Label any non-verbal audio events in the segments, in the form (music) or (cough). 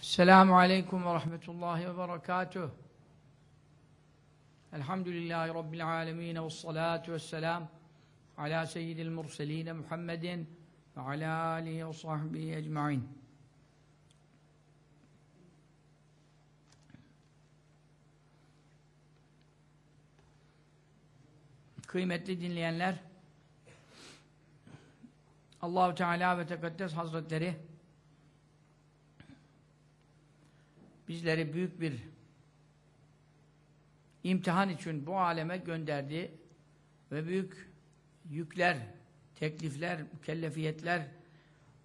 Selamun Aleyküm ve Rahmetullahi ve Berekatuh. Elhamdülillahi Rabbil Alemin ve salatu ve selam ala seyyidil murseline Muhammedin ve ala alihi ve sahbihi ecma'in. Kıymetli dinleyenler, Allahu Teala ve Tekaddes Hazretleri bizleri büyük bir imtihan için bu aleme gönderdi ve büyük yükler, teklifler, mükellefiyetler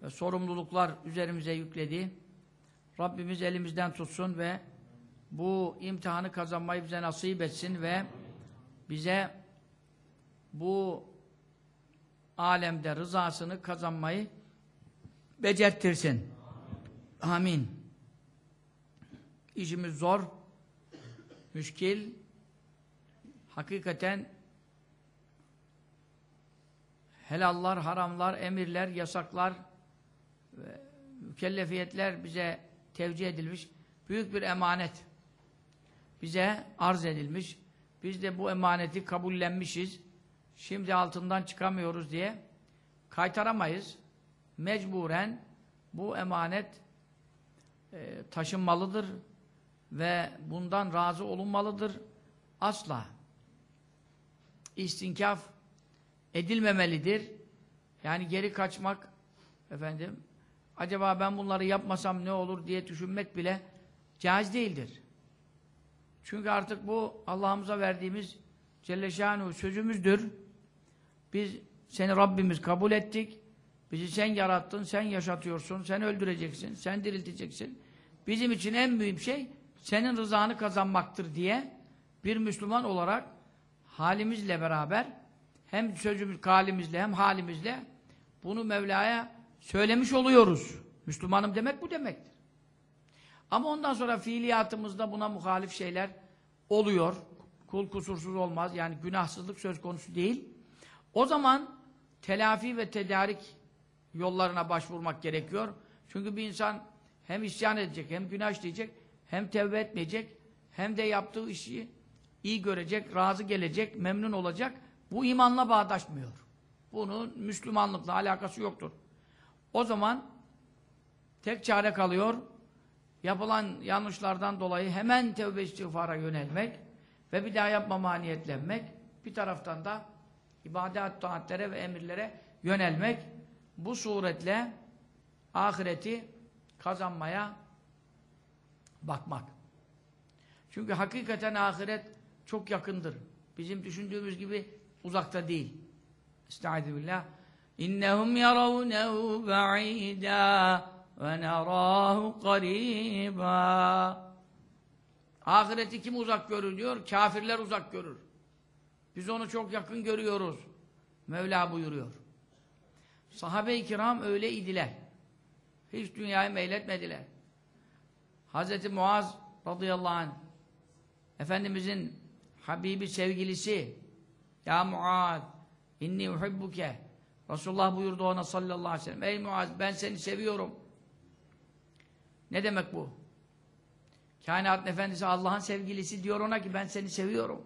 ve sorumluluklar üzerimize yükledi. Rabbimiz elimizden tutsun ve bu imtihanı kazanmayı bize nasip etsin ve bize bu alemde rızasını kazanmayı becertirsin. Amin. İşimiz zor, müşkil, hakikaten helallar, haramlar, emirler, yasaklar mükellefiyetler bize tevcih edilmiş. Büyük bir emanet bize arz edilmiş. Biz de bu emaneti kabullenmişiz. Şimdi altından çıkamıyoruz diye kaytaramayız. Mecburen bu emanet e, taşınmalıdır ve bundan razı olunmalıdır. Asla istinkaf edilmemelidir. Yani geri kaçmak efendim acaba ben bunları yapmasam ne olur diye düşünmek bile caiz değildir. Çünkü artık bu Allah'ımıza verdiğimiz Celle Şanuhu sözümüzdür. Biz seni Rabbimiz kabul ettik. Bizi sen yarattın, sen yaşatıyorsun, sen öldüreceksin, sen dirilteceksin. Bizim için en mühim şey senin rızanı kazanmaktır diye bir Müslüman olarak halimizle beraber hem sözümüz kalimizle hem halimizle bunu Mevla'ya söylemiş oluyoruz. Müslümanım demek bu demektir. Ama ondan sonra fiiliyatımızda buna muhalif şeyler oluyor. Kul kusursuz olmaz. Yani günahsızlık söz konusu değil. O zaman telafi ve tedarik yollarına başvurmak gerekiyor. Çünkü bir insan hem isyan edecek, hem günah işleyecek, hem tevbe etmeyecek, hem de yaptığı işi iyi görecek, razı gelecek, memnun olacak. Bu imanla bağdaşmıyor. Bunun Müslümanlıkla alakası yoktur. O zaman tek çare kalıyor, yapılan yanlışlardan dolayı hemen tevbe istiğfara yönelmek ve bir daha yapmama niyetlenmek, bir taraftan da ibadet taatlere ve emirlere yönelmek, bu suretle ahireti kazanmaya bakmak. Çünkü hakikaten ahiret çok yakındır. Bizim düşündüğümüz gibi uzakta değil. Estaizu billah. İnnehum yaravnehu ba'ida ve nerahu qariba. Ahireti kim uzak görür diyor? Kafirler uzak görür. Biz onu çok yakın görüyoruz. Mevla buyuruyor. Sahabe-i kiram öyle idiler. Hiç dünyayı meyletmediler. Hz. Muaz radıyallahu anh Efendimizin Habibi sevgilisi Ya Muaz inni uhibbuke Resulullah buyurdu ona sallallahu aleyhi ve sellem Ey Muaz ben seni seviyorum. Ne demek bu? Kainatın efendisi Allah'ın sevgilisi diyor ona ki ben seni seviyorum.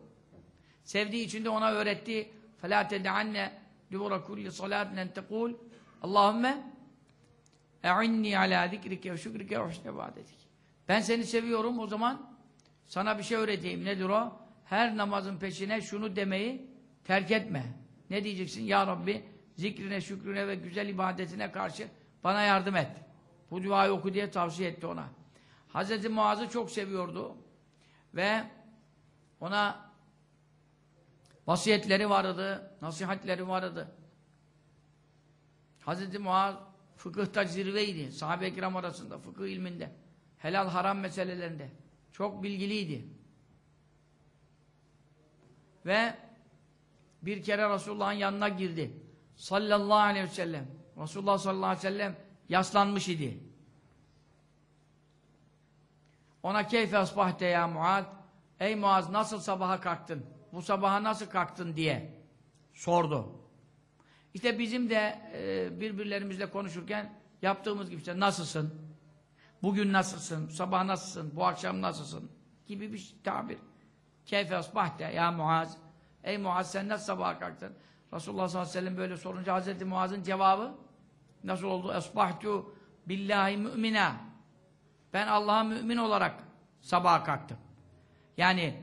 Sevdiği için de ona öğretti. فَلَا تَدَعَنَّ دُبُرَ كُلِّ صَلَاتٍ اَنْ تَقُولُ Allahümme اَعِنِّي عَلَى ذِكْرِكَ وَشُكْرِكَ وَحْسْنَ بَعْدَتِكَ ben seni seviyorum o zaman sana bir şey öğreteyim. Nedir o? Her namazın peşine şunu demeyi terk etme. Ne diyeceksin? Ya Rabbi zikrine, şükrüne ve güzel ibadetine karşı bana yardım et. Bu duayı oku diye tavsiye etti ona. Hz. Muaz'ı çok seviyordu. Ve ona vasiyetleri vardı, nasihatleri vardı. Hz. Muaz fıkıhta zirveydi. Sahabe-i kiram arasında, fıkıh ilminde. Helal haram meselelerinde. Çok bilgiliydi. Ve bir kere Resulullah'ın yanına girdi. Sallallahu aleyhi ve sellem. Resulullah sallallahu aleyhi ve sellem yaslanmış idi. Ona keyfe asbahte ya Muaz. Ey Muaz nasıl sabaha kalktın? Bu sabaha nasıl kalktın diye sordu. İşte bizim de birbirlerimizle konuşurken yaptığımız gibi işte nasılsın? Bugün nasılsın, sabah nasılsın, bu akşam nasılsın gibi bir tabir. Keyfe asbahte ya Muaz. Ey Muaz sen nasıl sabaha kalktın? Resulullah sallallahu aleyhi ve sellem böyle sorunca Hazreti Muaz'ın cevabı nasıl oldu? Esbahtu billahi mü'mina. Ben Allah'a mümin olarak sabaha kalktım. Yani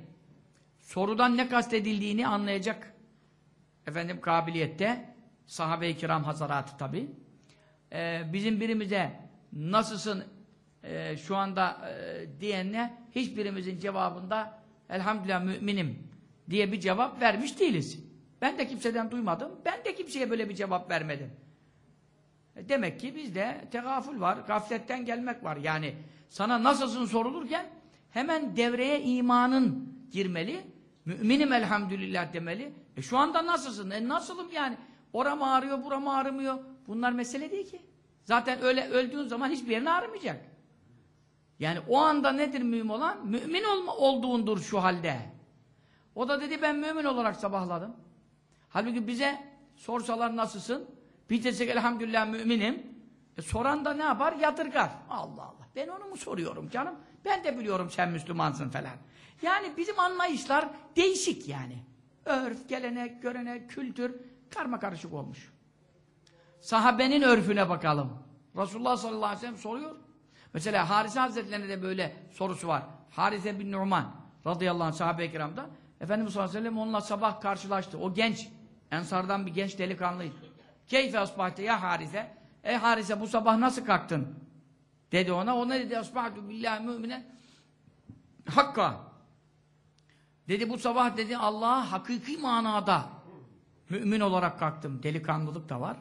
sorudan ne kastedildiğini anlayacak efendim kabiliyette sahabe-i kiram hazaratı tabi. Ee, bizim birimize nasılsın e, şu anda e, diyenle hiçbirimizin cevabında elhamdülillah müminim diye bir cevap vermiş değiliz. Ben de kimseden duymadım. Ben de kimseye böyle bir cevap vermedim. E, demek ki bizde tegafül var, gafletten gelmek var. Yani sana nasılsın sorulurken hemen devreye imanın girmeli. Müminim elhamdülillah demeli. E şu anda nasılsın? E nasılım yani? Oram ağrıyor, buram ağrımıyor. Bunlar mesele değil ki. Zaten öyle öldüğün zaman hiçbir yerin ağrımayacak. Yani o anda nedir mühim olan? Mümin olma, olduğundur şu halde. O da dedi ben mümin olarak sabahladım. Halbuki bize sorsalar nasılsın? Biz desek elhamdülillah müminim. E soran da ne yapar? Yadırgar. Allah Allah. Ben onu mu soruyorum canım? Ben de biliyorum sen Müslümansın falan. Yani bizim anlayışlar değişik yani. Örf, gelenek, görenek, kültür karma karışık olmuş. Sahabenin örfüne bakalım. Resulullah sallallahu aleyhi ve sellem soruyor. Mesela Harise Hazretlerine de böyle sorusu var. Harise bin Numan radıyallahu anh sahabe-i kiramda. Efendimiz sallallahu aleyhi ve sellem onunla sabah karşılaştı. O genç, Ensardan bir genç delikanlıydı. Keyfe asbahte ya Harise. Ey Harise bu sabah nasıl kalktın? Dedi ona. Ona dedi asbahtu billahi mümine hakka. Dedi bu sabah dedi Allah'a hakiki manada mümin olarak kalktım. Delikanlılık da var.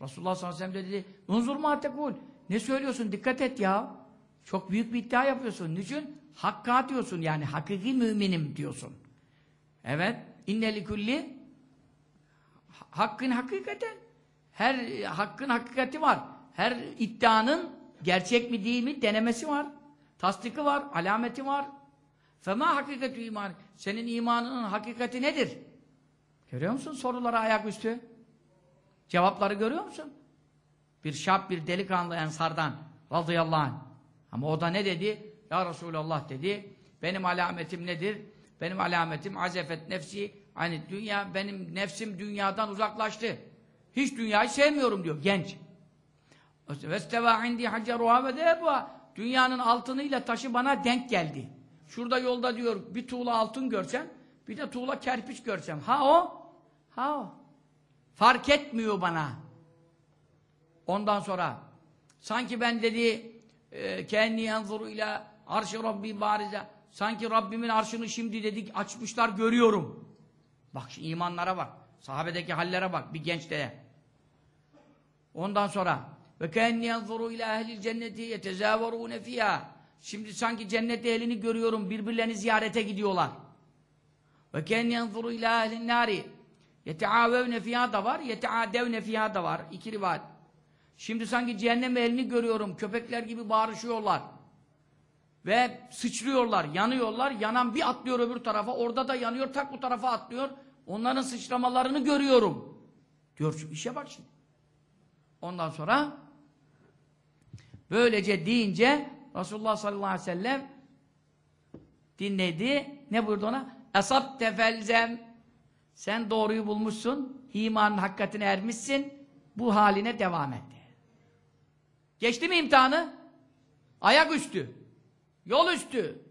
Resulullah sallallahu aleyhi ve sellem dedi unzur ma tekul. Ne söylüyorsun? Dikkat et ya. Çok büyük bir iddia yapıyorsun. Niçin? Hakka diyorsun yani. Hakiki müminim diyorsun. Evet. İnne kulli hakkın hakikaten. Her hakkın hakikati var. Her iddianın gerçek mi değil mi denemesi var. Tasdiki var, alameti var. Fema hakikatü iman. Senin imanının hakikati nedir? Görüyor musun sorulara ayaküstü? Cevapları görüyor musun? Bir şap, bir delikanlı ensardan radıyallahu anh. Ama o da ne dedi? Ya Resulallah dedi. Benim alametim nedir? Benim alametim azefet nefsi. Hani dünya, benim nefsim dünyadan uzaklaştı. Hiç dünyayı sevmiyorum diyor genç. Vesteva indi haceruha ve debuha. Dünyanın altınıyla taşı bana denk geldi. Şurada yolda diyor bir tuğla altın görsem, bir de tuğla kerpiç görsem. Ha o? Ha o. Fark etmiyor bana. Ondan sonra sanki ben dedi kendi yanzuru ile arşı Rabbi barize sanki Rabbimin arşını şimdi dedik açmışlar görüyorum. Bak şu imanlara bak. Sahabedeki hallere bak bir genç de. Ondan sonra ve kendi yanzuru ile ehlil cenneti yetezâverûne fiyâ Şimdi sanki cennet ehlini görüyorum birbirlerini ziyarete gidiyorlar. Ve kendi yanzuru ile ehlin nâri yeteâvevne fiyâ da var yeteâdevne fiyâ da var. İki rivayet. Şimdi sanki cehennem elini görüyorum. Köpekler gibi bağırışıyorlar. Ve sıçrıyorlar, yanıyorlar. Yanan bir atlıyor öbür tarafa. Orada da yanıyor, tak bu tarafa atlıyor. Onların sıçramalarını görüyorum. Diyor işe bak şimdi. Ondan sonra böylece deyince Resulullah sallallahu aleyhi ve sellem dinledi. Ne buyurdu ona? Esab tefelzem sen doğruyu bulmuşsun. imanın hakikatine ermişsin. Bu haline devam et. Geçti mi imtihanı? Ayaküstü. Yol üstü.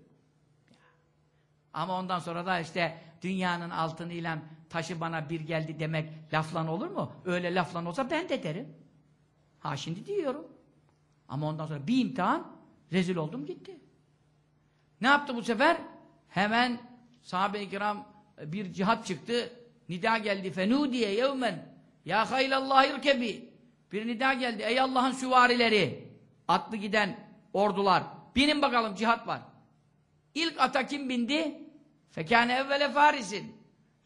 Ama ondan sonra da işte dünyanın altınıyla taşı bana bir geldi demek laflan olur mu? Öyle laflan olsa ben de derim. Ha şimdi diyorum. Ama ondan sonra bir imtihan rezil oldum gitti. Ne yaptı bu sefer? Hemen sahabe-i kiram bir cihat çıktı. Nida geldi. Fenudiye yevmen ya haylallahi irkebi bir nida geldi. Ey Allah'ın süvarileri atlı giden ordular binin bakalım cihat var. İlk ata kim bindi? Fekâne evvele farisin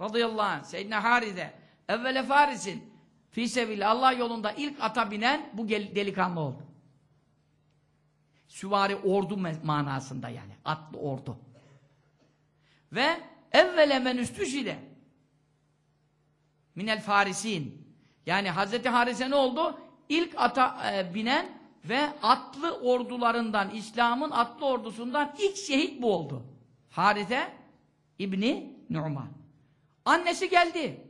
radıyallahu anh Seyyidina Haride evvele farisin fi Allah yolunda ilk ata binen bu delikanlı oldu. Süvari ordu manasında yani. Atlı ordu. Ve evvele men üstüşide minel farisin. Yani Hazreti Harise ne oldu? İlk ata e, binen Ve atlı ordularından, İslam'ın atlı ordusundan ilk şehit bu oldu. Harise İbni Numan. Annesi geldi.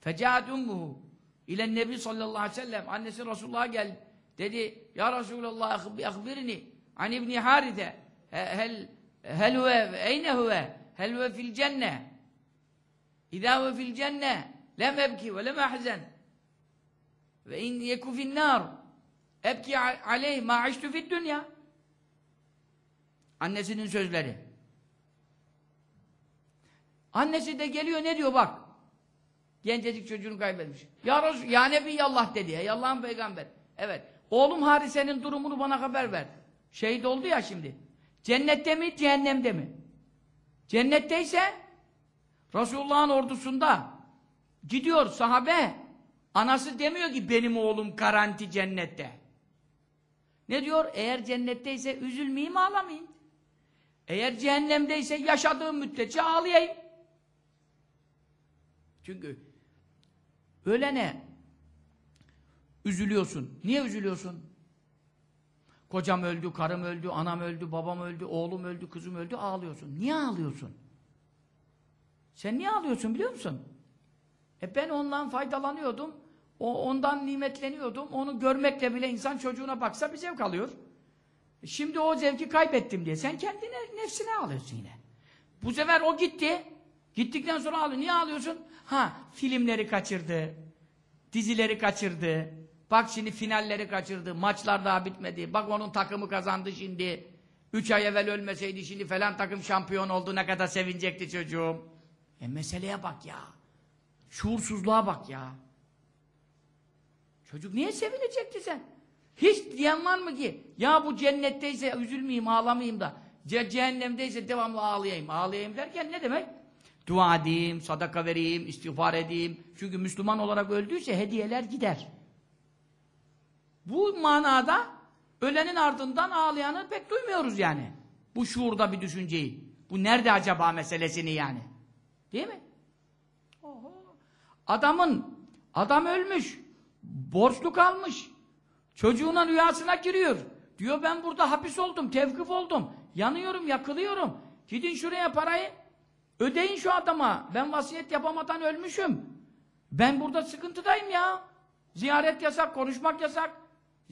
Fecaat ummuhu ile Nebi sallallahu aleyhi ve sellem. Annesi Resulullah'a geldi. Dedi, Ya Resulallah akbirni an İbni Harise hel hel huve eyne huve hel huve fil cenne İzâ huve fil cenne lem ebki ve lem ahzen ve in yeku fin nar ebki aleyh ma aştu fid dünya annesinin sözleri. Annesi de geliyor ne diyor bak. Gencecik çocuğunu kaybetmiş. Ya Resul, ya Nebiyallah dedi ya. Allah'ın peygamber evet. Oğlum Harise'nin durumunu bana haber ver. Şehit oldu ya şimdi. Cennette mi cehennemde mi? Cennetteyse Resulullah'ın ordusunda gidiyor sahabe anası demiyor ki benim oğlum garanti cennette. Ne diyor? Eğer cennetteyse üzülmeyeyim ağlamayayım. Eğer cehennemdeyse yaşadığım müddetçe ağlayayım. Çünkü ölene üzülüyorsun. Niye üzülüyorsun? Kocam öldü, karım öldü, anam öldü, babam öldü, oğlum öldü, kızım öldü ağlıyorsun. Niye ağlıyorsun? Sen niye ağlıyorsun biliyor musun? E ben ondan faydalanıyordum. O, ondan nimetleniyordum. Onu görmekle bile insan çocuğuna baksa bir zevk alıyor. E şimdi o zevki kaybettim diye. Sen kendine, nefsine ağlıyorsun yine. Bu sefer o gitti. Gittikten sonra ağlıyor. Niye ağlıyorsun? Ha, filmleri kaçırdı. Dizileri kaçırdı. Bak şimdi finalleri kaçırdı. Maçlar daha bitmedi. Bak onun takımı kazandı şimdi. Üç ay evvel ölmeseydi şimdi falan takım şampiyon oldu. Ne kadar sevinecekti çocuğum. E meseleye bak ya. Şuursuzluğa bak ya. Çocuk niye sevinecekti sen? Hiç diyen var mı ki? Ya bu cennetteyse üzülmeyeyim, ağlamayayım da. Ce cehennemdeyse devamlı ağlayayım. Ağlayayım derken ne demek? Dua edeyim, sadaka vereyim, istiğfar edeyim. Çünkü Müslüman olarak öldüyse hediyeler gider. Bu manada ölenin ardından ağlayanı pek duymuyoruz yani. Bu şuurda bir düşünceyi. Bu nerede acaba meselesini yani? Değil mi? Adamın, adam ölmüş, borçlu kalmış, çocuğuna rüyasına giriyor. Diyor ben burada hapis oldum, tevkif oldum, yanıyorum, yakılıyorum. Gidin şuraya parayı, ödeyin şu adama. Ben vasiyet yapamadan ölmüşüm. Ben burada sıkıntıdayım ya. Ziyaret yasak, konuşmak yasak.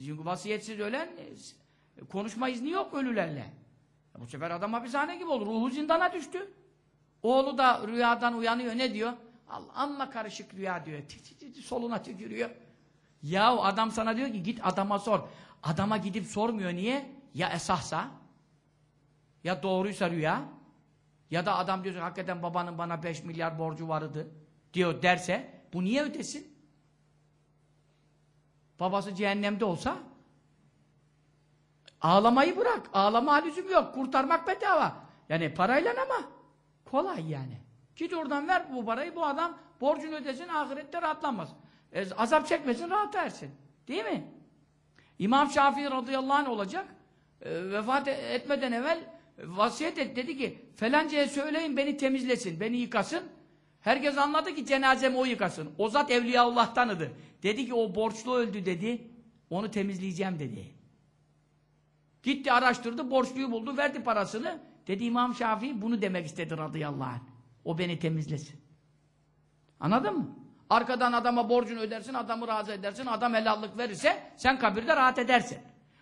Çünkü vasiyetsiz ölen, konuşma izni yok ölülerle. Bu sefer adam hapishane gibi olur, ruhu zindana düştü. Oğlu da rüyadan uyanıyor. Ne diyor? Allah amma karışık rüya diyor. Soluna tükürüyor. Yahu adam sana diyor ki git adama sor. Adama gidip sormuyor. Niye? Ya esahsa ya doğruysa rüya ya da adam diyor hakikaten babanın bana 5 milyar borcu vardı diyor derse bu niye ödesin? Babası cehennemde olsa ağlamayı bırak. Ağlama lüzum yok. Kurtarmak bedava. Yani parayla ama Kolay yani. Git oradan ver bu parayı, bu adam borcunu ödesin, ahirette rahatlanmaz. E, azap çekmesin, rahat ersin. Değil mi? İmam Şafii radıyallahu anh olacak, e, vefat etmeden evvel vasiyet et, dedi ki, felancaya söyleyin beni temizlesin, beni yıkasın. Herkes anladı ki cenazemi o yıkasın. O zat Evliyaullah'tanıdı. Dedi ki o borçlu öldü dedi, onu temizleyeceğim dedi. Gitti araştırdı, borçluyu buldu, verdi parasını, Dedi İmam Şafii bunu demek istedi radıyallahu anh. O beni temizlesin. Anladın mı? Arkadan adama borcunu ödersin, adamı razı edersin, adam helallik verirse sen kabirde rahat edersin.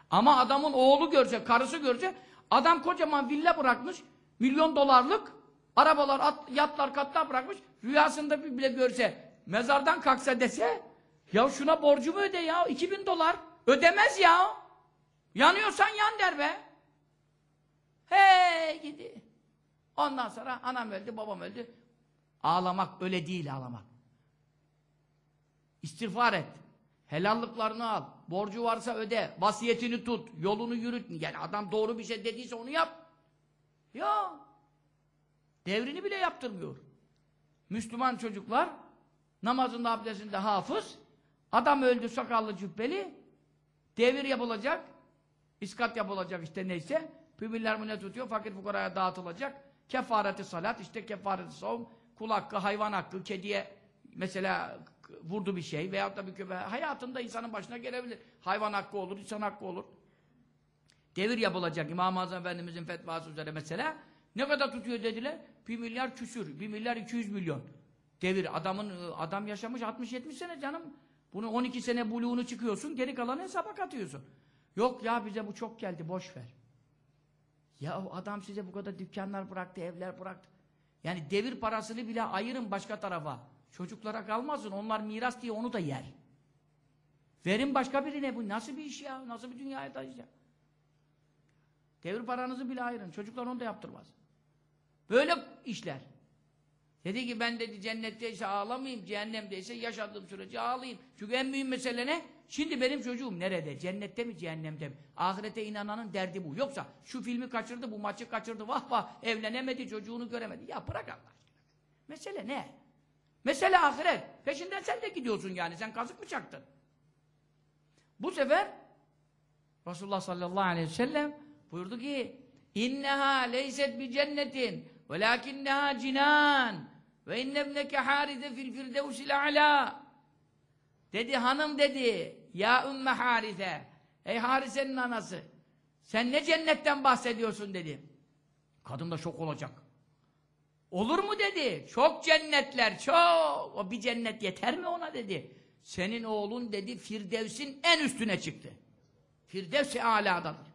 Ama adamın oğlu görse, karısı görse, adam kocaman villa bırakmış, milyon dolarlık, arabalar, at, yatlar, katlar bırakmış, rüyasında bile görse, mezardan kalksa dese, ya şuna borcumu öde ya, 2000 dolar, ödemez ya. Yanıyorsan yan der be. Hey gidi. Ondan sonra anam öldü, babam öldü. Ağlamak öyle değil ağlamak. İstiğfar et. Helallıklarını al. Borcu varsa öde. Vasiyetini tut. Yolunu yürüt. Yani adam doğru bir şey dediyse onu yap. Ya. Devrini bile yaptırmıyor. Müslüman çocuklar namazında abdestinde hafız. Adam öldü sakallı cübbeli. Devir yapılacak. iskat yapılacak işte neyse. Pübiller mi ne tutuyor? Fakir fukaraya dağıtılacak. Kefareti salat, işte kefareti savun, kul hakkı, hayvan hakkı, kediye mesela vurdu bir şey veyahut da bir köpeğe hayatında insanın başına gelebilir. Hayvan hakkı olur, insan hakkı olur. Devir yapılacak İmam-ı Azam Efendimizin fetvası üzere mesela. Ne kadar tutuyor dediler? Bir milyar küsür, bir milyar 200 milyon. Devir adamın adam yaşamış 60-70 sene canım. Bunu 12 sene buluğunu çıkıyorsun, geri kalanı hesaba katıyorsun. Yok ya bize bu çok geldi, boş ver. Ya adam size bu kadar dükkanlar bıraktı, evler bıraktı. Yani devir parasını bile ayırın başka tarafa. Çocuklara kalmasın, onlar miras diye onu da yer. Verin başka birine bu. Nasıl bir iş ya? Nasıl bir dünyaya taşıyacak? Devir paranızı bile ayırın. Çocuklar onu da yaptırmaz. Böyle işler. Dedi ki ben dedi cennetteyse ağlamayayım, cehennemdeyse yaşadığım sürece ağlayayım. Çünkü en mühim mesele ne? Şimdi benim çocuğum nerede? Cennette mi, cehennemde mi? Ahirete inananın derdi bu. Yoksa şu filmi kaçırdı, bu maçı kaçırdı, vah vah evlenemedi, çocuğunu göremedi. Ya bırak Allah aşkına. Mesele ne? Mesele ahiret. Peşinden sen de gidiyorsun yani. Sen kazık mı çaktın? Bu sefer Resulullah sallallahu aleyhi ve sellem buyurdu ki inneha leyset bi cennetin velakinneha cinan ve innebneke harise fil firdevsil a'la dedi hanım dedi ya ümme harise ey harisenin anası sen ne cennetten bahsediyorsun? dedi. Kadın da şok olacak. Olur mu? dedi. Çok cennetler çok. O bir cennet yeter mi ona? dedi. Senin oğlun dedi Firdevs'in en üstüne çıktı. Firdevs-i aladadır.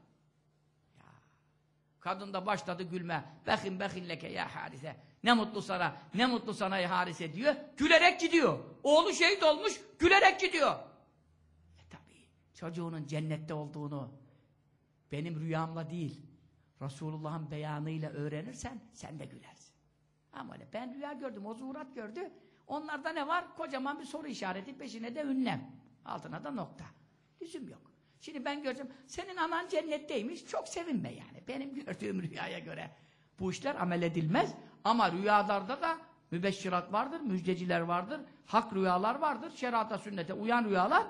Kadın da başladı gülme. Behin behin leke ya harise. Ne mutlu sana, ne mutlu sana harise diyor. Gülerek gidiyor. Oğlu şehit olmuş, gülerek gidiyor. E tabi çocuğunun cennette olduğunu benim rüyamla değil, Resulullah'ın beyanıyla öğrenirsen sen de gülersin. Ama öyle ben rüya gördüm, o zuhurat gördü. Onlarda ne var? Kocaman bir soru işareti, peşine de ünlem. Altına da nokta. Lüzum yok. Şimdi ben göreceğim, senin anan cennetteymiş, çok sevinme yani. Benim (laughs) gördüğüm rüyaya göre bu işler amel edilmez. Ama rüyalarda da mübeşşirat vardır, müjdeciler vardır, hak rüyalar vardır, şerata sünnete uyan rüyalar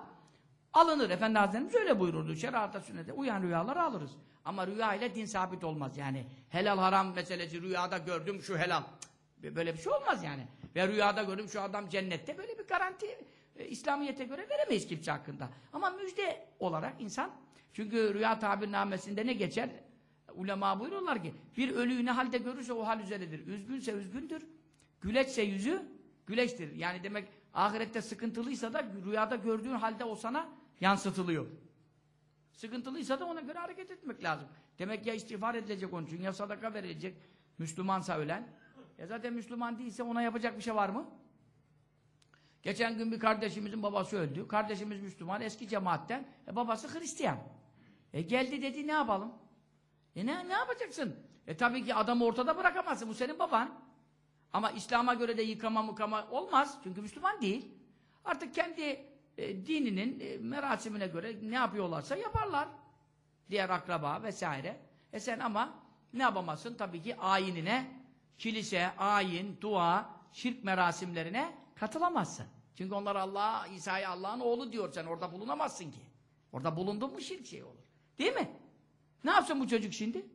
alınır. Efendi Hazretlerimiz öyle buyururdu, şerata sünnete uyan rüyaları alırız. Ama rüya ile din sabit olmaz yani. Helal haram meselesi rüyada gördüm şu helal. Böyle bir şey olmaz yani. Ve rüyada gördüm şu adam cennette böyle bir garanti e, İslamiyet'e göre veremeyiz kimse hakkında. Ama müjde olarak insan, çünkü rüya tabirnamesinde ne geçer? Ulema buyuruyorlar ki, bir ölüyü ne halde görürse o hal üzeredir. Üzgünse üzgündür, güleçse yüzü güleçtir. Yani demek ahirette sıkıntılıysa da rüyada gördüğün halde o sana yansıtılıyor. Sıkıntılıysa da ona göre hareket etmek lazım. Demek ya istiğfar edilecek onun için, ya sadaka verilecek. Müslümansa ölen. Ya zaten Müslüman değilse ona yapacak bir şey var mı? Geçen gün bir kardeşimizin babası öldü. Kardeşimiz Müslüman, eski cemaatten. E, babası Hristiyan. E geldi dedi ne yapalım? E ne, ne yapacaksın? E tabii ki adamı ortada bırakamazsın. Bu senin baban. Ama İslam'a göre de yıkama mıkama olmaz. Çünkü Müslüman değil. Artık kendi e, dininin e, merasimine göre ne yapıyorlarsa yaparlar. Diğer akraba vesaire. E sen ama ne yapamazsın? Tabii ki ayinine, kilise, ayin, dua, şirk merasimlerine katılamazsın. Çünkü onlar Allah, İsa'ya Allah'ın oğlu diyor. Sen orada bulunamazsın ki. Orada bulundun mu şirk şey olur. Değil mi? Ne yapsın bu çocuk şimdi?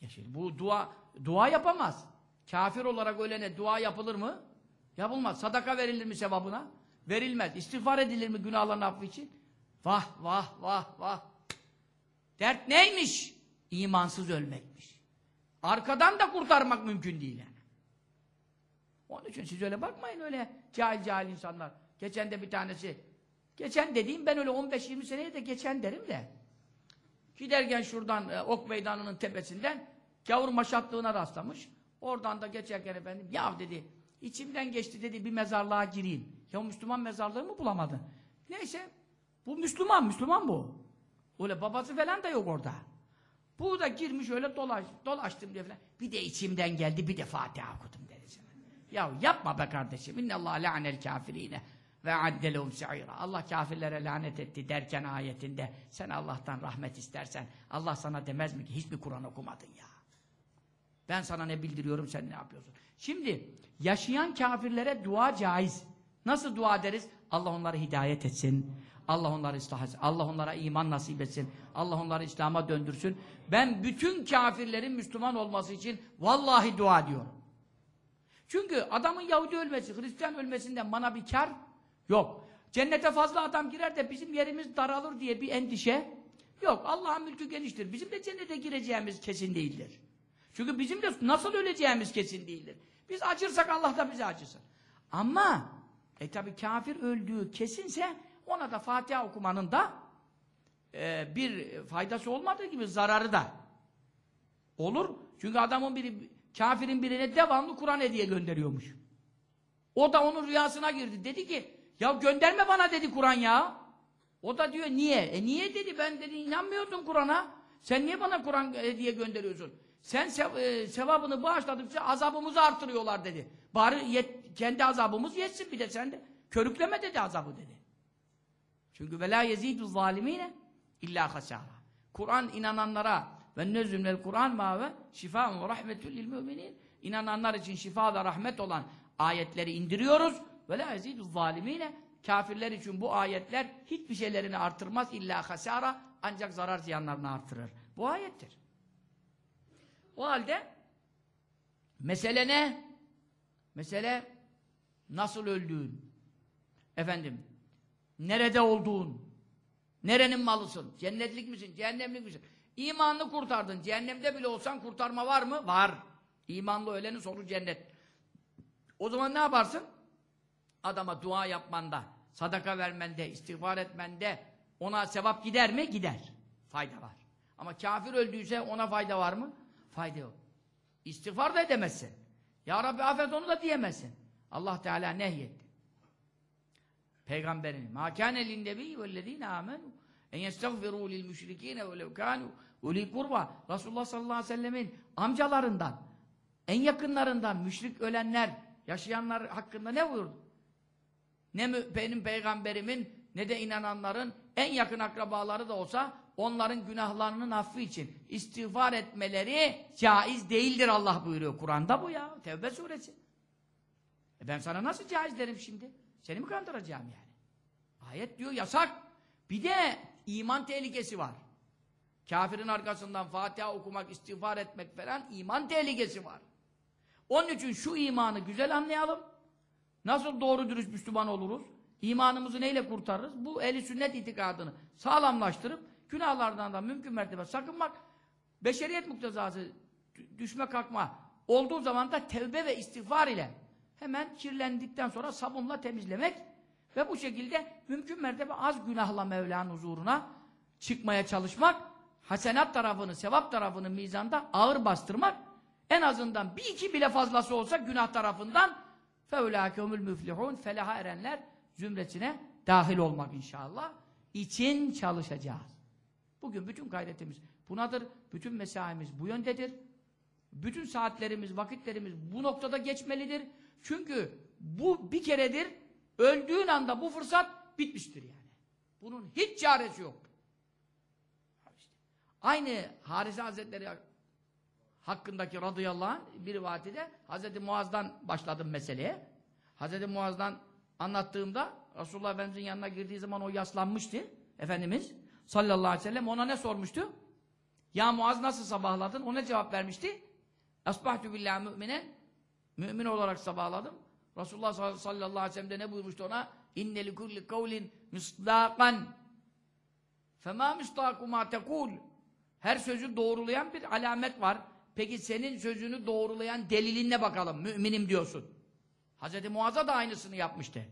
Ya şimdi bu dua dua yapamaz. Kafir olarak ölene dua yapılır mı? Yapılmaz. Sadaka verilir mi sevabına? Verilmez. İstiğfar edilir mi günahların affı için? Vah vah vah vah. Dert neymiş? İmansız ölmekmiş. Arkadan da kurtarmak mümkün değil yani. Onun için siz öyle bakmayın öyle cahil cahil insanlar. Geçen de bir tanesi, geçen dediğim ben öyle 15-20 seneye de geçen derim de. Giderken şuradan e, Ok Meydanı'nın tepesinden gavur maşatlığına rastlamış. Oradan da geçerken efendim ya dedi içimden geçti dedi bir mezarlığa gireyim. Ya Müslüman mezarlığı mı bulamadın? Neyse bu Müslüman, Müslüman bu. Öyle babası falan da yok orada. Bu da girmiş öyle dolaş, dolaştım diye falan. Bir de içimden geldi bir de Fatiha okudum dedi. Ya yapma be kardeşim. İnnallâh la'nel kafirine ve addelehum se'ira. Allah kafirlere lanet etti derken ayetinde sen Allah'tan rahmet istersen Allah sana demez mi ki hiç mi Kur'an okumadın ya? Ben sana ne bildiriyorum sen ne yapıyorsun? Şimdi yaşayan kafirlere dua caiz. Nasıl dua ederiz? Allah onları hidayet etsin. Allah onları ıslah etsin. Allah onlara iman nasip etsin. Allah onları İslam'a döndürsün. Ben bütün kafirlerin Müslüman olması için vallahi dua ediyorum. Çünkü adamın Yahudi ölmesi, Hristiyan ölmesinden bana bir kar yok. Cennete fazla adam girer de bizim yerimiz daralır diye bir endişe yok. Allah'ın mülkü geniştir. Bizim de cennete gireceğimiz kesin değildir. Çünkü bizim de nasıl öleceğimiz kesin değildir. Biz acırsak Allah da bize acısın. Ama e tabi kafir öldüğü kesinse ona da Fatiha okumanın da e, bir faydası olmadığı gibi zararı da olur. Çünkü adamın biri kafirin birine devamlı Kur'an hediye gönderiyormuş. O da onun rüyasına girdi. Dedi ki ya gönderme bana dedi Kur'an ya. O da diyor niye? E niye dedi ben dedi inanmıyordum Kur'an'a. Sen niye bana Kur'an hediye gönderiyorsun? Sen sev e, sevabını bağışladıkça azabımızı artırıyorlar dedi. Bari yet, kendi azabımız yetsin bir de sen de. Körükleme dedi azabı dedi. Çünkü vela yezidu zalimine illa hasara. Kur'an inananlara ve nezümlel Kur'an ma ve şifa ve rahmetül lil müminin. İnananlar için şifa ve rahmet olan ayetleri indiriyoruz. Ve la yezidu zalimine kafirler için bu ayetler hiçbir şeylerini artırmaz illa hasara ancak zarar ziyanlarını artırır. Bu ayettir. O halde mesele ne? Mesele nasıl öldüğün. Efendim nerede olduğun. Nerenin malısın? Cennetlik misin? Cehennemlik misin? İmanını kurtardın. Cehennemde bile olsan kurtarma var mı? Var. İmanlı ölenin sonu cennet. O zaman ne yaparsın? Adama dua yapmanda, sadaka vermende, istiğfar etmende ona sevap gider mi? Gider. Fayda var. Ama kafir öldüyse ona fayda var mı? Fayda yok. İstiğfar da edemezsin. Ya Rabbi affet onu da diyemezsin. Allah Teala nehyetti. Peygamberin nebi vellezina amenu en yestagfiru lil müşrikine ve lev kanu uli kurba Resulullah sallallahu aleyhi ve sellemin amcalarından en yakınlarından müşrik ölenler yaşayanlar hakkında ne buyurdu? Ne benim peygamberimin ne de inananların en yakın akrabaları da olsa onların günahlarının affı için istiğfar etmeleri caiz değildir Allah buyuruyor. Kur'an'da bu ya. Tevbe suresi. E ben sana nasıl caiz derim şimdi? Seni mi kandıracağım yani? Ayet diyor yasak. Bir de iman tehlikesi var. Kafirin arkasından Fatiha okumak, istiğfar etmek falan iman tehlikesi var. Onun için şu imanı güzel anlayalım. Nasıl doğru dürüst Müslüman oluruz? İmanımızı neyle kurtarırız? Bu eli sünnet itikadını sağlamlaştırıp günahlardan da mümkün mertebe sakınmak, beşeriyet muktezası düşme kalkma olduğu zaman da tevbe ve istiğfar ile hemen kirlendikten sonra sabunla temizlemek ve bu şekilde mümkün mertebe az günahla Mevla'nın huzuruna çıkmaya çalışmak, hasenat tarafını, sevap tarafını mizanda ağır bastırmak, en azından bir iki bile fazlası olsa günah tarafından فَاُولَٰكَهُمُ müflihun Felaha erenler zümresine dahil olmak inşallah için çalışacağız. Bugün bütün gayretimiz bunadır. Bütün mesaimiz bu yöndedir. Bütün saatlerimiz, vakitlerimiz bu noktada geçmelidir. Çünkü bu bir keredir. Öldüğün anda bu fırsat bitmiştir yani. Bunun hiç çaresi yok. Aynı Harise Hazretleri hakkındaki radıyallahu anh bir rivayette Hazreti Muaz'dan başladım meseleye. Hazreti Muaz'dan anlattığımda Resulullah Efendimiz'in yanına girdiği zaman o yaslanmıştı. Efendimiz sallallahu aleyhi ve sellem ona ne sormuştu? Ya Muaz nasıl sabahladın? O ne cevap vermişti? Asbahtu billahi müminen Mümin olarak sabahladım. Resulullah sallallahu aleyhi ve sellem de ne buyurmuştu ona? İnne li kulli kavlin misdakan fema misdaku ma tekul her sözü doğrulayan bir alamet var. Peki senin sözünü doğrulayan delilinle bakalım. Müminim diyorsun. Hz. Muaz'a da aynısını yapmıştı.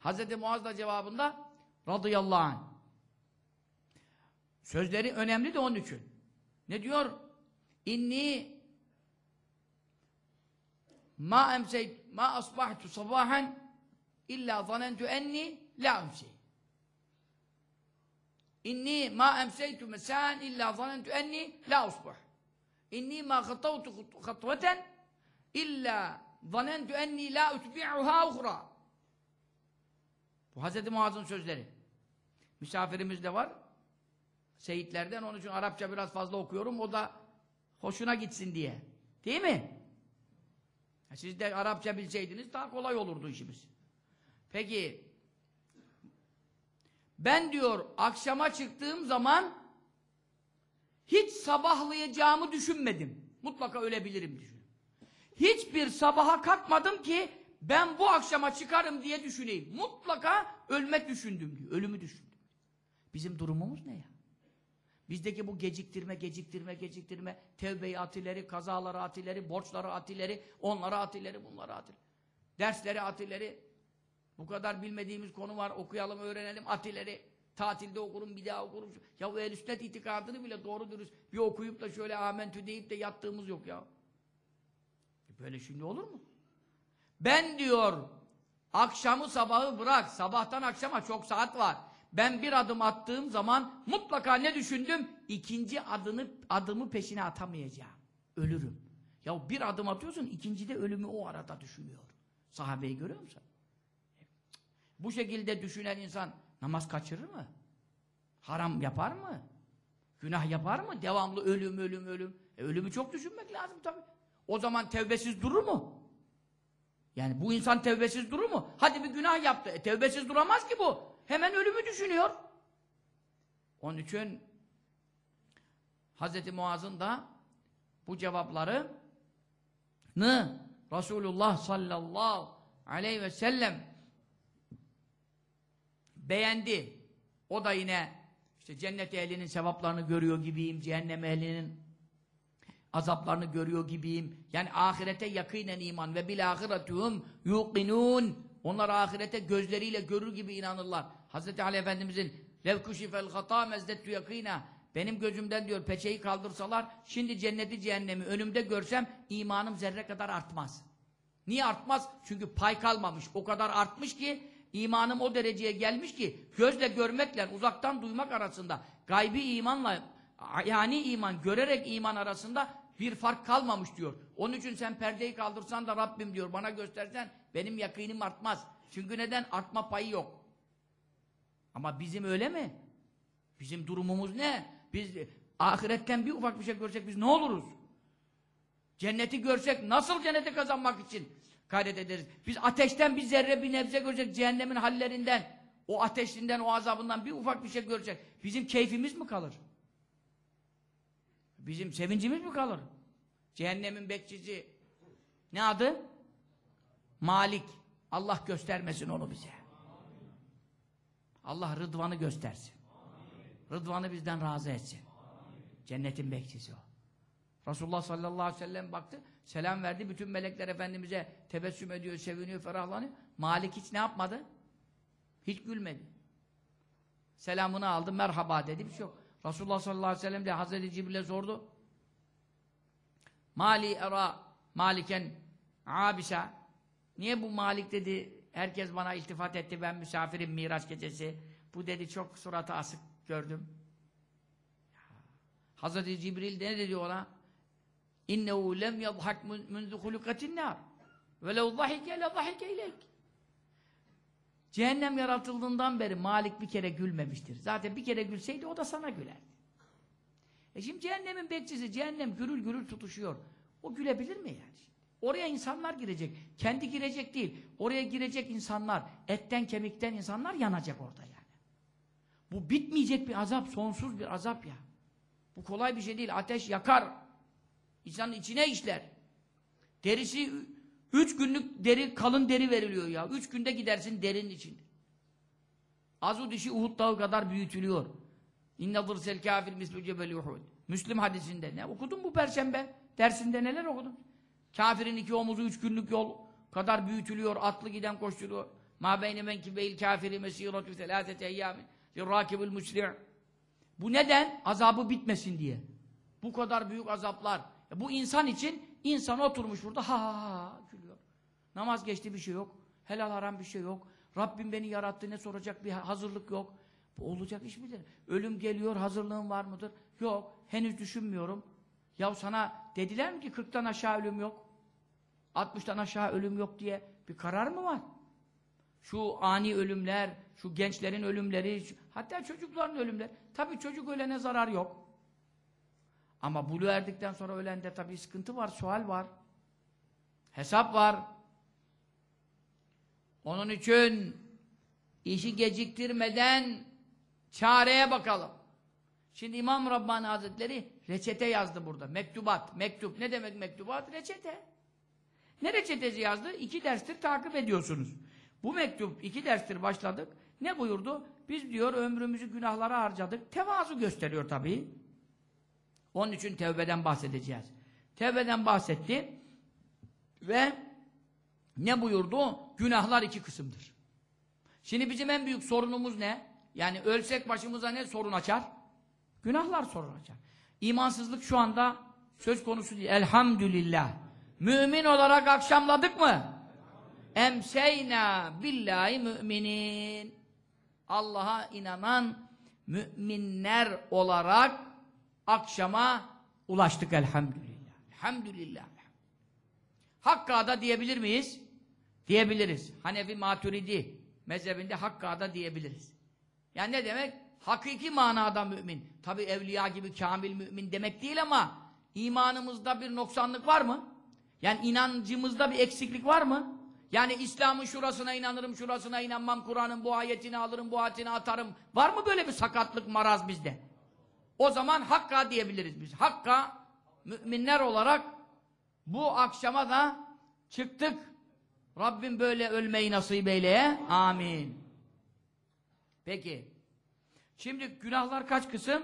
Hz. Muaz da cevabında radıyallahu anh. Sözleri önemli de onun için. Ne diyor? İnni ma emseyt ma asbahtu sabahan illa zanentu enni la emseyt. İnni ma emseytu mesaen illa zanentu enni la usbah. İnni ma hatavtu hatveten illa zanentu enni la utbi'uha uhra. Bu Hz. Muaz'ın sözleri. Misafirimiz de var. Seyitlerden onun için Arapça biraz fazla okuyorum. O da hoşuna gitsin diye. Değil mi? Siz de Arapça bilseydiniz daha kolay olurdu işimiz. Peki ben diyor akşama çıktığım zaman hiç sabahlayacağımı düşünmedim. Mutlaka ölebilirim düşün. hiçbir sabaha kalkmadım ki ben bu akşama çıkarım diye düşüneyim. Mutlaka ölmek düşündüm diyor. Ölümü düşündüm. Bizim durumumuz ne ya? Bizdeki bu geciktirme, geciktirme, geciktirme, tevbe-i atileri, kazaları atileri, borçları atileri, onları atileri, bunları atileri, dersleri atileri, bu kadar bilmediğimiz konu var, okuyalım, öğrenelim atileri, tatilde okurum, bir daha okurum. Ya o el itikadını bile doğru dürüst bir okuyup da şöyle amentü deyip de yattığımız yok ya. Böyle şimdi olur mu? Ben diyor, akşamı sabahı bırak, sabahtan akşama çok saat var. Ben bir adım attığım zaman mutlaka ne düşündüm? İkinci adını, adımı peşine atamayacağım. Ölürüm. Ya bir adım atıyorsun, ikinci de ölümü o arada düşünüyor. Sahabeyi görüyor musun? Bu şekilde düşünen insan namaz kaçırır mı? Haram yapar mı? Günah yapar mı? Devamlı ölüm, ölüm, ölüm. E, ölümü çok düşünmek lazım tabii. O zaman tevbesiz durur mu? Yani bu insan tevbesiz durur mu? Hadi bir günah yaptı. E, tevbesiz duramaz ki bu. Hemen ölümü düşünüyor. Onun için Hz. Muaz'ın da bu cevapları nı Resulullah sallallahu aleyhi ve sellem beğendi. O da yine işte cennet ehlinin sevaplarını görüyor gibiyim, cehennem ehlinin azaplarını görüyor gibiyim. Yani ahirete yakinen iman ve bil ahiretuhum yuqinun. Onlar ahirete gözleriyle görür gibi inanırlar. Hazreti Ali Efendimizin levkuşifel hata mezdettu yakina benim gözümden diyor peçeyi kaldırsalar şimdi cenneti cehennemi önümde görsem imanım zerre kadar artmaz. Niye artmaz? Çünkü pay kalmamış. O kadar artmış ki imanım o dereceye gelmiş ki gözle görmekle uzaktan duymak arasında gaybi imanla yani iman görerek iman arasında bir fark kalmamış diyor. Onun için sen perdeyi kaldırsan da Rabbim diyor bana göstersen benim yakinim artmaz. Çünkü neden? Artma payı yok. Ama bizim öyle mi? Bizim durumumuz ne? Biz ahiretten bir ufak bir şey görsek biz ne oluruz? Cenneti görsek nasıl cenneti kazanmak için gayret ederiz? Biz ateşten bir zerre bir nebze görsek cehennemin hallerinden, o ateşinden, o azabından bir ufak bir şey görsek bizim keyfimiz mi kalır? Bizim sevincimiz mi kalır? Cehennemin bekçisi ne adı? Malik. Allah göstermesin onu bize. Allah rıdvanı göstersin. Rıdvanı bizden razı etsin. Cennetin bekçisi o. Resulullah sallallahu aleyhi ve sellem baktı, selam verdi, bütün melekler Efendimiz'e tebessüm ediyor, seviniyor, ferahlanıyor. Malik hiç ne yapmadı? Hiç gülmedi. Selamını aldı, merhaba dedi, bir şey yok. Resulullah sallallahu aleyhi ve sellem de Hazreti Cibril'e sordu. Mali era maliken abisa. Niye bu Malik dedi, herkes bana iltifat etti, ben misafirim Miraç gecesi. Bu dedi çok suratı asık gördüm. Hazreti Cibril ne dedi ona? İnnehu lem yadhak munzu hulukatin nar. Ve lev zahike le zahike ileyk. Cehennem yaratıldığından beri Malik bir kere gülmemiştir. Zaten bir kere gülseydi o da sana gülerdi. E şimdi cehennemin bekçisi, cehennem gürül gürül tutuşuyor. O gülebilir mi yani? Oraya insanlar girecek. Kendi girecek değil. Oraya girecek insanlar, etten kemikten insanlar yanacak orada yani. Bu bitmeyecek bir azap, sonsuz bir azap ya. Bu kolay bir şey değil. Ateş yakar. İnsanın içine işler. Derisi üç günlük deri, kalın deri veriliyor ya. Üç günde gidersin derinin içinde. Azu dişi Uhud dağı kadar büyütülüyor. İnne dırsel kafir mislu cebeli Uhud. Müslim hadisinde. Ne okudun bu perşembe? Dersinde neler okudun? Kafirin iki omuzu üç günlük yol kadar büyütülüyor. Atlı giden koşturuyor. Ma beyne menkibeyil kafiri mesiratu selâsete eyyâmin. Lirrâkibul musri' Bu neden? Azabı bitmesin diye. Bu kadar büyük azaplar. Bu insan için insan oturmuş burada ha ha ha gülüyor. Namaz geçti bir şey yok. Helal haram bir şey yok. Rabbim beni yarattı ne soracak bir hazırlık yok. Bu olacak iş midir? Ölüm geliyor hazırlığın var mıdır? Yok. Henüz düşünmüyorum. Ya sana dediler mi ki 40'tan aşağı ölüm yok? 60'tan aşağı ölüm yok diye bir karar mı var? Şu ani ölümler, şu gençlerin ölümleri, şu, hatta çocukların ölümleri. Tabii çocuk ölene zarar yok. Ama bulu erdikten sonra ölende tabii sıkıntı var, sual var. Hesap var. Onun için işi geciktirmeden çareye bakalım. Şimdi İmam Rabbani Hazretleri reçete yazdı burada. Mektubat, mektup. Ne demek mektubat? Reçete. Ne reçetesi yazdı? İki derstir takip ediyorsunuz. Bu mektup iki derstir başladık. Ne buyurdu? Biz diyor ömrümüzü günahlara harcadık. Tevazu gösteriyor tabii. Onun için tevbeden bahsedeceğiz. Tevbeden bahsetti. Ve ne buyurdu? Günahlar iki kısımdır. Şimdi bizim en büyük sorunumuz ne? Yani ölsek başımıza ne sorun açar? Günahlar sorun açar. İmansızlık şu anda söz konusu değil. Elhamdülillah. Mümin olarak akşamladık mı? Emseyna billahi müminin. Allah'a inanan müminler olarak akşama ulaştık elhamdülillah. Elhamdülillah. Hakkada diyebilir miyiz? Diyebiliriz. Hanefi Maturidi mezhebinde Hakkada diyebiliriz. Yani ne demek? Hakiki manada mümin. Tabi evliya gibi kamil mümin demek değil ama imanımızda bir noksanlık var mı? Yani inancımızda bir eksiklik var mı? Yani İslam'ın şurasına inanırım, şurasına inanmam, Kur'an'ın bu ayetini alırım, bu ayetini atarım. Var mı böyle bir sakatlık, maraz bizde? O zaman Hakka diyebiliriz biz. Hakka, müminler olarak bu akşama da çıktık. Rabbim böyle ölmeyi nasip eyleye. Amin. Peki. Şimdi günahlar kaç kısım?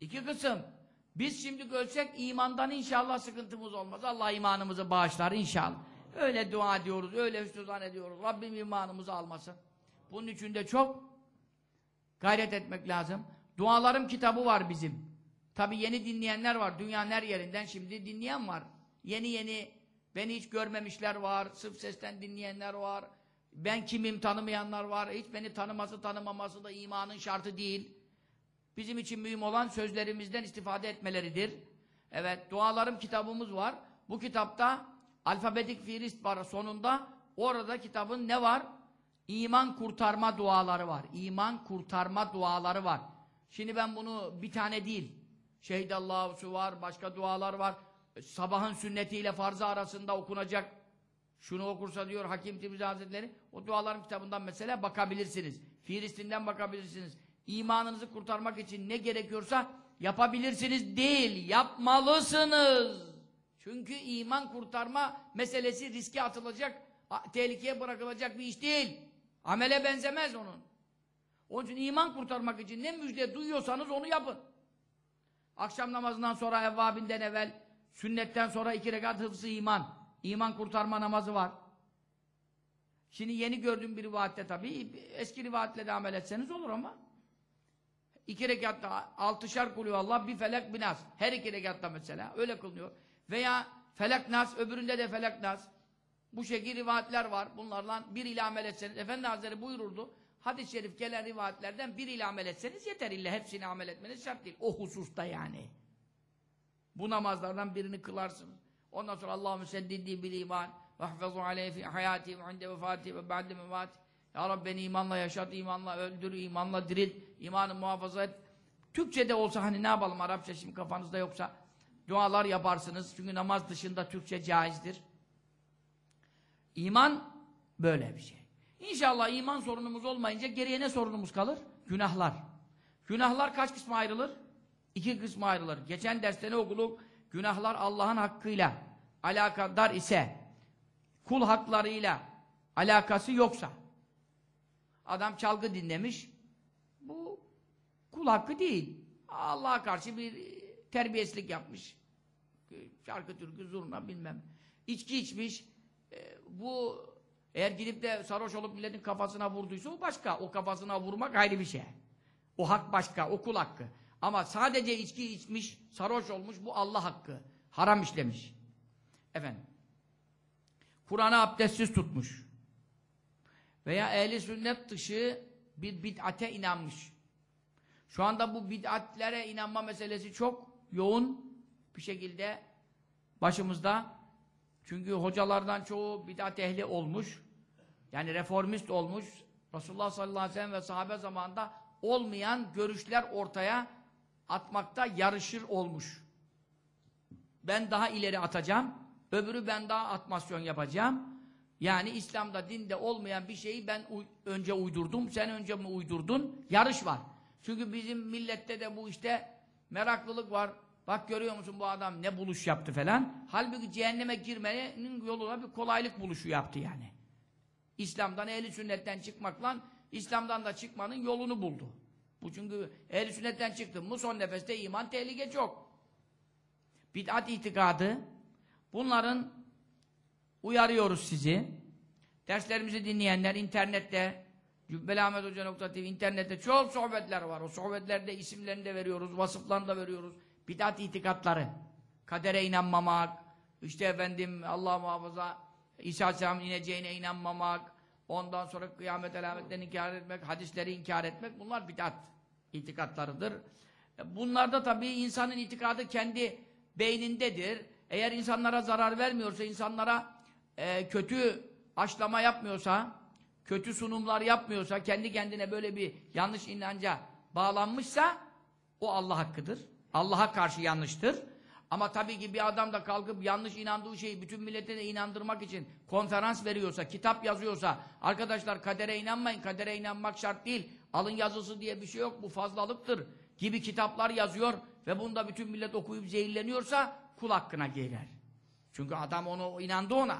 İki kısım. Biz şimdi ölsek imandan inşallah sıkıntımız olmaz. Allah imanımızı bağışlar inşallah. Öyle dua ediyoruz, öyle hüsnü ediyoruz. Rabbim imanımızı almasın. Bunun için de çok gayret etmek lazım. Dualarım kitabı var bizim. Tabi yeni dinleyenler var. Dünyanın her yerinden şimdi dinleyen var. Yeni yeni beni hiç görmemişler var. Sırf sesten dinleyenler var. Ben kimim tanımayanlar var. Hiç beni tanıması tanımaması da imanın şartı değil. Bizim için mühim olan sözlerimizden istifade etmeleridir. Evet, dualarım kitabımız var. Bu kitapta alfabetik fiilist var sonunda. Orada kitabın ne var? İman kurtarma duaları var. İman kurtarma duaları var. Şimdi ben bunu bir tane değil. Şehidallahüsü var, başka dualar var. Sabahın sünnetiyle farzı arasında okunacak. Şunu okursa diyor Hakim Tirmizi Hazretleri, o duaların kitabından mesela bakabilirsiniz. Fiilistinden bakabilirsiniz. İmanınızı kurtarmak için ne gerekiyorsa yapabilirsiniz değil, yapmalısınız. Çünkü iman kurtarma meselesi riske atılacak, tehlikeye bırakılacak bir iş değil. Amele benzemez onun. Onun için iman kurtarmak için ne müjde duyuyorsanız onu yapın. Akşam namazından sonra evvabinden evvel, sünnetten sonra iki rekat hıfzı iman, iman kurtarma namazı var. Şimdi yeni gördüğüm bir rivayette tabii, eski rivayetle de amel etseniz olur ama. İki rekatta altışar kuluyor Allah, bir felak bir nas. Her iki rekatta mesela, öyle kılınıyor. Veya felak nas, öbüründe de felak nas. Bu şekilde rivayetler var. Bunlarla bir ile amel etseniz, Efendi Hazretleri buyururdu, hadis-i şerif gelen rivayetlerden bir ile amel etseniz yeter. İlla hepsini amel etmeniz şart değil. O hususta yani. Bu namazlardan birini kılarsınız. Ondan sonra Allahümme seddiddi bil iman ve hafezu aleyhi fi hayati ve inde vefati ve ba'de mevati. Ya Rabbi beni imanla yaşat, imanla öldür, imanla diril, imanı muhafaza et. Türkçe'de olsa hani ne yapalım Arapça şimdi kafanızda yoksa dualar yaparsınız. Çünkü namaz dışında Türkçe caizdir. İman böyle bir şey. İnşallah iman sorunumuz olmayınca geriye ne sorunumuz kalır? Günahlar. Günahlar kaç kısma ayrılır? İki kısma ayrılır. Geçen derste ne okuduk? Günahlar Allah'ın hakkıyla alakadar ise, kul haklarıyla alakası yoksa, adam çalgı dinlemiş, bu kul hakkı değil. Allah'a karşı bir terbiyesizlik yapmış. Şarkı, türkü, zurna bilmem. İçki içmiş, bu eğer gidip de sarhoş olup milletin kafasına vurduysa o başka. O kafasına vurmak ayrı bir şey. O hak başka, o kul hakkı. Ama sadece içki içmiş, sarhoş olmuş bu Allah hakkı. Haram işlemiş. Efendim. Kur'an'ı abdestsiz tutmuş. Veya ehli sünnet dışı bir bid'ate inanmış. Şu anda bu bid'atlere inanma meselesi çok yoğun bir şekilde başımızda. Çünkü hocalardan çoğu bid'at ehli olmuş. Yani reformist olmuş. Resulullah sallallahu aleyhi ve sellem ve sahabe zamanında olmayan görüşler ortaya atmakta yarışır olmuş. Ben daha ileri atacağım. Öbürü ben daha atmasyon yapacağım. Yani İslam'da, dinde olmayan bir şeyi ben önce uydurdum, sen önce mi uydurdun? Yarış var. Çünkü bizim millette de bu işte meraklılık var. Bak görüyor musun bu adam ne buluş yaptı falan. Halbuki cehenneme girmenin yoluna bir kolaylık buluşu yaptı yani. İslam'dan, ehli sünnetten çıkmakla İslam'dan da çıkmanın yolunu buldu. Bu çünkü ehli sünnetten çıktın mı son nefeste iman tehlike çok. Bid'at itikadı bunların uyarıyoruz sizi. Derslerimizi dinleyenler internette Cübbelahmethoca.tv internette çok sohbetler var. O sohbetlerde isimlerini de veriyoruz, vasıflarını da veriyoruz. Bid'at itikatları. Kadere inanmamak, işte efendim Allah muhafaza İsa Aleyhisselam'ın ineceğine inanmamak, ondan sonra kıyamet alametlerini inkar etmek, hadisleri inkar etmek bunlar bid'at itikatlarıdır. Bunlarda tabii insanın itikadı kendi beynindedir. Eğer insanlara zarar vermiyorsa, insanlara e, kötü aşlama yapmıyorsa, kötü sunumlar yapmıyorsa, kendi kendine böyle bir yanlış inanca bağlanmışsa o Allah hakkıdır. Allah'a karşı yanlıştır. Ama tabii ki bir adam da kalkıp yanlış inandığı şeyi bütün millete de inandırmak için konferans veriyorsa, kitap yazıyorsa, arkadaşlar kadere inanmayın, kadere inanmak şart değil, alın yazısı diye bir şey yok, bu fazlalıktır gibi kitaplar yazıyor ve bunda bütün millet okuyup zehirleniyorsa kul hakkına girer. Çünkü adam onu inandı ona.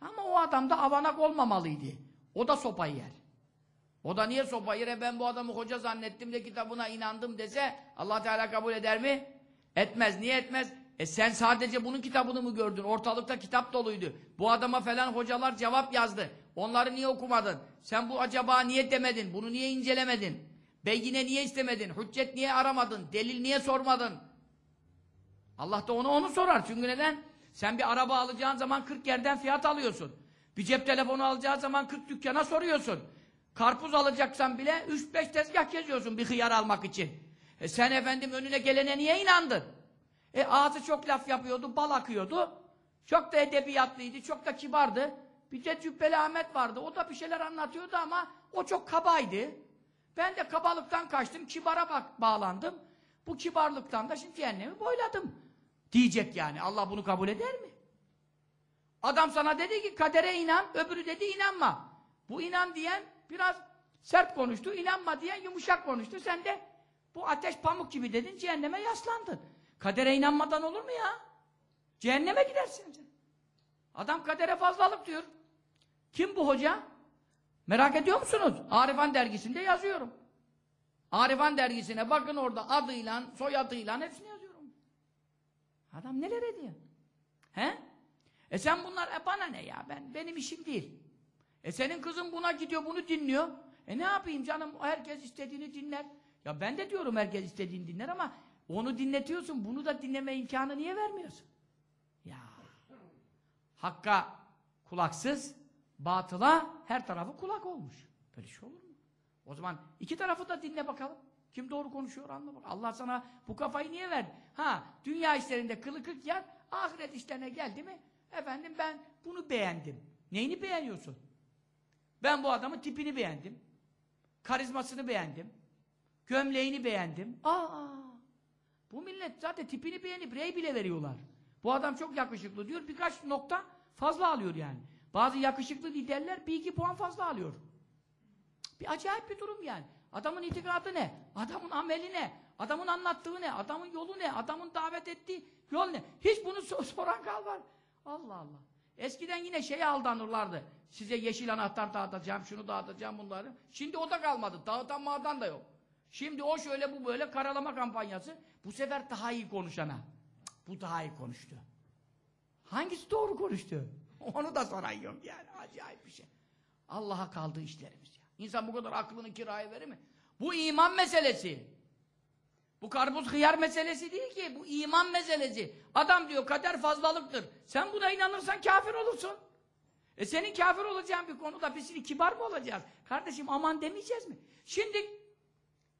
Ama o adam da avanak olmamalıydı. O da sopa yer. O da niye sopa yer? E ben bu adamı hoca zannettim de kitabına inandım dese Allah Teala kabul eder mi? Etmez. Niye etmez? E sen sadece bunun kitabını mı gördün? Ortalıkta kitap doluydu. Bu adama falan hocalar cevap yazdı. Onları niye okumadın? Sen bu acaba niye demedin? Bunu niye incelemedin? Beyine niye istemedin? Hüccet niye aramadın? Delil niye sormadın? Allah da onu onu sorar. Çünkü neden? Sen bir araba alacağın zaman 40 yerden fiyat alıyorsun. Bir cep telefonu alacağın zaman 40 dükkana soruyorsun. Karpuz alacaksan bile 3-5 tezgah geziyorsun bir hıyar almak için. E sen efendim önüne gelene niye inandın? E ağzı çok laf yapıyordu, bal akıyordu. Çok da edebiyatlıydı, çok da kibardı. Bir de Cübbeli Ahmet vardı. O da bir şeyler anlatıyordu ama o çok kabaydı. Ben de kabalıktan kaçtım, kibara bak, bağlandım. Bu kibarlıktan da şimdi cehennemi boyladım. Diyecek yani. Allah bunu kabul eder mi? Adam sana dedi ki kadere inan, öbürü dedi inanma. Bu inan diyen biraz sert konuştu, inanma diyen yumuşak konuştu. Sen de bu ateş pamuk gibi dedin, cehenneme yaslandın. Kadere inanmadan olur mu ya? Cehenneme gidersin. Adam kadere fazlalık diyor. Kim bu hoca? Merak ediyor musunuz? Arifan dergisinde yazıyorum. Arifan dergisine bakın orada adıyla, soyadıyla hepsini yazıyorum. Adam neler ediyor? He? E sen bunlar e bana ne ya? Ben benim işim değil. E senin kızın buna gidiyor, bunu dinliyor. E ne yapayım canım? Herkes istediğini dinler. Ya ben de diyorum herkes istediğini dinler ama onu dinletiyorsun, bunu da dinleme imkanı niye vermiyorsun? Ya. Hakka kulaksız, batıla her tarafı kulak olmuş. Böyle şey olur mu? O zaman iki tarafı da dinle bakalım. Kim doğru konuşuyor anla bak. Allah sana bu kafayı niye verdi? Ha, dünya işlerinde kılı kırk yer, ahiret işlerine geldi mi? Efendim ben bunu beğendim. Neyini beğeniyorsun? Ben bu adamın tipini beğendim. Karizmasını beğendim. Gömleğini beğendim. Aa! Bu millet zaten tipini beğenip rey bile veriyorlar. Bu adam çok yakışıklı diyor. Birkaç nokta fazla alıyor yani. Bazı yakışıklı liderler bir iki puan fazla alıyor. Bir acayip bir durum yani. Adamın itikadı ne? Adamın ameli ne? Adamın anlattığı ne? Adamın yolu ne? Adamın davet ettiği yol ne? Hiç bunu (laughs) soran kalmar. Allah Allah. Eskiden yine şeye aldanırlardı. Size yeşil anahtar dağıtacağım, şunu dağıtacağım bunları. Şimdi o da kalmadı. Dağıtan mağdan da yok. Şimdi o şöyle bu böyle karalama kampanyası. Bu sefer daha iyi konuşana. Bu daha iyi konuştu. Hangisi doğru konuştu? (laughs) Onu da soran yok yani. Acayip bir şey. Allah'a kaldığı işlerimiz ya. İnsan bu kadar aklını kiraya verir mi? Bu iman meselesi. Bu karpuz hıyar meselesi değil ki. Bu iman meselesi. Adam diyor kader fazlalıktır. Sen buna inanırsan kafir olursun. E senin kafir olacağın bir konuda biz şimdi kibar mı olacağız? Kardeşim aman demeyeceğiz mi? Şimdi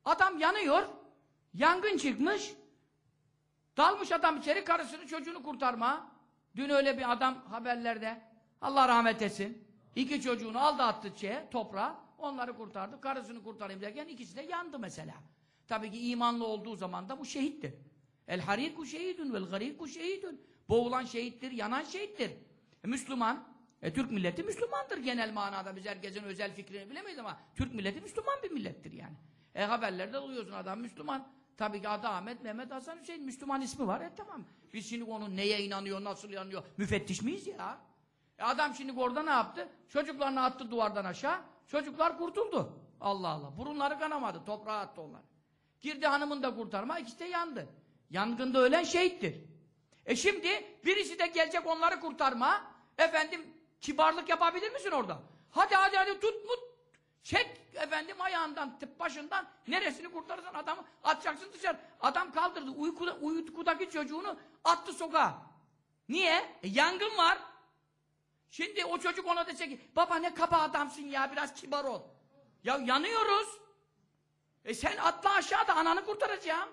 adam yanıyor. Yangın çıkmış. Dalmış adam içeri karısını çocuğunu kurtarma. Dün öyle bir adam haberlerde. Allah rahmet etsin. İki çocuğunu aldı attı şeye, toprağa. Onları kurtardı. Karısını kurtarayım derken ikisi de yandı mesela. Tabii ki imanlı olduğu zaman da bu şehittir. El hariku şehidun vel gariku şehidun. Boğulan şehittir, yanan şehittir. E, Müslüman, e, Türk milleti Müslümandır genel manada. Biz herkesin özel fikrini bilemeyiz ama Türk milleti Müslüman bir millettir yani. E haberlerde duyuyorsun adam Müslüman. tabii ki adı Ahmet, Mehmet, Hasan, Hüseyin. Müslüman ismi var. E tamam. Biz şimdi onun neye inanıyor, nasıl inanıyor? Müfettiş miyiz ya? E adam şimdi orada ne yaptı? Çocuklarını attı duvardan aşağı. Çocuklar kurtuldu. Allah Allah. Burunları kanamadı. Toprağa attı onlar. Girdi hanımını da kurtarma. ikisi de yandı. Yangında ölen şehittir. E şimdi birisi de gelecek onları kurtarma. Efendim kibarlık yapabilir misin orada? Hadi hadi hadi tut mut. Çek efendim ayağından, tıp başından neresini kurtarırsan adamı atacaksın dışarı. Adam kaldırdı uykuda, uykudaki çocuğunu attı sokağa. Niye? E, yangın var. Şimdi o çocuk ona dese ki baba ne kaba adamsın ya biraz kibar ol. Ya yanıyoruz. E sen atla aşağıda ananı kurtaracağım.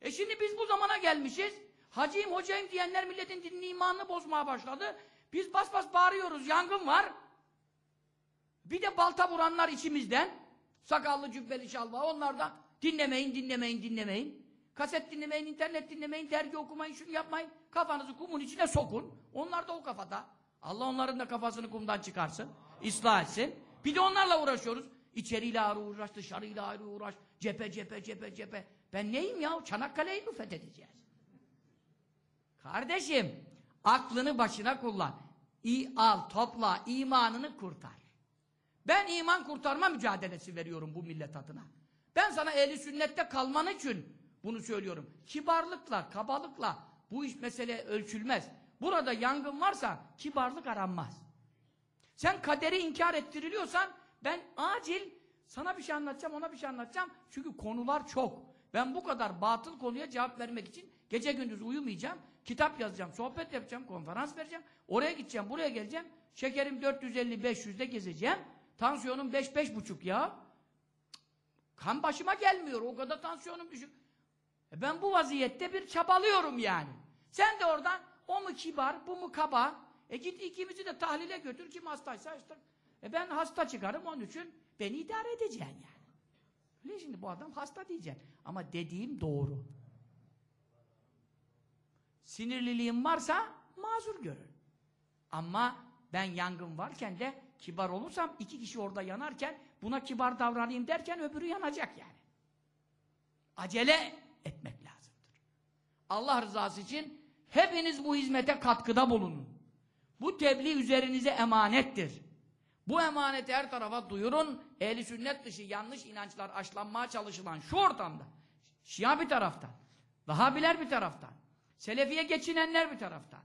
E şimdi biz bu zamana gelmişiz. Hacıyım hocayım diyenler milletin dinini imanını bozmaya başladı. Biz bas bas bağırıyoruz yangın var. Bir de balta vuranlar içimizden. Sakallı cübbeli şalva onlar da dinlemeyin dinlemeyin dinlemeyin. Kaset dinlemeyin, internet dinlemeyin, dergi okumayın, şunu yapmayın. Kafanızı kumun içine sokun. Onlar da o kafada. Allah onların da kafasını kumdan çıkarsın. ıslah etsin. Bir de onlarla uğraşıyoruz. İçeriyle ayrı uğraş, dışarıyla ayrı uğraş. Cephe, cephe, cephe, cephe. Ben neyim ya? Çanakkale'yi mi fethedeceğiz? Kardeşim, aklını başına kullan. İ, al, topla, imanını kurtar. Ben iman kurtarma mücadelesi veriyorum bu millet adına. Ben sana ehli sünnette kalman için bunu söylüyorum. Kibarlıkla, kabalıkla bu iş mesele ölçülmez. Burada yangın varsa kibarlık aranmaz. Sen kaderi inkar ettiriliyorsan ben acil sana bir şey anlatacağım, ona bir şey anlatacağım. Çünkü konular çok. Ben bu kadar batıl konuya cevap vermek için gece gündüz uyumayacağım. Kitap yazacağım, sohbet yapacağım, konferans vereceğim. Oraya gideceğim, buraya geleceğim. Şekerim 450-500'de gezeceğim. Tansiyonum 5-5,5 ya. Kan başıma gelmiyor. O kadar tansiyonum düşük. E ben bu vaziyette bir çabalıyorum yani. Sen de oradan o mu kibar, bu mu kaba? E git ikimizi de tahlile götür. Kim hastaysa işte. E ben hasta çıkarım onun için beni idare edeceksin yani. Ne şimdi bu adam hasta diyeceksin. Ama dediğim doğru. Sinirliliğim varsa mazur görün. Ama ben yangın varken de kibar olursam iki kişi orada yanarken buna kibar davranayım derken öbürü yanacak yani. Acele etmek lazımdır. Allah rızası için hepiniz bu hizmete katkıda bulunun. Bu tebliğ üzerinize emanettir. Bu emaneti her tarafa duyurun. Ehli sünnet dışı yanlış inançlar aşılanmaya çalışılan şu ortamda. Şia bir taraftan. Vahabiler bir taraftan. Selefiye geçinenler bir taraftan.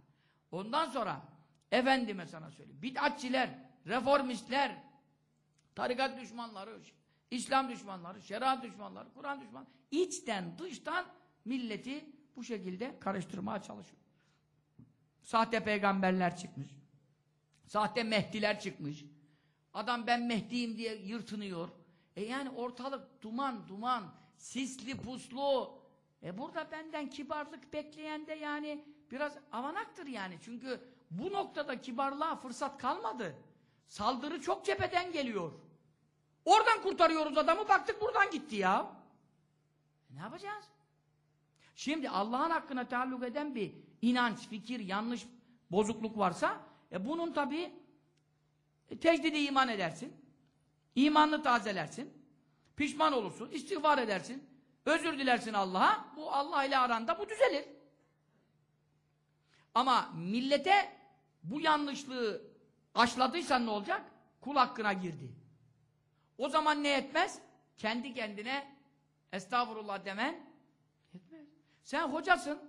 Ondan sonra efendime sana söyleyeyim. Bid'atçiler, reformistler, tarikat düşmanları, İslam düşmanları, şeriat düşmanları, Kur'an düşmanları içten dıştan milleti bu şekilde karıştırmaya çalışıyor. Sahte peygamberler çıkmış. Sahte Mehdiler çıkmış. Adam ben Mehdi'yim diye yırtınıyor. E yani ortalık duman duman, sisli puslu. E burada benden kibarlık bekleyen de yani biraz avanaktır yani. Çünkü bu noktada kibarlığa fırsat kalmadı. Saldırı çok cepheden geliyor. Oradan kurtarıyoruz adamı baktık buradan gitti ya. E ne yapacağız? Şimdi Allah'ın hakkına taalluk eden bir inanç, fikir, yanlış bozukluk varsa e bunun tabi e, tecdidi iman edersin. İmanını tazelersin. Pişman olursun. istiğfar edersin. Özür dilersin Allah'a. Bu Allah ile aranda bu düzelir. Ama millete bu yanlışlığı aşladıysan ne olacak? Kul hakkına girdi. O zaman ne etmez? Kendi kendine estağfurullah demen etmez. Sen hocasın,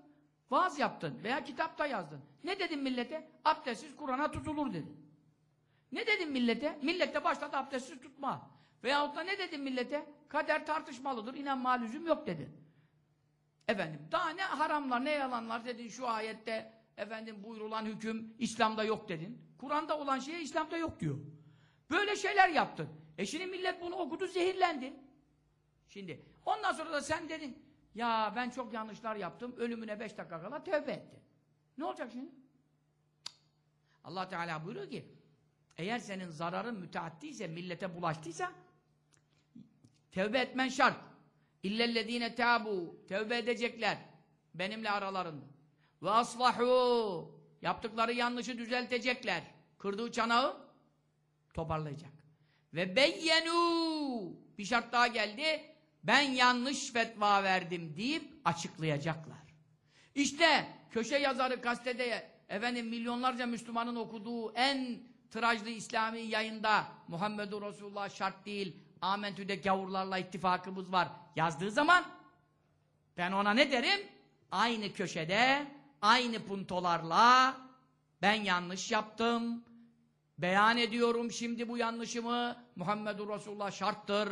vaaz yaptın veya kitapta yazdın. Ne dedin millete? Abdestsiz Kur'an'a tutulur dedin. Ne dedin millete? Millete başladı abdestsiz tutma. Veyahut da ne dedin millete? Kader tartışmalıdır, inanma lüzum yok dedin. Efendim, daha ne haramlar, ne yalanlar dedin şu ayette, efendim buyurulan hüküm İslam'da yok dedin. Kur'an'da olan şeye İslam'da yok diyor. Böyle şeyler yaptın. E şimdi millet bunu okudu, zehirlendi. Şimdi, ondan sonra da sen dedin, ya ben çok yanlışlar yaptım, ölümüne beş dakika kala tövbe ettin. Ne olacak şimdi? Allah Teala buyuruyor ki, eğer senin zararın müteaddiyse, millete bulaştıysa, tevbe etmen şart. İllellezine tabu, tevbe edecekler, benimle aralarında. Ve aslahu, yaptıkları yanlışı düzeltecekler. Kırdığı çanağı toparlayacak. Ve beyyenu, bir şart daha geldi. ben yanlış fetva verdim deyip açıklayacaklar. İşte köşe yazarı gazetede efendim milyonlarca Müslümanın okuduğu en tıraşlı İslami yayında Muhammedur Resulullah şart değil Amentü'de gavurlarla ittifakımız var yazdığı zaman ben ona ne derim? Aynı köşede aynı puntolarla ben yanlış yaptım beyan ediyorum şimdi bu yanlışımı Muhammedur Resulullah şarttır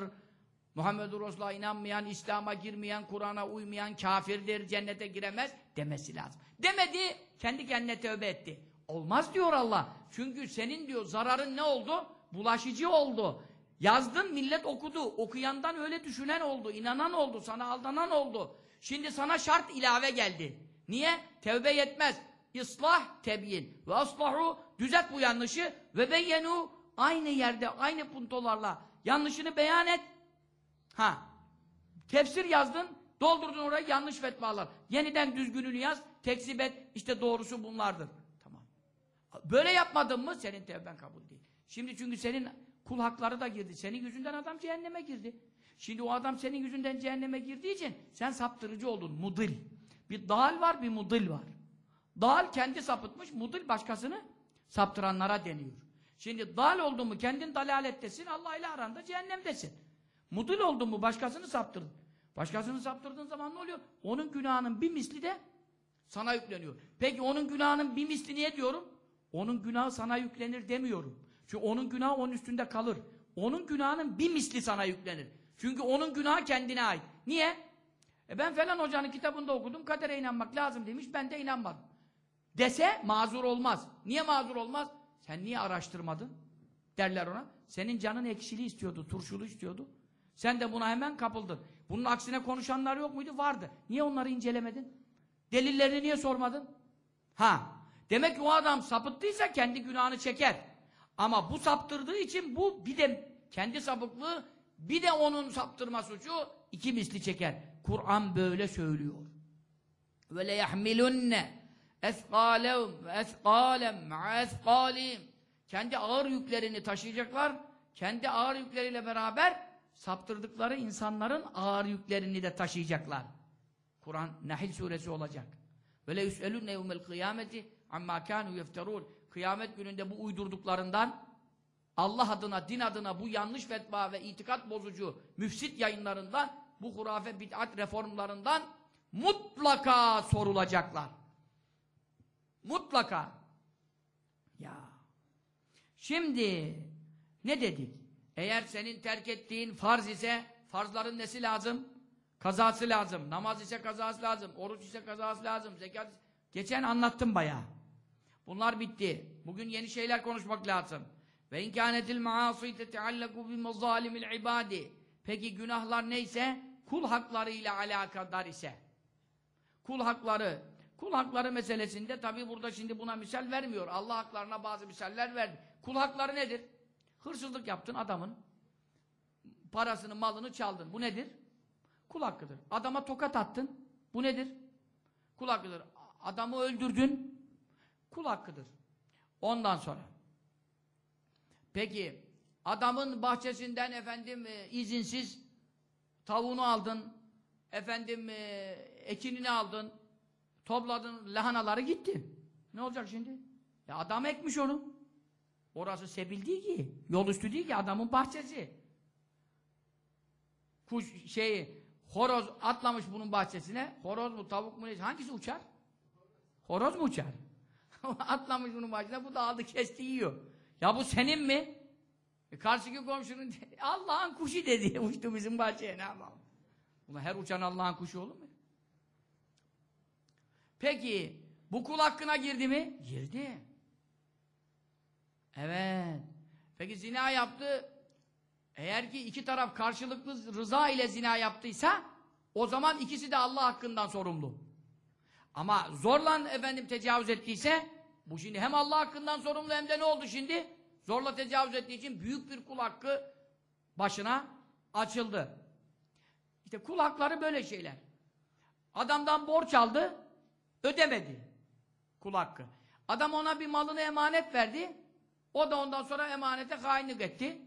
Muhammedur Resulullah'a inanmayan, İslam'a girmeyen, Kur'an'a uymayan kafirdir, cennete giremez demesi lazım. Demedi, kendi kendine tövbe etti. Olmaz diyor Allah. Çünkü senin diyor zararın ne oldu? Bulaşıcı oldu. Yazdın millet okudu. Okuyandan öyle düşünen oldu, inanan oldu, sana aldanan oldu. Şimdi sana şart ilave geldi. Niye? Tevbe yetmez. İslah, tebyin. Ve aslahu, düzelt bu yanlışı. Ve beyyenu, aynı yerde, aynı puntolarla yanlışını beyan et. Ha. Tefsir yazdın, doldurdun orayı yanlış fetvalar. Yeniden düzgününü yaz, tekzip et, işte doğrusu bunlardır. Böyle yapmadın mı senin tevben kabul değil. Şimdi çünkü senin kul hakları da girdi. Senin yüzünden adam cehenneme girdi. Şimdi o adam senin yüzünden cehenneme girdiği için sen saptırıcı oldun. Mudil. Bir dal var, bir mudil var. Dal kendi sapıtmış, mudil başkasını saptıranlara deniyor. Şimdi dal oldun mu kendin dalalettesin, Allah ile aranda cehennemdesin. Mudil oldun mu başkasını saptırdın. Başkasını saptırdığın zaman ne oluyor? Onun günahının bir misli de sana yükleniyor. Peki onun günahının bir misli niye diyorum? Onun günahı sana yüklenir demiyorum. Çünkü onun günahı onun üstünde kalır. Onun günahının bir misli sana yüklenir. Çünkü onun günahı kendine ait. Niye? E ben falan hocanın kitabında okudum, kadere inanmak lazım demiş, ben de inanmadım. Dese mazur olmaz. Niye mazur olmaz? Sen niye araştırmadın? Derler ona. Senin canın ekşili istiyordu, turşulu istiyordu. Sen de buna hemen kapıldın. Bunun aksine konuşanlar yok muydu? Vardı. Niye onları incelemedin? Delillerini niye sormadın? Ha. Demek ki o adam sapıttıysa kendi günahını çeker. Ama bu saptırdığı için bu bir de kendi sapıklığı bir de onun saptırma suçu iki misli çeker. Kur'an böyle söylüyor. Ve le yahmilunne esqalem ma'a esqalim. Kendi ağır yüklerini taşıyacaklar. Kendi ağır yükleriyle beraber saptırdıkları insanların ağır yüklerini de taşıyacaklar. Kur'an Nahil suresi olacak. Ve le yus'elunne yevmel kıyameti amma kanu yefterun. Kıyamet gününde bu uydurduklarından Allah adına, din adına bu yanlış fetva ve itikat bozucu müfsit yayınlarından, bu hurafe bid'at reformlarından mutlaka sorulacaklar. Mutlaka. Ya. Şimdi ne dedik? Eğer senin terk ettiğin farz ise farzların nesi lazım? Kazası lazım. Namaz ise kazası lazım. Oruç ise kazası lazım. Zekat Geçen anlattım bayağı. Bunlar bitti. Bugün yeni şeyler konuşmak lazım. Ve inkânetil maasi teteallaku bi mazalimil ibadi. Peki günahlar neyse kul hakları ile alakadar ise. Kul hakları. Kul hakları meselesinde tabi burada şimdi buna misal vermiyor. Allah haklarına bazı misaller verdi. Kul hakları nedir? Hırsızlık yaptın adamın. Parasını, malını çaldın. Bu nedir? Kul hakkıdır. Adama tokat attın. Bu nedir? Kul hakkıdır. Adamı öldürdün. Kul hakkıdır. Ondan sonra. Peki adamın bahçesinden efendim e, izinsiz tavuğunu aldın. Efendim e, ekinini aldın. Topladın lahanaları gitti. Ne olacak şimdi? Ya adam ekmiş onu. Orası sebil değil ki. Yol üstü değil ki adamın bahçesi. Kuş şey horoz atlamış bunun bahçesine. Horoz mu tavuk mu? Hangisi uçar? Horoz mu uçar? (laughs) atlamış bunun bahçesine. Bu da aldı kesti yiyor. Ya bu senin mi? E karşıki komşunun (laughs) Allah'ın kuşu dedi. (laughs) Uçtu bizim bahçeye ne yapalım? Ulan her uçan Allah'ın kuşu olur mu? Peki bu kul hakkına girdi mi? Girdi. Evet. Peki zina yaptı. Eğer ki iki taraf karşılıklı rıza ile zina yaptıysa o zaman ikisi de Allah hakkından sorumlu. Ama zorla efendim tecavüz ettiyse bu şimdi hem Allah hakkından sorumlu hem de ne oldu şimdi? Zorla tecavüz ettiği için büyük bir kul hakkı başına açıldı. İşte kul hakları böyle şeyler. Adamdan borç aldı, ödemedi kul hakkı. Adam ona bir malını emanet verdi, o da ondan sonra emanete hainlik etti.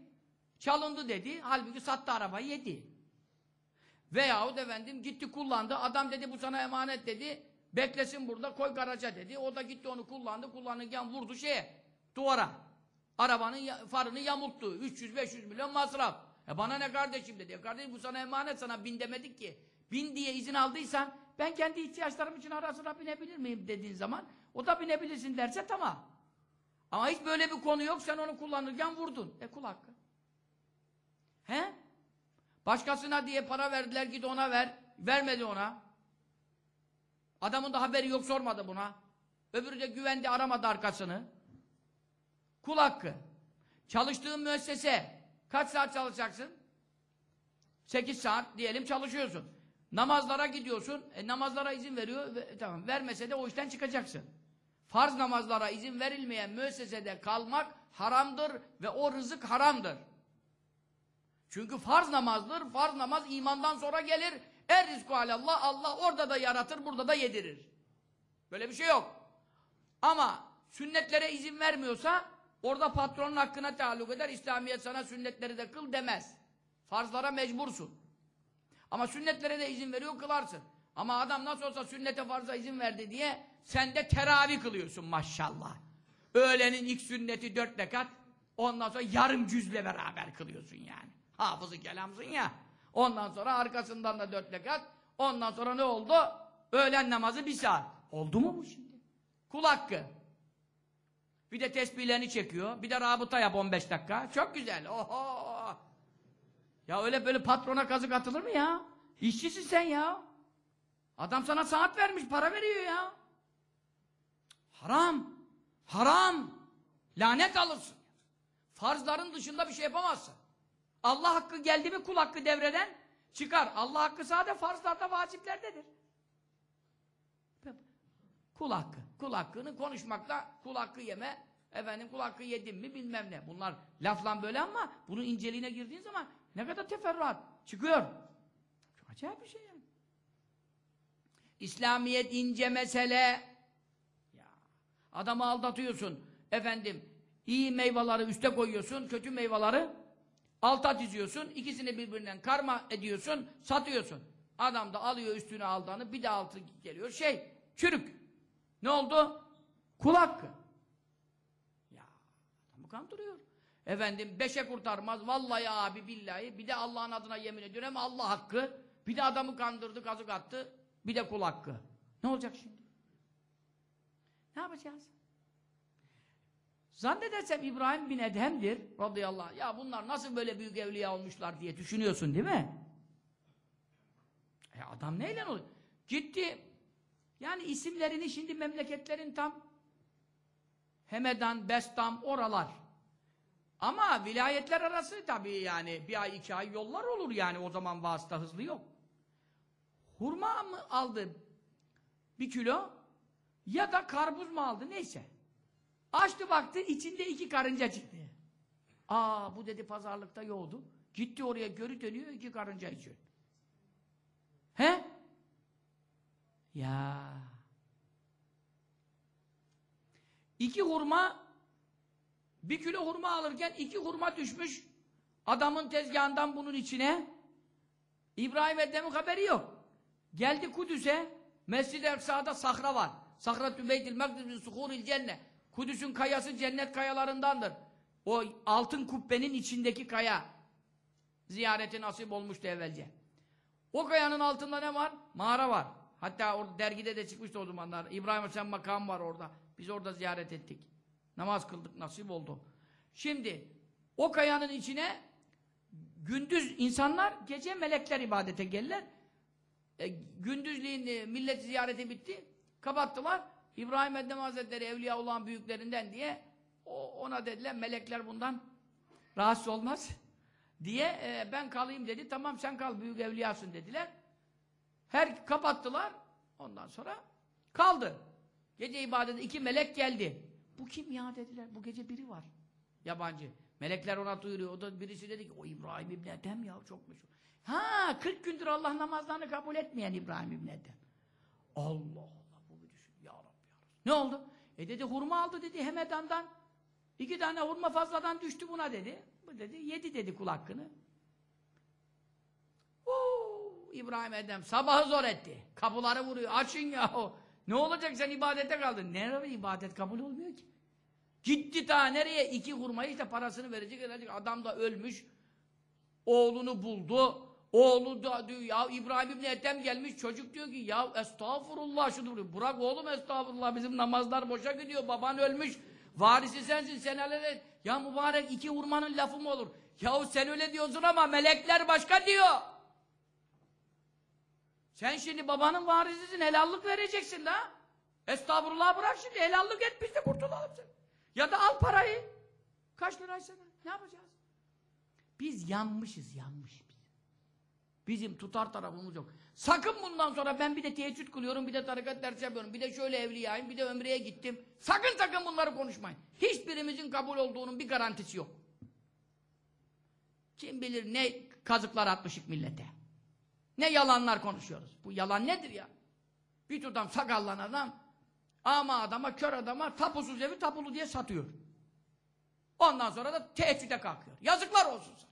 Çalındı dedi, halbuki sattı arabayı yedi. Veyahut efendim gitti kullandı. Adam dedi bu sana emanet dedi. Beklesin burada koy garaja dedi. O da gitti onu kullandı. Kullanırken vurdu şeye. Duvara. Arabanın farını yamulttu. 300-500 milyon masraf. E bana ne kardeşim dedi. E kardeşim bu sana emanet sana bin demedik ki. Bin diye izin aldıysan ben kendi ihtiyaçlarım için ara sıra binebilir miyim dediğin zaman o da binebilirsin derse tamam. Ama hiç böyle bir konu yok sen onu kullanırken vurdun. E kul hakkı. He? Başkasına diye para verdiler git ona ver. Vermedi ona. Adamın da haberi yok sormadı buna. Öbürü de güvendi aramadı arkasını. Kul hakkı. Çalıştığın müessese kaç saat çalışacaksın? 8 saat diyelim çalışıyorsun. Namazlara gidiyorsun. E, namazlara izin veriyor. Ve, tamam vermese de o işten çıkacaksın. Farz namazlara izin verilmeyen müessesede kalmak haramdır ve o rızık haramdır. Çünkü farz namazdır. Farz namaz imandan sonra gelir. Er rizku alallah. Allah orada da yaratır, burada da yedirir. Böyle bir şey yok. Ama sünnetlere izin vermiyorsa orada patronun hakkına taalluk eder. İslamiyet sana sünnetleri de kıl demez. Farzlara mecbursun. Ama sünnetlere de izin veriyor kılarsın. Ama adam nasıl olsa sünnete farza izin verdi diye sen de teravih kılıyorsun maşallah. Öğlenin ilk sünneti dört rekat ondan sonra yarım cüzle beraber kılıyorsun yani. Hafızı kelamsın ya. Ondan sonra arkasından da dört rekat. Ondan sonra ne oldu? Öğlen namazı bir saat. Oldu mu bu şimdi? Kul hakkı. Bir de tesbihlerini çekiyor. Bir de rabıta yap 15 dakika. Çok güzel. Oho! Ya öyle böyle patrona kazık atılır mı ya? İşçisin sen ya. Adam sana saat vermiş, para veriyor ya. Haram. Haram. Lanet alırsın. Farzların dışında bir şey yapamazsın. Allah hakkı geldi mi kul hakkı devreden çıkar. Allah hakkı sadece farzlarda, vaciplerdedir. Kul hakkı. Kul hakkını konuşmakla kul hakkı yeme, efendim kul hakkı yedim mi bilmem ne. Bunlar laflan böyle ama bunun inceliğine girdiğin zaman ne kadar teferruat çıkıyor. Çok acayip bir şey yani. İslamiyet ince mesele. Ya adamı aldatıyorsun. Efendim iyi meyveleri üste koyuyorsun, kötü meyveleri alta diziyorsun. ikisini birbirinden karma ediyorsun, satıyorsun. Adam da alıyor üstüne aldanı, bir de altı geliyor şey, çürük. Ne oldu? Kul hakkı. Ya adamı kandırıyor. Efendim beşe kurtarmaz. Vallahi abi billahi. Bir de Allah'ın adına yemin ediyor hem Allah hakkı. Bir de adamı kandırdı, kazık attı. Bir de kul. Ne olacak şimdi? Ne yapacağız? Zannedersem İbrahim bin Edhem'dir radıyallahu anh. Ya bunlar nasıl böyle büyük evliya olmuşlar diye düşünüyorsun değil mi? E adam neyle oluyor? Gitti. Yani isimlerini şimdi memleketlerin tam Hemedan, Bestam, oralar. Ama vilayetler arası tabii yani bir ay iki ay yollar olur yani o zaman vasıta hızlı yok. Hurma mı aldı bir kilo ya da karpuz mu aldı neyse. Açtı baktı içinde iki karınca çıktı. Aa bu dedi pazarlıkta yoğdu. Gitti oraya görü dönüyor iki karınca içiyor. He? Ya. İki hurma bir kilo hurma alırken iki hurma düşmüş adamın tezgahından bunun içine İbrahim Edem'in haberi yok. Geldi Kudüs'e Mescid-i Eksa'da sahra var. Sahra-tü Beytil Mekdis Suhuril Cennet. Kudüs'ün kayası cennet kayalarındandır. O altın kubbenin içindeki kaya. Ziyareti nasip olmuştu evvelce. O kayanın altında ne var? Mağara var. Hatta orada dergide de çıkmıştı o zamanlar. İbrahim Hüseyin makam var orada. Biz orada ziyaret ettik. Namaz kıldık, nasip oldu. Şimdi o kayanın içine gündüz insanlar, gece melekler ibadete gelirler. E, gündüzliğin e, ziyareti bitti. Kapattılar. İbrahim Edem Hazretleri evliya olan büyüklerinden diye o, ona dediler melekler bundan rahatsız olmaz diye e, ben kalayım dedi. Tamam sen kal büyük evliyasın dediler. Her kapattılar. Ondan sonra kaldı. Gece ibadete iki melek geldi. Bu kim ya dediler. Bu gece biri var. Yabancı. Melekler ona duyuruyor. O da birisi dedi ki o İbrahim İbni Ethem ya çok meşhur. Ha 40 gündür Allah namazlarını kabul etmeyen İbrahim İbni Ethem. Allah Allah bu bir düşün. Ya Rabbi ya Rabbi. Ne oldu? E dedi hurma aldı dedi Hemedan'dan. İki tane hurma fazladan düştü buna dedi. Bu dedi yedi dedi kul hakkını. Oo, İbrahim Edem sabahı zor etti. Kapıları vuruyor. Açın yahu. Ne olacak sen ibadete kaldın. Nerede ibadet kabul olmuyor ki? Gitti ta nereye? İki hurmayı işte parasını verecek. verecek. Adam da ölmüş. Oğlunu buldu. Oğlu da diyor ya İbrahim İbni Ethem gelmiş çocuk diyor ki ya estağfurullah şunu diyor. Bırak oğlum estağfurullah bizim namazlar boşa gidiyor. Baban ölmüş. Varisi sensin sen et. Ya mübarek iki hurmanın lafı mı olur? Yahu sen öyle diyorsun ama melekler başka diyor. Sen şimdi babanın varisisin helallik vereceksin da. Estağfurullah bırak şimdi helallik et biz de kurtulalım sen. Ya da al parayı. Kaç liraysa. Ne yapacağız? Biz yanmışız yanmış. Bizim tutar tarafımız yok. Sakın bundan sonra ben bir de teheccüd kılıyorum, bir de tarikat dersi yapıyorum, bir de şöyle evliyayım, bir de ömreye gittim. Sakın sakın bunları konuşmayın. Hiçbirimizin kabul olduğunun bir garantisi yok. Kim bilir ne kazıklar atmışık millete. Ne yalanlar konuşuyoruz. Bu yalan nedir ya? Bir tutam sakallan adam, ama adama, kör adama tapusuz evi tapulu diye satıyor. Ondan sonra da teheccüde kalkıyor. Yazıklar olsun sana.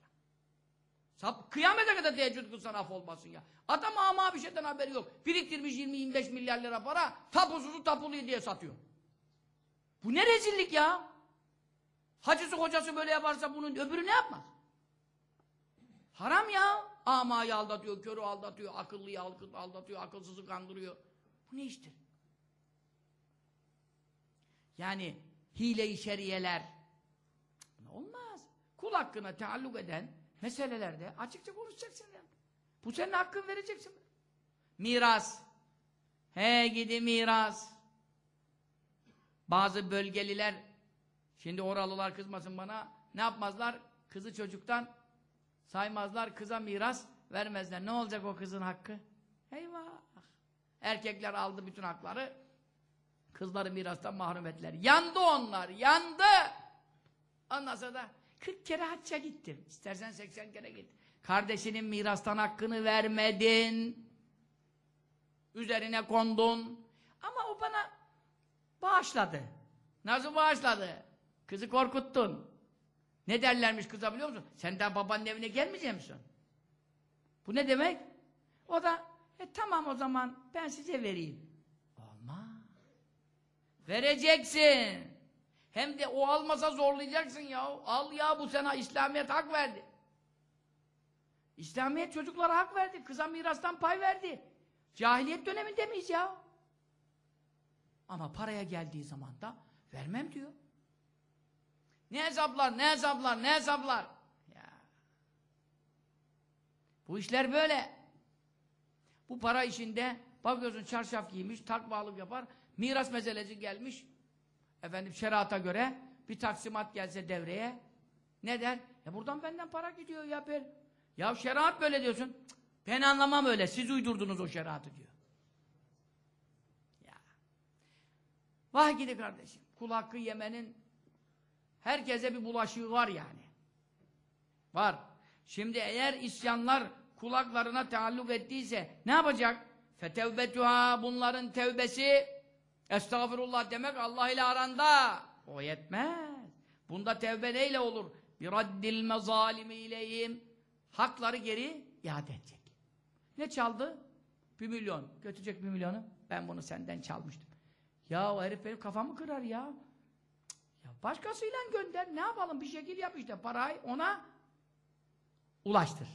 Kıyamete kadar teheccüd kılsan af olmasın ya. Adam ama bir şeyden haberi yok. Biriktirmiş 20-25 milyar lira para, tapusuzu tapuluyu diye satıyor. Bu ne rezillik ya? Hacısı hocası böyle yaparsa bunun öbürü ne yapmaz? Haram ya. Amayı aldatıyor, körü aldatıyor, akıllıyı aldatıyor, akılsızı kandırıyor. Bu ne iştir? Yani hile-i şeriyeler olmaz. Kul hakkına taalluk eden meselelerde açıkça konuşacaksın ya. Bu senin hakkın vereceksin. Miras. He gidi miras. Bazı bölgeliler şimdi oralılar kızmasın bana ne yapmazlar? Kızı çocuktan saymazlar. Kıza miras vermezler. Ne olacak o kızın hakkı? Eyvah. Erkekler aldı bütün hakları. Kızları mirastan mahrum ettiler. Yandı onlar. Yandı. Sonra da 40 kere hacca gittim. İstersen 80 kere git. Kardeşinin mirastan hakkını vermedin. Üzerine kondun. Ama o bana bağışladı. Nasıl bağışladı? Kızı korkuttun. Ne derlermiş kıza biliyor musun? Sen daha babanın evine gelmeyecek misin? Bu ne demek? O da e tamam o zaman ben size vereyim. Olmaz. Vereceksin. Hem de o almasa zorlayacaksın ya. Al ya bu sana İslamiyet hak verdi. İslamiyet çocuklara hak verdi. Kıza mirastan pay verdi. Cahiliyet döneminde miyiz ya? Ama paraya geldiği zaman da vermem diyor. Ne hesaplar, ne hesaplar, ne hesaplar. Ya. Bu işler böyle. Bu para işinde bakıyorsun çarşaf giymiş, takvalık yapar. Miras meselesi gelmiş. Efendim şerata göre bir taksimat gelse devreye ne der? Ya buradan benden para gidiyor ya ben. Ya şeriat böyle diyorsun. Cık, ben anlamam öyle. Siz uydurdunuz o şeriatı diyor. Ya. Vah gidi kardeşim. Kul hakkı yemenin herkese bir bulaşığı var yani. Var. Şimdi eğer isyanlar kulaklarına taalluk ettiyse ne yapacak? Fetevbetuha bunların tevbesi estağfurullah demek Allah ile aranda. O yetmez. Bunda tevbe neyle olur? Biraddil mezalimi ileyhim. Hakları geri iade edecek. Ne çaldı? Bir milyon. Götürecek bir milyonu. Ben bunu senden çalmıştım. Ya o herif benim kafamı kırar ya. Ya başkasıyla gönder. Ne yapalım? Bir şekil yap işte. Parayı ona ulaştır.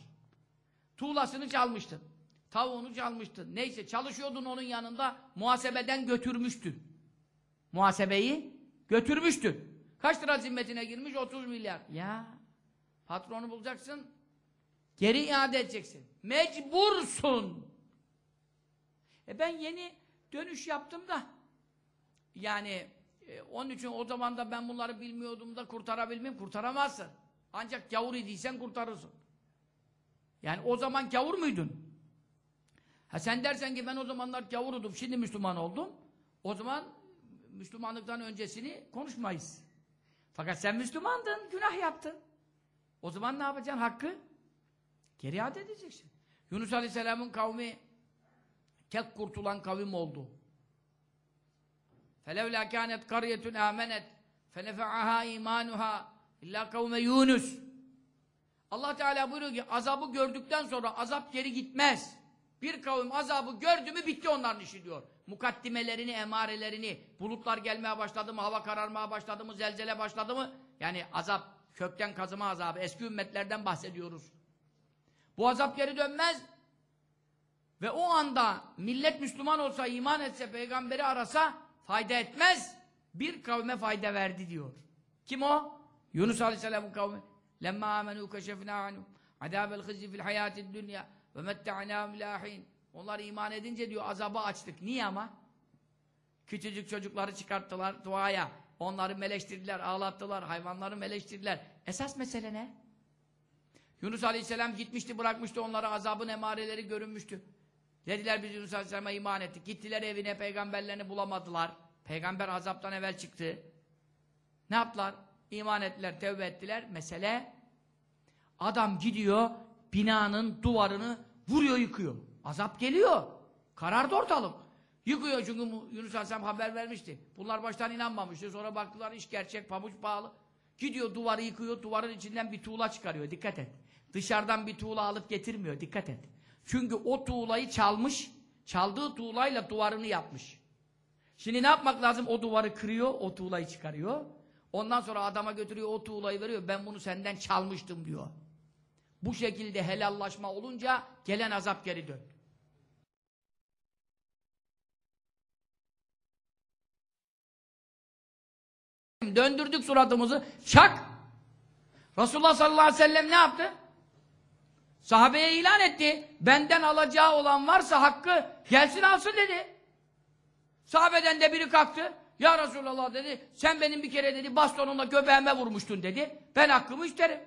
Tuğlasını çalmıştın. Tavuğunu çalmıştın. Neyse çalışıyordun onun yanında muhasebeden götürmüştün. Muhasebeyi götürmüştün. Kaç lira zimmetine girmiş? 30 milyar. Ya patronu bulacaksın. Geri iade edeceksin. Mecbursun. E ben yeni dönüş yaptım da yani e, onun için o zaman da ben bunları bilmiyordum da kurtarabilmem. Kurtaramazsın. Ancak gavur idiysen kurtarırsın. Yani o zaman gavur muydun? Ha sen dersen ki ben o zamanlar gavurudum, şimdi Müslüman oldum. O zaman Müslümanlıktan öncesini konuşmayız. Fakat sen Müslümandın, günah yaptın. O zaman ne yapacaksın hakkı? Geri iade edeceksin. Yunus Aleyhisselam'ın kavmi tek kurtulan kavim oldu. فَلَوْلَا كَانَتْ قَرْيَةٌ آمَنَتْ فَنَفَعَهَا اِيمَانُهَا اِلَّا قَوْمَ Yunus Allah Teala buyuruyor ki azabı gördükten sonra azap geri gitmez. Bir kavim azabı gördü mü bitti onların işi diyor. Mukaddimelerini, emarelerini, bulutlar gelmeye başladı mı, hava kararmaya başladı mı, zelzele başladı mı? Yani azap, kökten kazıma azabı, eski ümmetlerden bahsediyoruz. Bu azap geri dönmez. Ve o anda millet Müslüman olsa, iman etse, peygamberi arasa fayda etmez. Bir kavme fayda verdi diyor. Kim o? Yunus Aleyhisselam'ın kavmi. Lemma amenu keşefna anhum adabel hızzi fil hayatid dünya ve metta'nâhum ilâhin. Onlar iman edince diyor azabı açtık. Niye ama? Küçücük çocukları çıkarttılar duaya. Onları meleştirdiler, ağlattılar. Hayvanları meleştirdiler. Esas mesele ne? Yunus Aleyhisselam gitmişti, bırakmıştı onlara azabın emareleri görünmüştü. Dediler biz Yunus Aleyhisselam'a iman ettik. Gittiler evine, peygamberlerini bulamadılar. Peygamber azaptan evvel çıktı. Ne yaptılar? İman ettiler, tevbe ettiler. Mesele adam gidiyor, binanın duvarını vuruyor, yıkıyor. Azap geliyor. Karardı ortalık. Yıkıyor çünkü Yunus Aleyhisselam haber vermişti. Bunlar baştan inanmamıştı. Sonra baktılar iş gerçek, pabuç bağlı. Gidiyor duvarı yıkıyor, duvarın içinden bir tuğla çıkarıyor. Dikkat et. Dışarıdan bir tuğla alıp getirmiyor. Dikkat et. Çünkü o tuğlayı çalmış, çaldığı tuğlayla duvarını yapmış. Şimdi ne yapmak lazım? O duvarı kırıyor, o tuğlayı çıkarıyor. Ondan sonra adama götürüyor, o tuğlayı veriyor. Ben bunu senden çalmıştım diyor. Bu şekilde helallaşma olunca gelen azap geri döndü. Döndürdük suratımızı, çak! Resulullah sallallahu aleyhi ve sellem ne yaptı? Sahabeye ilan etti. Benden alacağı olan varsa hakkı gelsin alsın dedi. Sahabeden de biri kalktı. Ya Resulallah dedi, sen benim bir kere dedi bastonunla göbeğime vurmuştun dedi. Ben hakkımı isterim.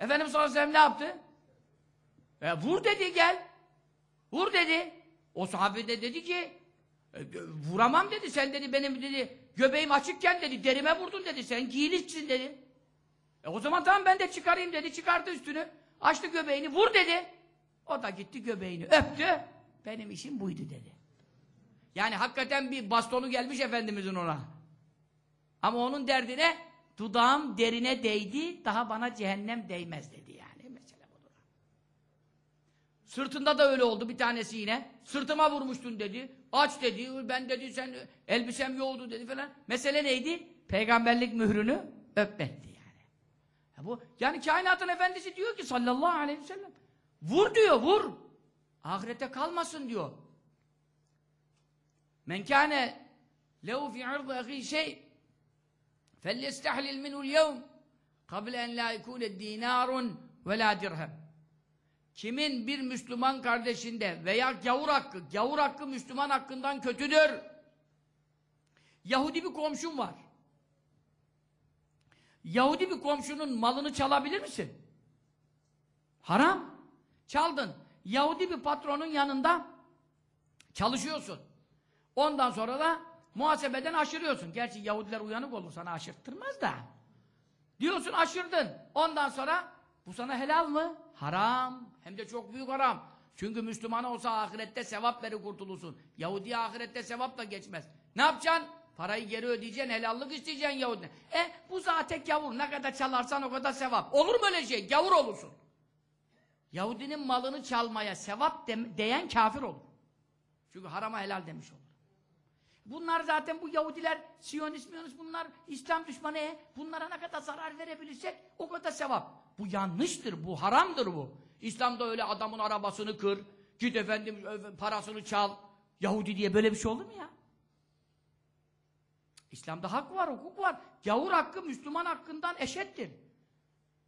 Efendimiz sallallahu ne yaptı? E, vur dedi gel. Vur dedi. O sahabe de dedi ki e, vuramam dedi. Sen dedi benim dedi göbeğim açıkken dedi derime vurdun dedi. Sen giyinişsin dedi. E o zaman tamam ben de çıkarayım dedi. Çıkardı üstünü. Açtı göbeğini vur dedi. O da gitti göbeğini öptü. Benim işim buydu dedi. Yani hakikaten bir bastonu gelmiş Efendimizin ona. Ama onun derdine dudağım derine değdi daha bana cehennem değmez dedi yani. Mesele budur. Sırtında da öyle oldu bir tanesi yine. Sırtıma vurmuştun dedi. Aç dedi. Ben dedi sen elbisem yoğdu dedi falan. Mesele neydi? Peygamberlik mührünü öpmekti yani. Ya bu, yani kainatın efendisi diyor ki sallallahu aleyhi ve sellem vur diyor vur. Ahirete kalmasın diyor. Men kâne lehu fi şey minul yevm kable en la ikûne dinarun ve la dirhem. Kimin bir Müslüman kardeşinde veya gavur hakkı, gavur hakkı Müslüman hakkından kötüdür. Yahudi bir komşun var. Yahudi bir komşunun malını çalabilir misin? Haram. Çaldın. Yahudi bir patronun yanında çalışıyorsun. Ondan sonra da muhasebeden aşırıyorsun. Gerçi Yahudiler uyanık olur sana aşırttırmaz da. Diyorsun aşırdın. Ondan sonra bu sana helal mı? Haram. Hem de çok büyük haram. Çünkü Müslüman olsa ahirette sevap verir kurtulursun. Yahudiye ahirette sevap da geçmez. Ne yapacaksın? Parayı geri ödeyeceksin, helallik isteyeceksin Yahudi. E bu zaten gavur. Ne kadar çalarsan o kadar sevap. Olur mu öyle şey? Gavur olursun. Yahudinin malını çalmaya sevap de değen kafir olur. Çünkü harama helal demiş olur. Bunlar zaten bu Yahudiler, Siyonist, Miyonist bunlar İslam düşmanı. E, bunlara ne kadar zarar verebilirsek o kadar sevap. Bu yanlıştır, bu haramdır bu. İslam'da öyle adamın arabasını kır, git efendim parasını çal. Yahudi diye böyle bir şey olur mu ya? İslam'da hak var, hukuk var. Gavur hakkı Müslüman hakkından eşittir.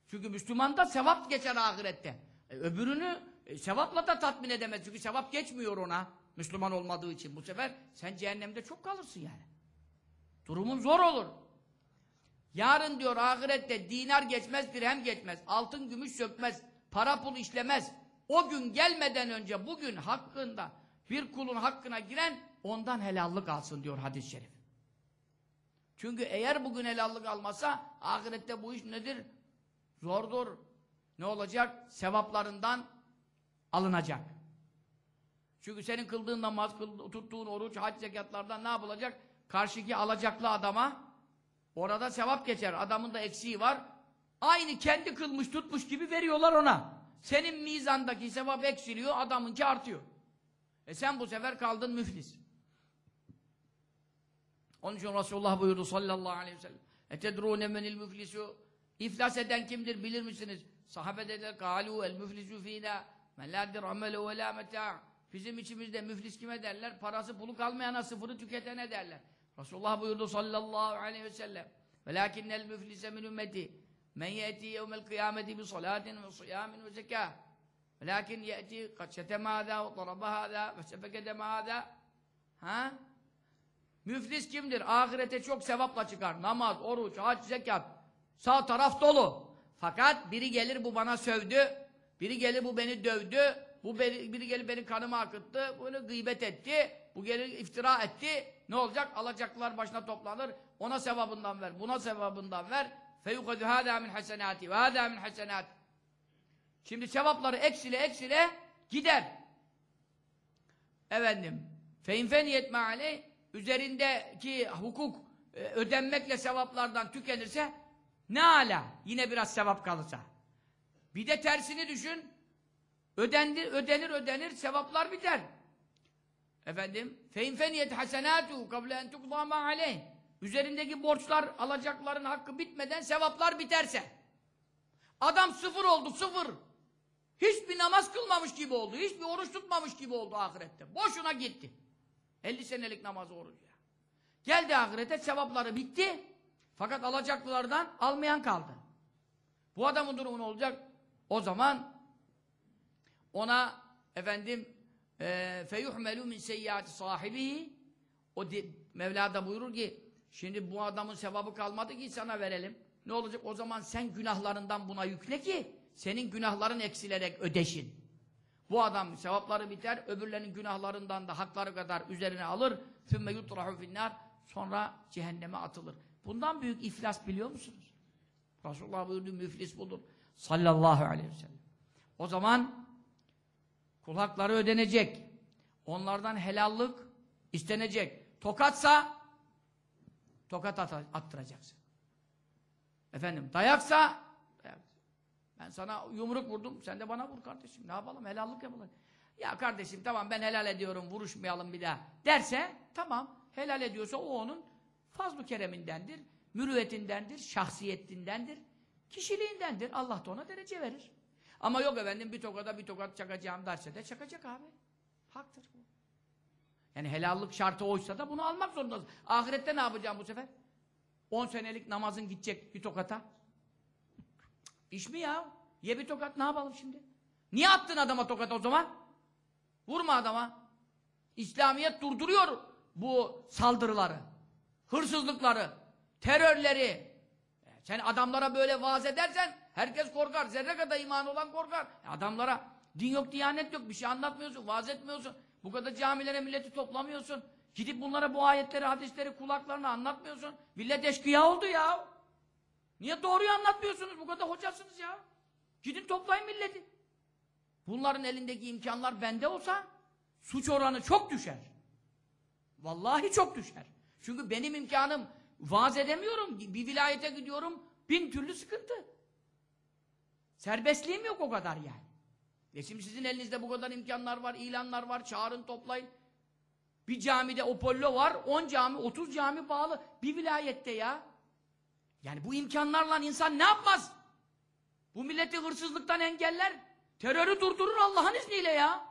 Çünkü Müslümanda sevap geçer ahirette. E, öbürünü e, sevapla da tatmin edemez. Çünkü sevap geçmiyor ona. Müslüman olmadığı için. Bu sefer sen cehennemde çok kalırsın yani. Durumun zor olur. Yarın diyor ahirette dinar geçmez, dirhem geçmez. Altın, gümüş sökmez. Para pul işlemez. O gün gelmeden önce bugün hakkında bir kulun hakkına giren ondan helallik alsın diyor hadis-i şerif. Çünkü eğer bugün helallik almasa ahirette bu iş nedir? Zordur. Ne olacak? Sevaplarından alınacak. Çünkü senin kıldığın namaz, tuttuğun oruç, hac zekatlardan ne yapılacak? Karşıki alacaklı adama orada sevap geçer. Adamın da eksiği var. Aynı kendi kılmış tutmuş gibi veriyorlar ona. Senin mizandaki sevap eksiliyor, adamınki artıyor. E sen bu sefer kaldın müflis. Onun için Resulullah buyurdu sallallahu aleyhi ve sellem. Etedrûne menil müflisu. İflas eden kimdir bilir misiniz? Sahabe dediler, kâlû el müflisu fînâ. Men lâ dirhamele ve lâ. Bizim içimizde müflis kime derler? Parası pulu kalmayana sıfırı tüketene derler. Resulullah buyurdu sallallahu aleyhi ve sellem. Velâkinnel müflise min ümmeti. Men ye'ti yevmel kıyameti bi salâtin ve siyâmin ve zekâh. Velakin ye'ti kad şeteme hâzâ ve daraba hâzâ ve sefeke deme hâzâ. Ha? Müflis kimdir? Ahirete çok sevapla çıkar. Namaz, oruç, hac, zekat. Sağ taraf dolu. Fakat biri gelir bu bana sövdü. Biri gelir bu beni dövdü. Bu biri, biri gelir benim kanımı akıttı. Bunu gıybet etti. Bu gelir iftira etti. Ne olacak? Alacaklılar başına toplanır. Ona sevabından ver. Buna sevabından ver. Feyukadü hâdâ min hasenâti ve hâdâ min. Şimdi sevapları eksile eksile gider. Efendim. Feinfen yetme aleyh üzerindeki hukuk e, ödenmekle sevaplardan tükenirse ne ala? Yine biraz sevap kalırsa. Bir de tersini düşün. Ödendir, ödenir ödenir sevaplar biter. Efendim, fein feniyet hasenatu kable en tukza ma aleyh. Üzerindeki borçlar, alacakların hakkı bitmeden sevaplar biterse. Adam sıfır oldu, sıfır. Hiçbir namaz kılmamış gibi oldu, hiçbir oruç tutmamış gibi oldu ahirette. Boşuna gitti. 50 senelik namazı orucu ya. Geldi ahirete, sevapları bitti. Fakat alacaklılardan almayan kaldı. Bu adamın durumu ne olacak? O zaman ona efendim e, feyuhmelu min seyyati sahibi o de, Mevla da buyurur ki şimdi bu adamın sevabı kalmadı ki sana verelim. Ne olacak? O zaman sen günahlarından buna yükle ki senin günahların eksilerek ödeşin. Bu adam sevapları biter, öbürlerinin günahlarından da hakları kadar üzerine alır. Sümme yutrahu finnar. Sonra cehenneme atılır. Bundan büyük iflas biliyor musunuz? Resulullah buyurdu müflis budur. Sallallahu aleyhi ve sellem. O zaman kul hakları ödenecek. Onlardan helallik istenecek. Tokatsa tokat at attıracaksın. Efendim dayaksa dayak. Ben sana yumruk vurdum, sen de bana vur kardeşim. Ne yapalım? Helallik yapalım. Ya kardeşim tamam ben helal ediyorum, vuruşmayalım bir daha derse tamam. Helal ediyorsa o onun fazl-ı keremindendir, mürüvvetindendir, şahsiyetindendir, kişiliğindendir. Allah da ona derece verir. Ama yok efendim bir tokada bir tokat çakacağım derse de çakacak abi. Haktır bu. Yani helallik şartı oysa da bunu almak zorundasın. Ahirette ne yapacağım bu sefer? 10 senelik namazın gidecek bir tokata. İş mi ya? Ye bir tokat ne yapalım şimdi? Niye attın adama tokat o zaman? Vurma adama. İslamiyet durduruyor bu saldırıları, hırsızlıkları, terörleri. Sen adamlara böyle vaaz edersen herkes korkar. Zerre kadar iman olan korkar. Adamlara din yok, diyanet yok. Bir şey anlatmıyorsun, vaaz etmiyorsun. Bu kadar camilere milleti toplamıyorsun. Gidip bunlara bu ayetleri, hadisleri kulaklarına anlatmıyorsun. Millet eşkıya oldu ya. Niye doğruyu anlatmıyorsunuz? Bu kadar hocasınız ya. Gidin toplayın milleti. Bunların elindeki imkanlar bende olsa suç oranı çok düşer. Vallahi çok düşer. Çünkü benim imkanım vaaz edemiyorum. Bir vilayete gidiyorum bin türlü sıkıntı. Serbestliğim yok o kadar yani. E şimdi sizin elinizde bu kadar imkanlar var, ilanlar var, çağırın toplayın. Bir camide Apollo var, 10 cami, 30 cami bağlı. Bir vilayette ya. Yani bu imkanlarla insan ne yapmaz? Bu milleti hırsızlıktan engeller, terörü durdurur Allah'ın izniyle ya.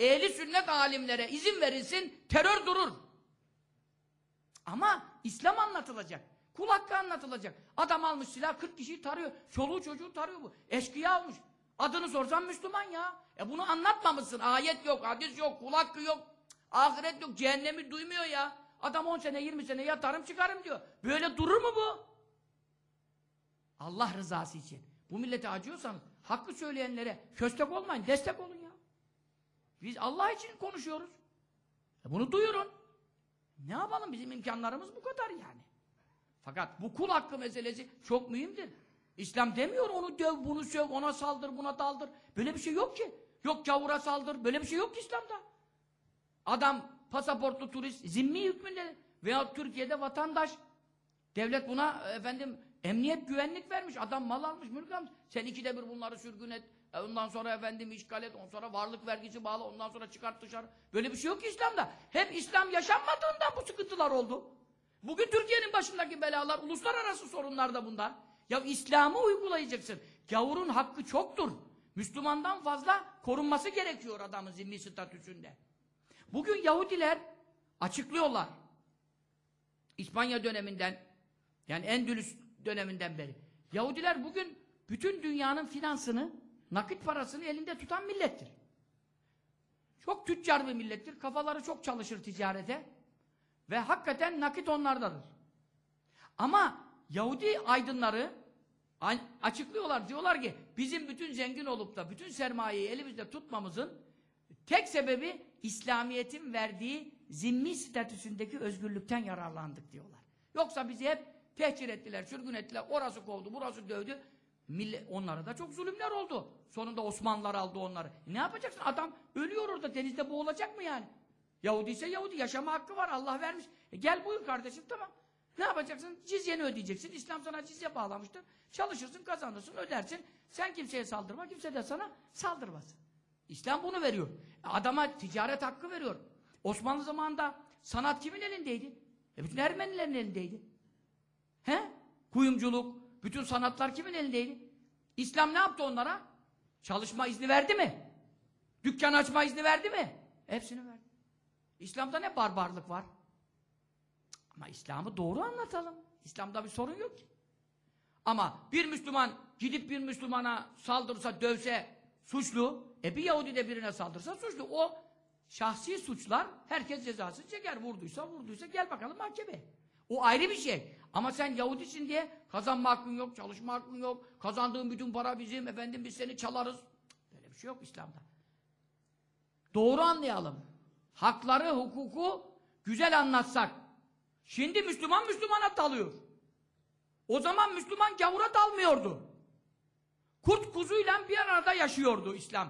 Ehli sünnet alimlere izin verilsin, terör durur. Ama İslam anlatılacak. Kul hakkı anlatılacak. Adam almış silah 40 kişiyi tarıyor. Çoluğu çocuğu tarıyor bu. Eşkıya olmuş. Adını sorsan Müslüman ya. E bunu anlatmamışsın. Ayet yok, hadis yok, kul hakkı yok. Ahiret yok, cehennemi duymuyor ya. Adam 10 sene 20 sene yatarım çıkarım diyor. Böyle durur mu bu? Allah rızası için. Bu millete acıyorsanız hakkı söyleyenlere köstek olmayın, destek olun ya. Biz Allah için konuşuyoruz. E bunu duyurun. Ne yapalım bizim imkanlarımız bu kadar yani. Fakat bu kul hakkı meselesi çok mühimdir. İslam demiyor onu döv, bunu söv, ona saldır, buna daldır. Böyle bir şey yok ki. Yok gavura saldır. Böyle bir şey yok ki İslam'da. Adam pasaportlu turist, zimmi hükmünde veya Türkiye'de vatandaş Devlet buna e, efendim emniyet güvenlik vermiş. Adam mal almış, mülk almış. Sen ikide bir bunları sürgün et. E, ondan sonra efendim işgal et. Ondan sonra varlık vergisi bağla. Ondan sonra çıkart dışarı. Böyle bir şey yok ki İslam'da. Hep İslam yaşanmadığından bu sıkıntılar oldu. Bugün Türkiye'nin başındaki belalar, uluslararası sorunlar da bundan. Ya İslam'ı uygulayacaksın. Gavurun hakkı çoktur. Müslümandan fazla korunması gerekiyor adamın zimmi statüsünde. Bugün Yahudiler açıklıyorlar. İspanya döneminden yani Endülüs döneminden beri. Yahudiler bugün bütün dünyanın finansını, nakit parasını elinde tutan millettir. Çok tüccar bir millettir. Kafaları çok çalışır ticarete. Ve hakikaten nakit onlardadır. Ama Yahudi aydınları açıklıyorlar. Diyorlar ki bizim bütün zengin olup da bütün sermayeyi elimizde tutmamızın tek sebebi İslamiyet'in verdiği zimmi statüsündeki özgürlükten yararlandık diyorlar. Yoksa bizi hep tehcir ettiler, sürgün ettiler, orası kovdu, burası dövdü. Millet, onlara da çok zulümler oldu. Sonunda Osmanlılar aldı onları. E ne yapacaksın? Adam ölüyor orada, denizde boğulacak mı yani? Yahudi ise Yahudi, yaşama hakkı var, Allah vermiş. E gel buyur kardeşim, tamam. Ne yapacaksın? Cizyeni ödeyeceksin. İslam sana cizye bağlamıştır. Çalışırsın, kazanırsın, ödersin. Sen kimseye saldırma, kimse de sana saldırmasın. İslam bunu veriyor. E adama ticaret hakkı veriyor. Osmanlı zamanında sanat kimin elindeydi? E bütün Ermenilerin elindeydi. He? Kuyumculuk, bütün sanatlar kimin elindeydi? İslam ne yaptı onlara? Çalışma izni verdi mi? Dükkan açma izni verdi mi? Hepsini verdi. İslam'da ne barbarlık var? Ama İslam'ı doğru anlatalım. İslam'da bir sorun yok ki. Ama bir Müslüman gidip bir Müslümana saldırsa, dövse suçlu. E bir Yahudi de birine saldırsa suçlu. O şahsi suçlar herkes cezasını çeker. Vurduysa vurduysa gel bakalım mahkeme. O ayrı bir şey. Ama sen Yahudisin diye kazanma hakkın yok, çalışma hakkın yok. Kazandığın bütün para bizim, efendim biz seni çalarız. Böyle bir şey yok İslam'da. Doğru anlayalım. Hakları, hukuku güzel anlatsak. Şimdi Müslüman Müslümana dalıyor. O zaman Müslüman gavura dalmıyordu. Kurt kuzuyla bir arada yaşıyordu İslam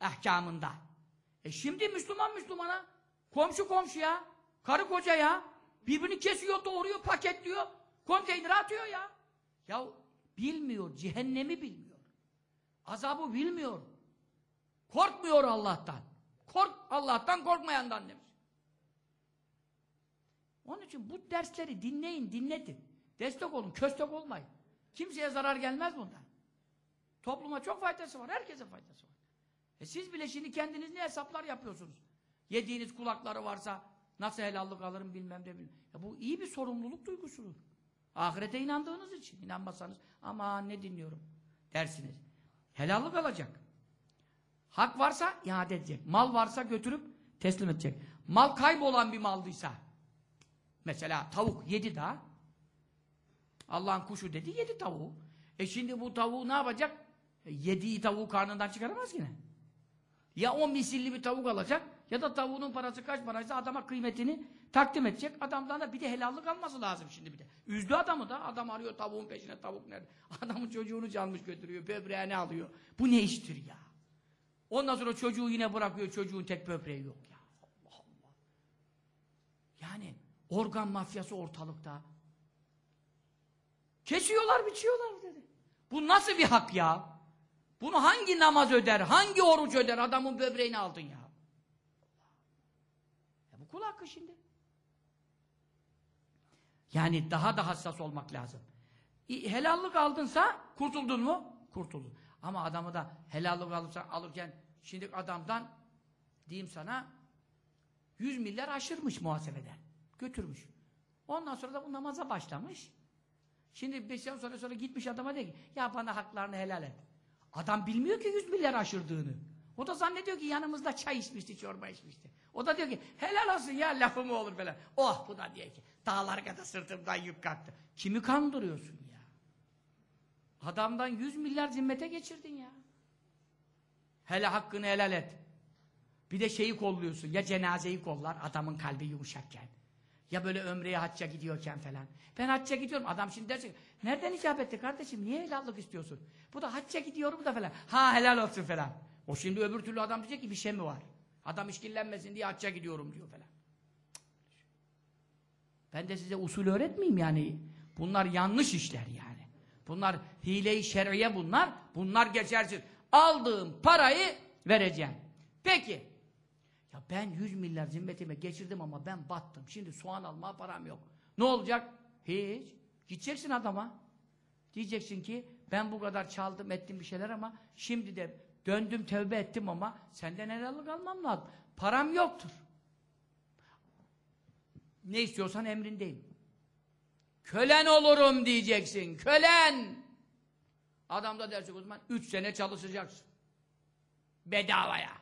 ehkamında. E şimdi Müslüman Müslümana, komşu komşuya, karı kocaya birbirini kesiyor, doğuruyor, paketliyor, konteynere atıyor ya. Ya bilmiyor, cehennemi bilmiyor. Azabı bilmiyor. Korkmuyor Allah'tan. Kork Allah'tan korkmayandan demiş. Onun için bu dersleri dinleyin, dinletin. Destek olun, köstek olmayın. Kimseye zarar gelmez bundan. Topluma çok faydası var, herkese faydası var. E siz bile şimdi kendiniz ne hesaplar yapıyorsunuz? Yediğiniz kulakları varsa nasıl helallik alırım bilmem de bilmem. Ya bu iyi bir sorumluluk duygusudur. Ahirete inandığınız için. inanmasanız ama ne dinliyorum dersiniz. Helallik alacak. Hak varsa iade edecek. Mal varsa götürüp teslim edecek. Mal kaybolan bir maldıysa mesela tavuk yedi daha Allah'ın kuşu dedi yedi tavuğu. E şimdi bu tavuğu ne yapacak? E, yediği tavuğu karnından çıkaramaz yine. Ya o misilli bir tavuk alacak ya da tavuğunun parası kaç paraysa adama kıymetini takdim edecek. Adamdan da bir de helallik alması lazım şimdi bir de. Üzdü adamı da. Adam arıyor tavuğun peşine tavuk nerede? (laughs) Adamın çocuğunu çalmış götürüyor. Böbreğini alıyor. Bu ne iştir ya? Ondan sonra çocuğu yine bırakıyor. Çocuğun tek böbreği yok ya. Allah Allah. Yani organ mafyası ortalıkta. Kesiyorlar, biçiyorlar dedi. Bu nasıl bir hak ya? Bunu hangi namaz öder, hangi oruç öder? Adamın böbreğini aldın ya. ya bu kul hakkı şimdi. Yani daha da hassas olmak lazım. Helallik aldınsa kurtuldun mu? Kurtuldun. Ama adamı da helallik alırsa, alırken şimdi adamdan diyeyim sana 100 milyar aşırmış muhasebeden. Götürmüş. Ondan sonra da bu namaza başlamış. Şimdi beş yıl sonra sonra gitmiş adama diyor ki ya bana haklarını helal et. Adam bilmiyor ki yüz milyar aşırdığını. O da zannediyor ki yanımızda çay içmişti, çorba içmişti. O da diyor ki helal olsun ya lafı mı olur falan. Oh bu da diyor ki dağlar kadar sırtımdan yük kalktı. Kimi kandırıyorsun ya? Adamdan yüz milyar zimmete geçirdin ya. Hele hakkını helal et. Bir de şeyi kolluyorsun. Ya cenazeyi kollar adamın kalbi yumuşakken. Ya böyle ömreye hacca gidiyorken falan. Ben hacca gidiyorum. Adam şimdi derse nereden icap etti kardeşim? Niye helallik istiyorsun? Bu da hacca gidiyorum da falan. Ha helal olsun falan. O şimdi öbür türlü adam diyecek ki bir şey mi var? Adam işkillenmesin diye hacca gidiyorum diyor falan. Ben de size usul öğretmeyeyim yani. Bunlar yanlış işler yani. Bunlar hile-i şer'iye bunlar. Bunlar geçersiz. Aldığım parayı vereceğim. Peki. Ya ben 100 milyar zimmetime geçirdim ama ben battım. Şimdi soğan almaya param yok. Ne olacak? Hiç. Gideceksin adama. Diyeceksin ki ben bu kadar çaldım ettim bir şeyler ama şimdi de döndüm tövbe ettim ama senden helallik almam lazım. Param yoktur. Ne istiyorsan emrindeyim. Kölen olurum diyeceksin. Kölen. Adam da dersin o zaman üç sene çalışacaksın. Bedavaya.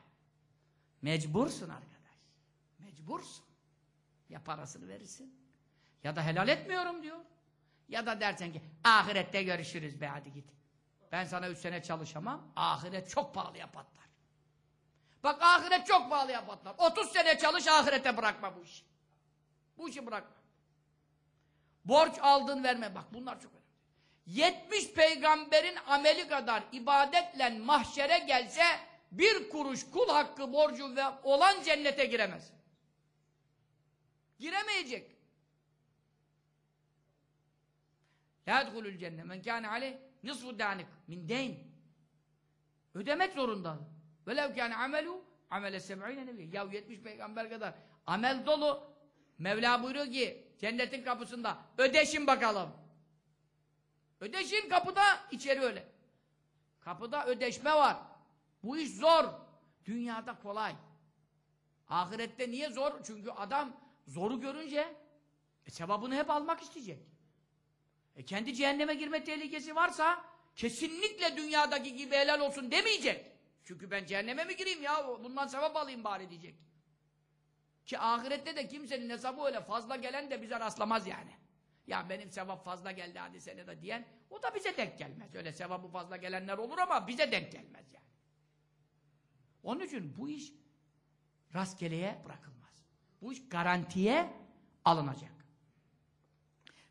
Mecbursun arkadaş. Mecbursun. Ya parasını verirsin. Ya da helal etmiyorum diyor. Ya da dersen ki ahirette görüşürüz be hadi git. Ben sana üç sene çalışamam. Ahiret çok pahalıya patlar. Bak ahiret çok pahalıya patlar. 30 sene çalış ahirete bırakma bu işi. Bu işi bırakma. Borç aldın verme. Bak bunlar çok önemli. 70 peygamberin ameli kadar ibadetle mahşere gelse bir kuruş kul hakkı borcu olan cennete giremez. Giremeyecek. La yedhulul cennet men kâne aleyh nisfu dânik min deyn. Ödemek zorunda. Velev kâne amelu amele seb'ine nebi. Ya 70 peygamber kadar amel dolu. Mevla buyuruyor ki cennetin kapısında ödeşin bakalım. Ödeşin kapıda içeri öyle. Kapıda ödeşme var. Bu iş zor. Dünyada kolay. Ahirette niye zor? Çünkü adam zoru görünce e, sevabını hep almak isteyecek. E kendi cehenneme girme tehlikesi varsa kesinlikle dünyadaki gibi helal olsun demeyecek. Çünkü ben cehenneme mi gireyim ya? Bundan sevap alayım bari diyecek. Ki ahirette de kimsenin hesabı öyle fazla gelen de bize rastlamaz yani. Ya benim sevap fazla geldi hadi sene de diyen o da bize denk gelmez. Öyle sevabı fazla gelenler olur ama bize denk gelmez yani. Onun için bu iş rastgeleye bırakılmaz. Bu iş garantiye alınacak.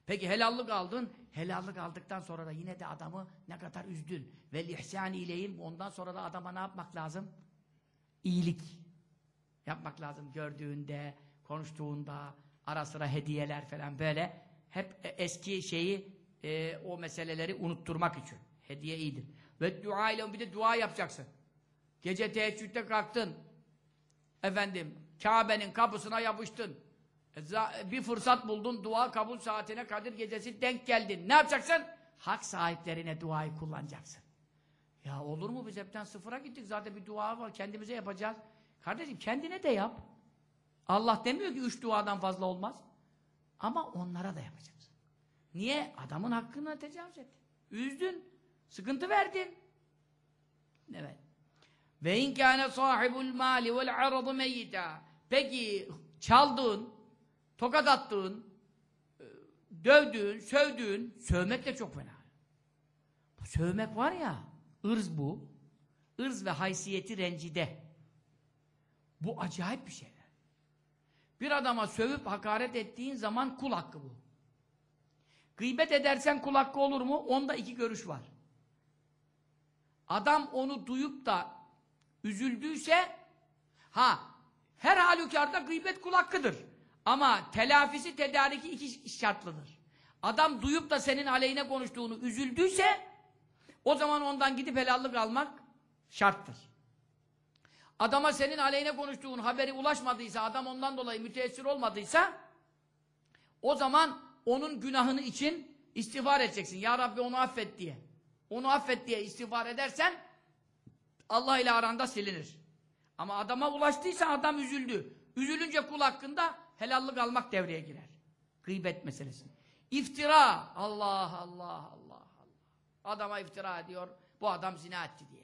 Peki helallik aldın. Helallik aldıktan sonra da yine de adamı ne kadar üzdün. Ve ihsan ileyim. Ondan sonra da adama ne yapmak lazım? İyilik yapmak lazım. Gördüğünde, konuştuğunda, ara sıra hediyeler falan böyle. Hep eski şeyi, e, o meseleleri unutturmak için. Hediye iyidir. Ve dua ile bir de dua yapacaksın. Gece teheccüde kalktın. Efendim, Kabe'nin kapısına yapıştın. E, bir fırsat buldun, dua kabul saatine Kadir gecesi denk geldin. Ne yapacaksın? Hak sahiplerine duayı kullanacaksın. Ya olur mu biz hepten sıfıra gittik. Zaten bir dua var, kendimize yapacağız. Kardeşim kendine de yap. Allah demiyor ki üç duadan fazla olmaz. Ama onlara da yapacaksın. Niye? Adamın hakkını tecavüz ettin. Üzdün. Sıkıntı verdin. Evet. Ve in kâne sahibul mâli vel aradu meyyitâ. Peki çaldığın, tokat attığın, e, dövdüğün, sövdüğün, sövmek de çok fena. Sövmek var ya, ırz bu. ırz ve haysiyeti rencide. Bu acayip bir şeyler. Bir adama sövüp hakaret ettiğin zaman kul hakkı bu. Gıybet edersen kul hakkı olur mu? Onda iki görüş var. Adam onu duyup da üzüldüyse ha her halükarda gıybet kul hakkıdır. Ama telafisi tedariki iki şartlıdır. Adam duyup da senin aleyhine konuştuğunu üzüldüyse o zaman ondan gidip helallik almak şarttır. Adama senin aleyhine konuştuğun haberi ulaşmadıysa, adam ondan dolayı müteessir olmadıysa o zaman onun günahını için istiğfar edeceksin. Ya Rabbi onu affet diye. Onu affet diye istiğfar edersen Allah ile aranda silinir. Ama adama ulaştıysa adam üzüldü. Üzülünce kul hakkında helallik almak devreye girer. Gıybet meselesi. İftira. Allah Allah Allah Allah. Adama iftira ediyor. Bu adam zina etti diye.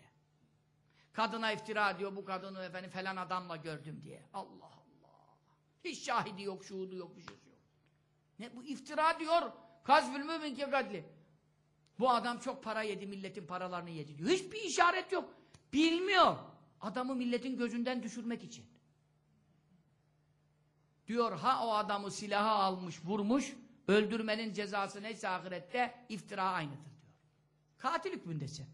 Kadına iftira ediyor. Bu kadını efendim falan adamla gördüm diye. Allah Allah. Hiç şahidi yok, şuhudu yok, bir şeysi yok. Ne bu iftira diyor. Kazfül mümin ki kadli. Bu adam çok para yedi, milletin paralarını yedi diyor. Hiçbir işaret yok. Bilmiyor. Adamı milletin gözünden düşürmek için. Diyor ha o adamı silaha almış, vurmuş, öldürmenin cezası neyse ahirette iftira aynıdır diyor. Katil hükmündesin.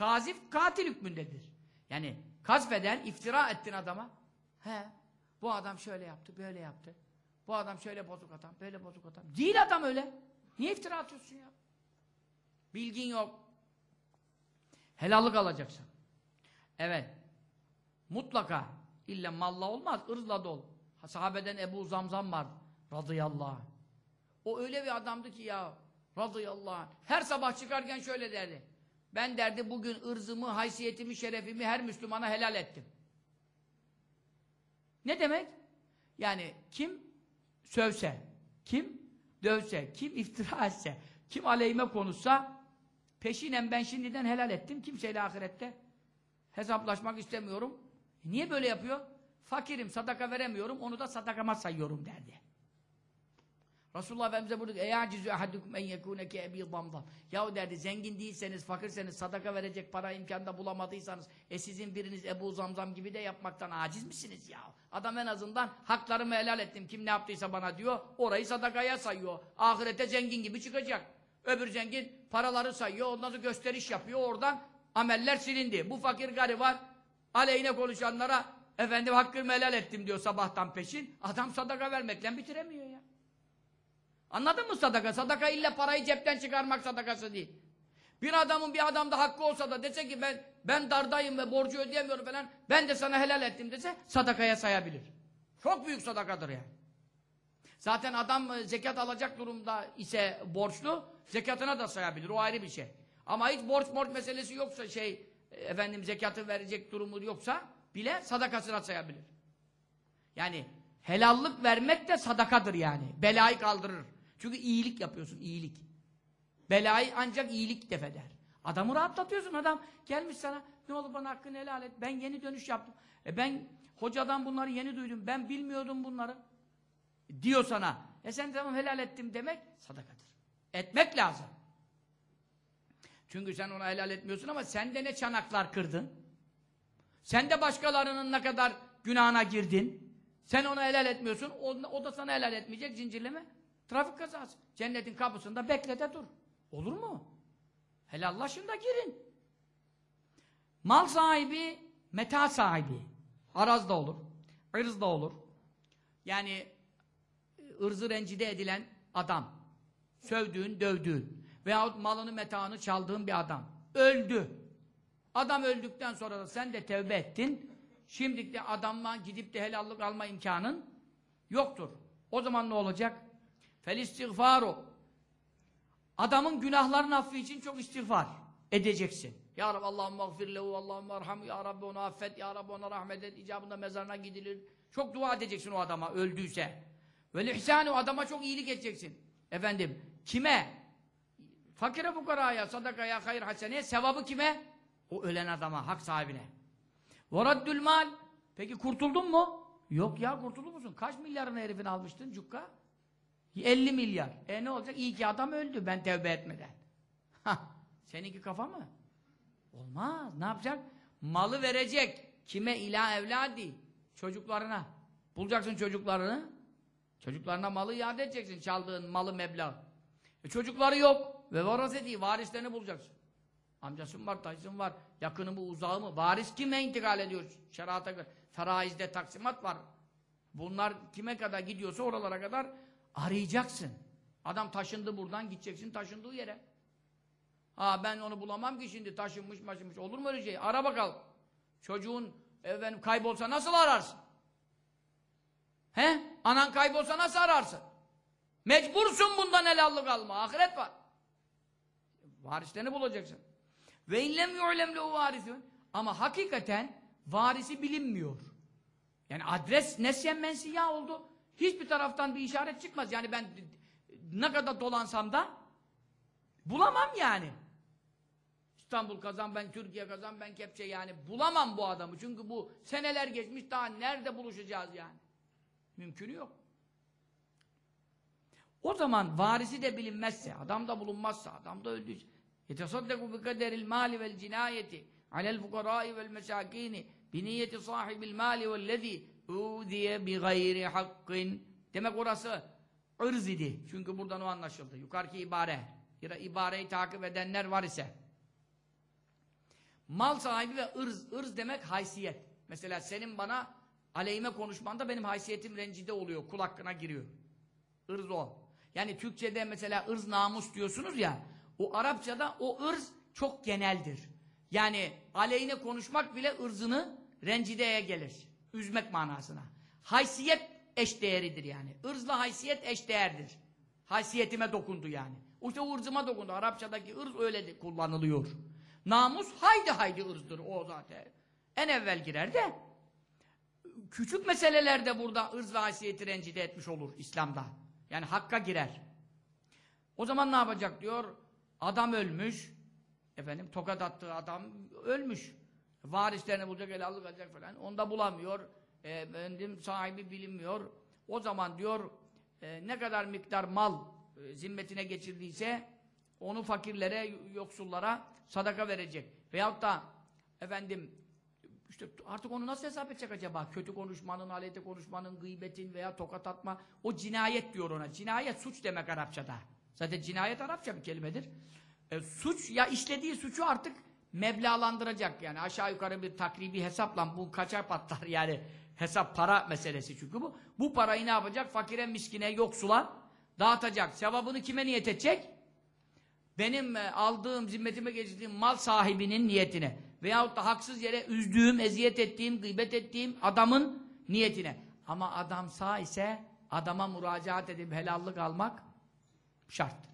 Kazif katil hükmündedir. Yani kazfeden, iftira ettin adama. He, bu adam şöyle yaptı, böyle yaptı. Bu adam şöyle bozuk adam, böyle bozuk adam. Değil adam öyle. Niye iftira atıyorsun ya? Bilgin yok. Helallık alacaksın. Evet. Mutlaka. İlle malla olmaz, ırzla dol. Sahabeden Ebu Zamzam var. Radıyallahu anh. O öyle bir adamdı ki ya. Radıyallahu anh. Her sabah çıkarken şöyle derdi. Ben derdi bugün ırzımı, haysiyetimi, şerefimi her Müslümana helal ettim. Ne demek? Yani kim sövse, kim dövse, kim iftira etse, kim aleyhime konuşsa peşinen ben şimdiden helal ettim. Kimseyle ahirette hesaplaşmak istemiyorum. E niye böyle yapıyor? Fakirim, sadaka veremiyorum, onu da sadakama sayıyorum derdi. Resulullah Efendimiz'e buyurduk Eya cizü ahadukum en yekûne ki ebi damdam. Yahu derdi zengin değilseniz, fakirseniz, sadaka verecek para imkanda bulamadıysanız e sizin biriniz Ebu Zamzam gibi de yapmaktan aciz misiniz ya? Adam en azından haklarımı helal ettim kim ne yaptıysa bana diyor orayı sadakaya sayıyor. Ahirete zengin gibi çıkacak. Öbür zengin paraları sayıyor ondan sonra gösteriş yapıyor oradan ameller silindi. Bu fakir gari var aleyhine konuşanlara efendim hakkımı helal ettim diyor sabahtan peşin. Adam sadaka vermekle bitiremiyor ya. Anladın mı sadaka? Sadaka illa parayı cepten çıkarmak sadakası değil. Bir adamın bir adamda hakkı olsa da dese ki ben ben dardayım ve borcu ödeyemiyorum falan ben de sana helal ettim dese sadakaya sayabilir. Çok büyük sadakadır yani. Zaten adam e, zekat alacak durumda ise borçlu zekatına da sayabilir. O ayrı bir şey. Ama hiç borç borç meselesi yoksa şey efendim zekatı verecek durumu yoksa bile sadakasına sayabilir. Yani helallık vermek de sadakadır yani. Belayı kaldırır. Çünkü iyilik yapıyorsun, iyilik. Belayı ancak iyilik defeder. Adamı rahatlatıyorsun. Adam gelmiş sana, ne olur bana hakkını helal et. Ben yeni dönüş yaptım. E ben hocadan bunları yeni duydum. Ben bilmiyordum bunları. Diyor sana. E sen tamam helal ettim demek sadakadır. Etmek lazım. Çünkü sen ona helal etmiyorsun ama sen de ne çanaklar kırdın. Sen de başkalarının ne kadar günahına girdin. Sen ona helal etmiyorsun. O, o da sana helal etmeyecek zincirleme. Trafik kazası. Cennetin kapısında bekle de dur. Olur mu? Helallaşın da girin. Mal sahibi, meta sahibi. Araz da olur. ırz da olur. Yani ırzı rencide edilen adam. Sövdüğün, dövdüğün. Veyahut malını, metaını çaldığın bir adam. Öldü. Adam öldükten sonra da sen de tevbe ettin. Şimdi de adamla gidip de helallik alma imkanın yoktur. O zaman ne olacak? Fel istiğfaru. Adamın günahların affı için çok istiğfar edeceksin. Ya Rabbi Allah'ım mağfir lehu, Allah'ım arhamu, Ya Rabbi onu affet, Ya Rabbi ona rahmet et, icabında mezarına gidilir. Çok dua edeceksin o adama öldüyse. Ve ihsanu adama çok iyilik edeceksin. Efendim, kime? Fakire fukaraya, sadakaya, hayır haseneye, sevabı kime? O ölen adama, hak sahibine. Varaddül mal. Peki kurtuldun mu? Yok ya kurtuldun musun? Kaç milyarını herifin almıştın cukka? 50 milyar. E ne olacak? İyi ki adam öldü ben tevbe etmeden. Hah, seninki kafa mı? Olmaz. Ne yapacak? Malı verecek. Kime? İla evladi. Çocuklarına. Bulacaksın çocuklarını. Çocuklarına malı iade edeceksin. Çaldığın malı meblağ. E çocukları yok. Ve varaseti. Varislerini bulacaksın. Amcası mı var, dayısı mı var, yakını mı, uzağı mı? Varis kime intikal ediyor? Şerata göre. Feraizde taksimat var. Bunlar kime kadar gidiyorsa oralara kadar arayacaksın. Adam taşındı buradan, gideceksin taşındığı yere. Ha ben onu bulamam ki şimdi taşınmış maşınmış. Olur mu öyle şey? Ara bakalım. Çocuğun efendim, kaybolsa nasıl ararsın? He? Anan kaybolsa nasıl ararsın? Mecbursun bundan helallik alma. Ahiret var. Varislerini bulacaksın. Ve inlem yu'lem lehu varisun. Ama hakikaten varisi bilinmiyor. Yani adres nesyen mensiya oldu. Hiçbir taraftan bir işaret çıkmaz. Yani ben ne kadar dolansam da bulamam yani. İstanbul kazan, ben Türkiye kazan, ben Kepçe yani bulamam bu adamı. Çünkü bu seneler geçmiş daha nerede buluşacağız yani? Mümkünü yok. O zaman varisi de bilinmezse, adam da bulunmazsa, adam da öldüyse يَتَصَدَّقُ بِقَدَرِ الْمَالِ وَالْجِنَايَةِ عَلَى الْفُقَرَاءِ وَالْمَسَاكِينِ بِنِيَّةِ صَاحِبِ الْمَالِ وَالَّذ۪ي udiye bi gayri hakkin demek orası ırz idi. Çünkü buradan o anlaşıldı. Yukarıki ibare. Ya ibareyi takip edenler var ise. Mal sahibi ve ırz. ırz demek haysiyet. Mesela senin bana aleyhime konuşmanda benim haysiyetim rencide oluyor. Kul hakkına giriyor. Irz o. Yani Türkçe'de mesela ırz namus diyorsunuz ya. O Arapçada o ırz çok geneldir. Yani aleyhine konuşmak bile ırzını rencideye gelir. Üzmek manasına. Haysiyet eşdeğeridir yani. Irzla haysiyet eşdeğerdir. Haysiyetime dokundu yani. İşte ırzıma dokundu. Arapçadaki ırz öyle kullanılıyor. Namus haydi haydi ırzdır o zaten. En evvel girer de küçük meselelerde burada ırz ve haysiyeti rencide etmiş olur İslam'da. Yani hakka girer. O zaman ne yapacak diyor? Adam ölmüş. Efendim tokat attığı adam ölmüş. Varislerini bulacak, el alacak falan. Onu da bulamıyor. E, efendim sahibi bilinmiyor. O zaman diyor e, ne kadar miktar mal e, zimmetine geçirdiyse onu fakirlere, yoksullara sadaka verecek. Veyahut da efendim işte artık onu nasıl hesap edecek acaba? Kötü konuşmanın, aleyhte konuşmanın, gıybetin veya tokat atma. O cinayet diyor ona. Cinayet suç demek Arapçada. Zaten cinayet Arapça bir kelimedir. E, suç ya işlediği suçu artık meblağlandıracak. Yani aşağı yukarı bir takribi hesapla bu kaçar patlar (laughs) yani hesap para meselesi çünkü bu. Bu parayı ne yapacak? Fakire, miskine, yoksula dağıtacak. Sevabını kime niyet edecek? Benim e, aldığım, zimmetime geçirdiğim mal sahibinin niyetine veyahut da haksız yere üzdüğüm, eziyet ettiğim, gıybet ettiğim adamın niyetine. Ama adam sağ ise adama müracaat edip helallik almak şarttır.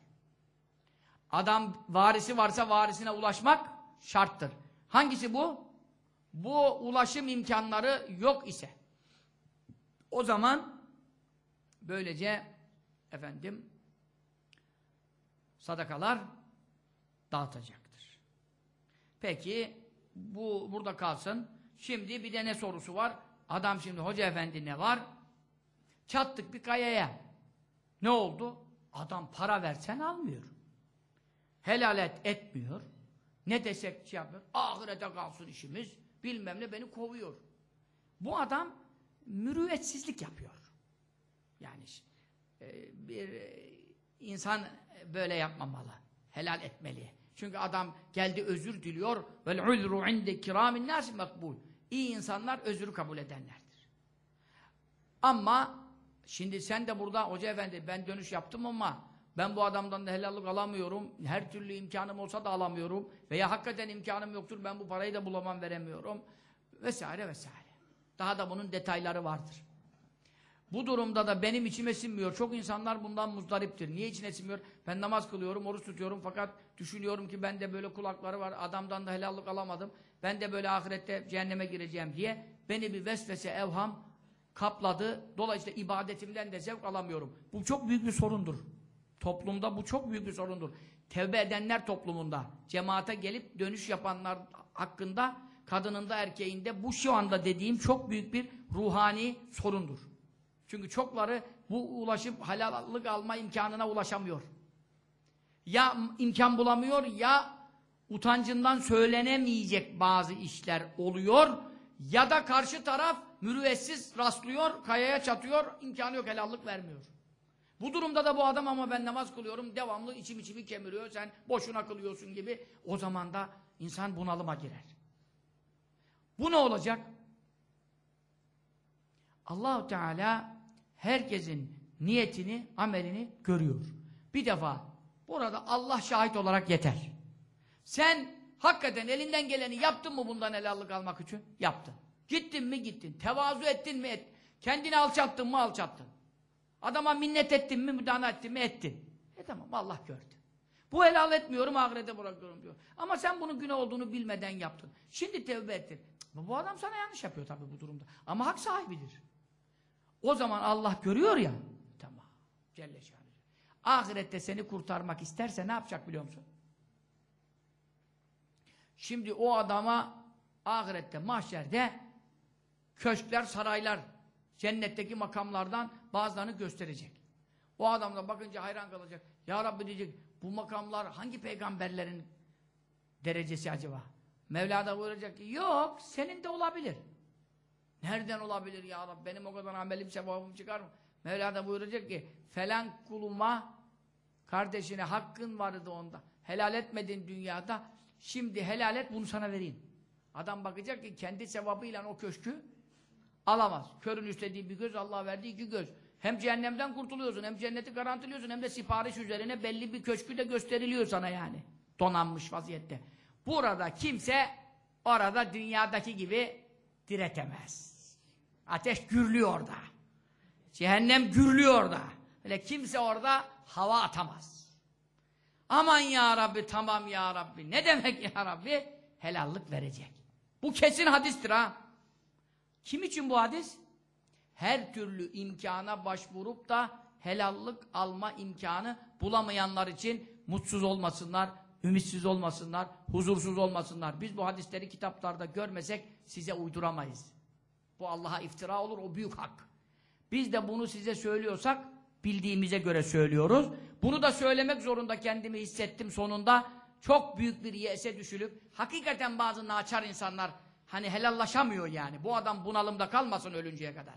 Adam varisi varsa varisine ulaşmak şarttır. Hangisi bu? Bu ulaşım imkanları yok ise. O zaman böylece efendim sadakalar dağıtacaktır. Peki bu burada kalsın. Şimdi bir de ne sorusu var? Adam şimdi hoca efendi ne var? Çattık bir kayaya. Ne oldu? Adam para versen almıyor. Helalet etmiyor. Ne desek şey yapıyor. Ahirete kalsın işimiz. Bilmem ne beni kovuyor. Bu adam mürüvvetsizlik yapıyor. Yani e, bir e, insan böyle yapmamalı. Helal etmeli. Çünkü adam geldi özür diliyor. Vel uzru inde kiramin nas makbul. İyi insanlar özürü kabul edenlerdir. Ama şimdi sen de burada hoca efendi ben dönüş yaptım ama ben bu adamdan da helallik alamıyorum. Her türlü imkanım olsa da alamıyorum. Veya hakikaten imkanım yoktur. Ben bu parayı da bulamam veremiyorum. Vesaire vesaire. Daha da bunun detayları vardır. Bu durumda da benim içime sinmiyor. Çok insanlar bundan muzdariptir. Niye içine sinmiyor? Ben namaz kılıyorum, oruç tutuyorum fakat düşünüyorum ki bende böyle kulakları var. Adamdan da helallik alamadım. Ben de böyle ahirette cehenneme gireceğim diye beni bir vesvese, evham kapladı. Dolayısıyla ibadetimden de zevk alamıyorum. Bu çok büyük bir sorundur. Toplumda bu çok büyük bir sorundur. Tevbe edenler toplumunda, cemaate gelip dönüş yapanlar hakkında, kadınında, erkeğinde bu şu anda dediğim çok büyük bir ruhani sorundur. Çünkü çokları bu ulaşıp halallık alma imkanına ulaşamıyor. Ya imkan bulamıyor ya utancından söylenemeyecek bazı işler oluyor ya da karşı taraf mürüvvetsiz rastlıyor, kayaya çatıyor, imkanı yok, helallık vermiyor. Bu durumda da bu adam ama ben namaz kılıyorum, devamlı içim içimi kemiriyor, sen boşuna kılıyorsun gibi. O zaman da insan bunalıma girer. Bu ne olacak? Allahu Teala herkesin niyetini, amelini görüyor. Bir defa burada Allah şahit olarak yeter. Sen hakikaten elinden geleni yaptın mı bundan helallik almak için? Yaptın. Gittin mi gittin. Tevazu ettin mi et. Kendini alçattın mı alçattın. Adama minnet ettin mi müdana ettin mi ettin. E tamam Allah gördü. Bu helal etmiyorum ahirete bırakıyorum diyor. Ama sen bunun günah olduğunu bilmeden yaptın. Şimdi tevbe ettin. Bu adam sana yanlış yapıyor tabii bu durumda. Ama hak sahibidir. O zaman Allah görüyor ya. Tamam. Celle şanı. Ahirette seni kurtarmak isterse ne yapacak biliyor musun? Şimdi o adama ahirette, mahşerde köşkler, saraylar, cennetteki makamlardan bazılarını gösterecek. O adam da bakınca hayran kalacak. Ya Rabbi diyecek, bu makamlar hangi peygamberlerin derecesi acaba? Mevla da buyuracak ki, yok, senin de olabilir. Nereden olabilir ya Rabbi? Benim o kadar amelim, sevabım çıkar mı? Mevla da buyuracak ki, falan kuluma kardeşine hakkın vardı onda. Helal etmedin dünyada, şimdi helal et bunu sana vereyim. Adam bakacak ki kendi sevabıyla o köşkü Alamaz. Körün istediği bir göz, Allah verdiği iki göz. Hem cehennemden kurtuluyorsun, hem cenneti garantiliyorsun, hem de sipariş üzerine belli bir köşkü de gösteriliyor sana yani. Donanmış vaziyette. Burada kimse orada dünyadaki gibi diretemez. Ateş gürlüyor orada. Cehennem gürlüyor orada. Öyle kimse orada hava atamaz. Aman ya Rabbi, tamam ya Rabbi. Ne demek ya Rabbi? Helallik verecek. Bu kesin hadistir ha. Kim için bu hadis? Her türlü imkana başvurup da helallik alma imkanı bulamayanlar için mutsuz olmasınlar, ümitsiz olmasınlar, huzursuz olmasınlar. Biz bu hadisleri kitaplarda görmesek size uyduramayız. Bu Allah'a iftira olur, o büyük hak. Biz de bunu size söylüyorsak bildiğimize göre söylüyoruz. Bunu da söylemek zorunda kendimi hissettim sonunda. Çok büyük bir yese düşülüp hakikaten bazı naçar insanlar hani helallaşamıyor yani. Bu adam bunalımda kalmasın ölünceye kadar.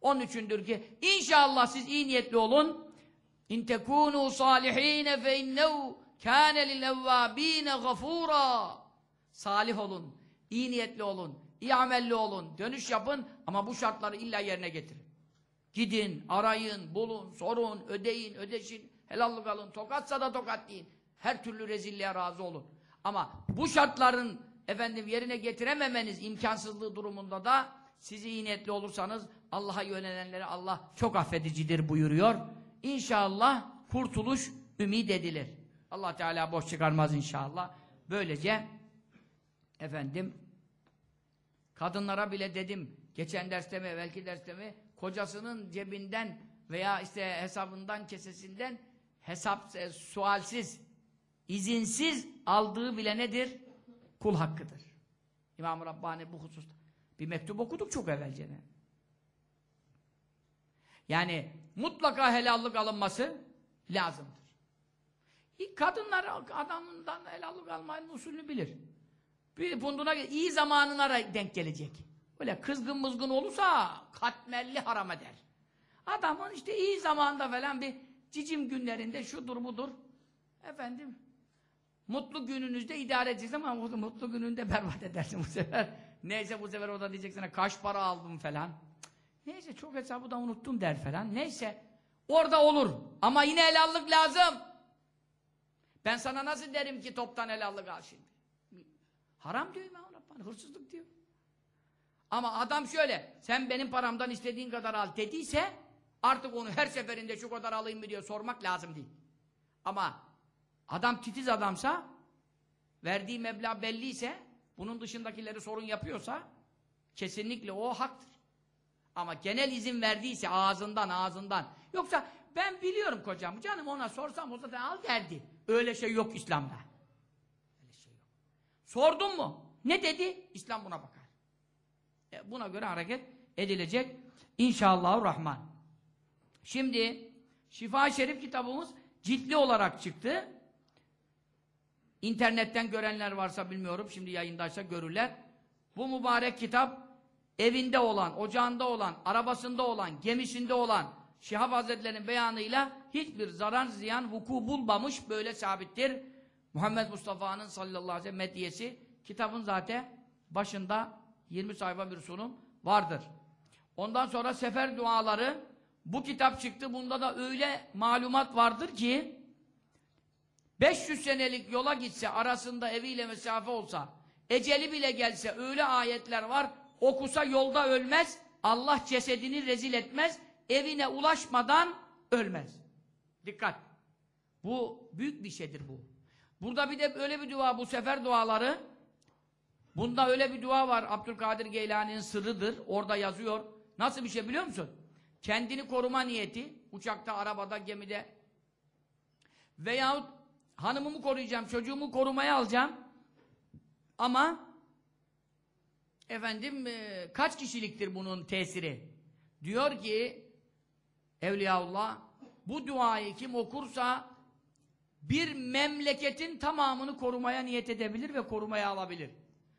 Onun üçündür ki inşallah siz iyi niyetli olun. İn tekunu salihine fe innehu kâne lilevvâbîne gafûrâ. Salih olun, iyi niyetli olun, iyi amelli olun, dönüş yapın ama bu şartları illa yerine getirin. Gidin, arayın, bulun, sorun, ödeyin, ödeşin, helallik alın, tokatsa da tokatlayın. Her türlü rezilliğe razı olun. Ama bu şartların efendim yerine getirememeniz imkansızlığı durumunda da siz iyi olursanız Allah'a yönelenlere Allah çok affedicidir buyuruyor. İnşallah kurtuluş ümit edilir. Allah Teala boş çıkarmaz inşallah. Böylece efendim kadınlara bile dedim geçen derste mi evvelki derste mi kocasının cebinden veya işte hesabından kesesinden hesap e, sualsiz izinsiz aldığı bile nedir? Kul hakkıdır. İmam-ı Rabbani bu hususta bir mektup okuduk çok evvelce. Yani mutlaka helallik alınması lazımdır. Kadınlar adamından helallik almanın usulünü bilir. Bir bunduna iyi zamanına denk gelecek. Öyle kızgın mızgın olursa katmerli haram eder. Adamın işte iyi zamanda falan bir cicim günlerinde şudur budur. Efendim mutlu gününüzde idare edeceksin ama mutlu gününde berbat edersin bu sefer. Neyse bu sefer o da diyecek kaç para aldım falan. Neyse çok hesabı da unuttum der falan. Neyse orada olur. Ama yine helallik lazım. Ben sana nasıl derim ki toptan helallik al şimdi. Haram diyor İmam Rabbani. Hırsızlık diyor. Ama adam şöyle, sen benim paramdan istediğin kadar al dediyse, artık onu her seferinde şu kadar alayım mı diyor sormak lazım değil. Ama adam titiz adamsa, verdiği meblağ belliyse, bunun dışındakileri sorun yapıyorsa, kesinlikle o haktır. Ama genel izin verdiyse ağzından ağzından, yoksa ben biliyorum kocam, canım ona sorsam o zaten al derdi. Öyle şey yok İslam'da. Öyle şey yok. Sordun mu? Ne dedi? İslam buna bakar. E, buna göre hareket edilecek. İnşallah Rahman. Şimdi Şifa Şerif kitabımız ciltli olarak çıktı. İnternetten görenler varsa bilmiyorum. Şimdi yayındaysa görürler. Bu mübarek kitap evinde olan, ocağında olan, arabasında olan, gemisinde olan Şihab Hazretleri'nin beyanıyla hiçbir zarar ziyan vuku bulmamış böyle sabittir. Muhammed Mustafa'nın sallallahu aleyhi ve sellem medyesi kitabın zaten başında 20 sayfa bir sunum vardır. Ondan sonra sefer duaları bu kitap çıktı. Bunda da öyle malumat vardır ki 500 senelik yola gitse arasında eviyle mesafe olsa eceli bile gelse öyle ayetler var okusa yolda ölmez Allah cesedini rezil etmez evine ulaşmadan ölmez. Dikkat. Bu büyük bir şeydir bu. Burada bir de öyle bir dua bu sefer duaları Bunda öyle bir dua var. Abdülkadir Geylani'nin sırrıdır. Orada yazıyor. Nasıl bir şey biliyor musun? Kendini koruma niyeti. Uçakta, arabada, gemide. Veyahut hanımımı koruyacağım, çocuğumu korumaya alacağım. Ama efendim e, kaç kişiliktir bunun tesiri? Diyor ki Evliyaullah bu duayı kim okursa bir memleketin tamamını korumaya niyet edebilir ve korumaya alabilir.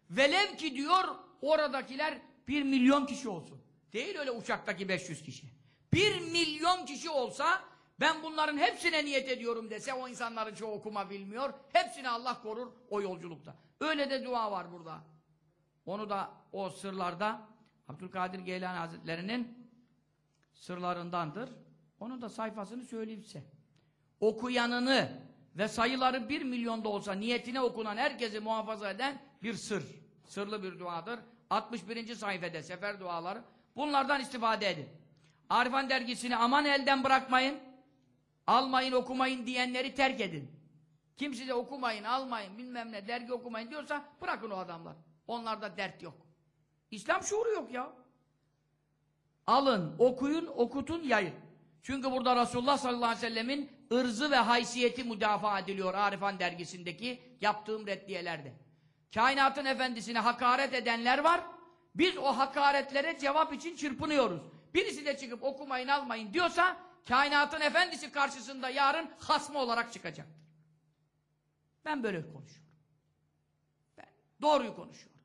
Velev ki diyor oradakiler bir milyon kişi olsun. Değil öyle uçaktaki 500 kişi. Bir milyon kişi olsa ben bunların hepsine niyet ediyorum dese o insanların çoğu okuma bilmiyor. Hepsini Allah korur o yolculukta. Öyle de dua var burada. Onu da o sırlarda Abdülkadir Geylani Hazretleri'nin sırlarındandır. Onun da sayfasını söyleyeyim size. Okuyanını ve sayıları bir milyonda olsa niyetine okunan herkesi muhafaza eden bir sır. Sırlı bir duadır. 61. sayfada sefer duaları. Bunlardan istifade edin. Arifan dergisini aman elden bırakmayın. Almayın, okumayın diyenleri terk edin. Kim size okumayın, almayın, bilmem ne, dergi okumayın diyorsa bırakın o adamlar. Onlarda dert yok. İslam şuuru yok ya. Alın, okuyun, okutun, yayın. Çünkü burada Resulullah sallallahu aleyhi ve sellemin ırzı ve haysiyeti müdafaa ediliyor Arifan dergisindeki yaptığım reddiyelerde. Kainatın efendisine hakaret edenler var. Biz o hakaretlere cevap için çırpınıyoruz. Birisi de çıkıp okumayın almayın diyorsa kainatın efendisi karşısında yarın hasmı olarak çıkacaktır. Ben böyle konuşuyorum. Ben doğruyu konuşuyorum.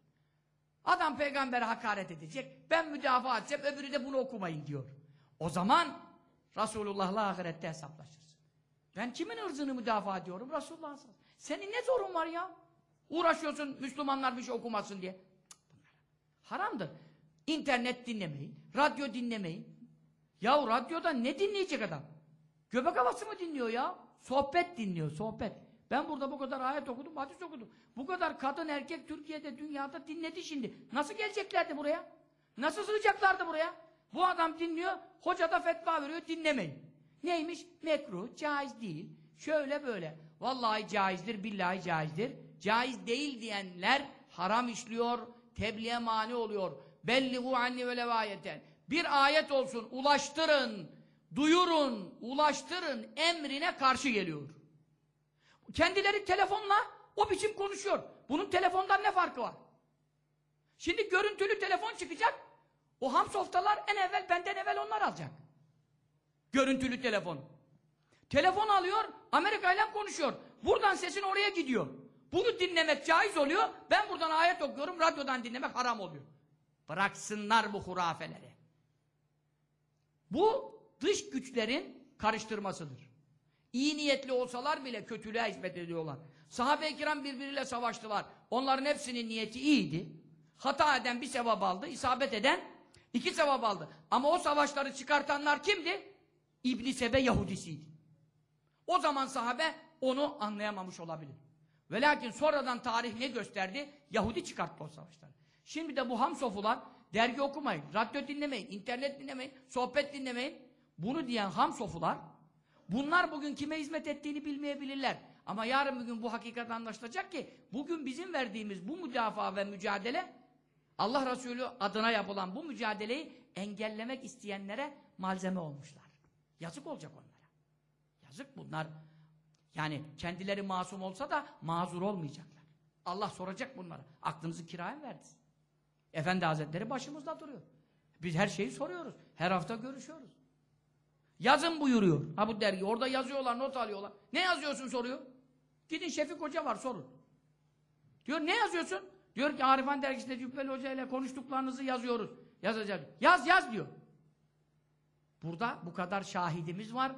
Adam peygambere hakaret edecek. Ben müdafaa edeceğim. Öbürü de bunu okumayın diyor. O zaman Resulullah'la ahirette hesaplaşırsın. Ben kimin ırzını müdafaa ediyorum? Resulullah'ın. Senin ne zorun var ya? Uğraşıyorsun Müslümanlar bir şey okumasın diye. Cık, Haramdır. İnternet dinlemeyin, radyo dinlemeyin. Ya radyoda ne dinleyecek adam? Göbek havası mı dinliyor ya? Sohbet dinliyor, sohbet. Ben burada bu kadar ayet okudum, hadis okudum. Bu kadar kadın, erkek Türkiye'de, dünyada dinledi şimdi. Nasıl geleceklerdi buraya? Nasıl sığacaklardı buraya? Bu adam dinliyor, hoca da fetva veriyor, dinlemeyin. Neymiş? Mekruh, caiz değil. Şöyle böyle. Vallahi caizdir, billahi caizdir. Caiz değil diyenler haram işliyor, tebliğe mani oluyor. Bellihu anni ve levayeten. Bir ayet olsun, ulaştırın, duyurun, ulaştırın emrine karşı geliyor. Kendileri telefonla o biçim konuşuyor. Bunun telefondan ne farkı var? Şimdi görüntülü telefon çıkacak. O hamsoftalar en evvel benden evvel onlar alacak. Görüntülü telefon. Telefon alıyor, Amerika ile konuşuyor. Buradan sesin oraya gidiyor. Bunu dinlemek caiz oluyor. Ben buradan ayet okuyorum, radyodan dinlemek haram oluyor. Bıraksınlar bu hurafeleri. Bu dış güçlerin karıştırmasıdır. İyi niyetli olsalar bile kötülüğe hizmet ediyorlar. Sahabe-i kiram birbiriyle savaştılar. Onların hepsinin niyeti iyiydi. Hata eden bir sevap aldı, isabet eden iki sevap aldı. Ama o savaşları çıkartanlar kimdi? İbn Sebe Yahudisiydi. O zaman sahabe onu anlayamamış olabilir. Ve lakin sonradan tarih ne gösterdi? Yahudi çıkarttı o savaşları. Şimdi de bu hamsofular dergi okumayın, radyo dinlemeyin, internet dinlemeyin, sohbet dinlemeyin. Bunu diyen hamsofular bunlar bugün kime hizmet ettiğini bilmeyebilirler. Ama yarın bugün bu hakikat anlaşılacak ki bugün bizim verdiğimiz bu müdafaa ve mücadele Allah Resulü adına yapılan bu mücadeleyi engellemek isteyenlere malzeme olmuşlar. Yazık olacak onlara. Yazık bunlar. Yani kendileri masum olsa da mazur olmayacaklar. Allah soracak bunlara. Aklınızı kiraya mı verdiniz? Efendi Hazretleri başımızda duruyor. Biz her şeyi soruyoruz. Her hafta görüşüyoruz. Yazın buyuruyor. Ha bu dergi. Orada yazıyorlar, not alıyorlar. Ne yazıyorsun soruyor. Gidin Şefik Hoca var sorun. Diyor ne yazıyorsun? Diyor ki Arifan dergisinde Cübbeli Hoca ile konuştuklarınızı yazıyoruz. Yazacağız. Yaz yaz diyor. Burada bu kadar şahidimiz var.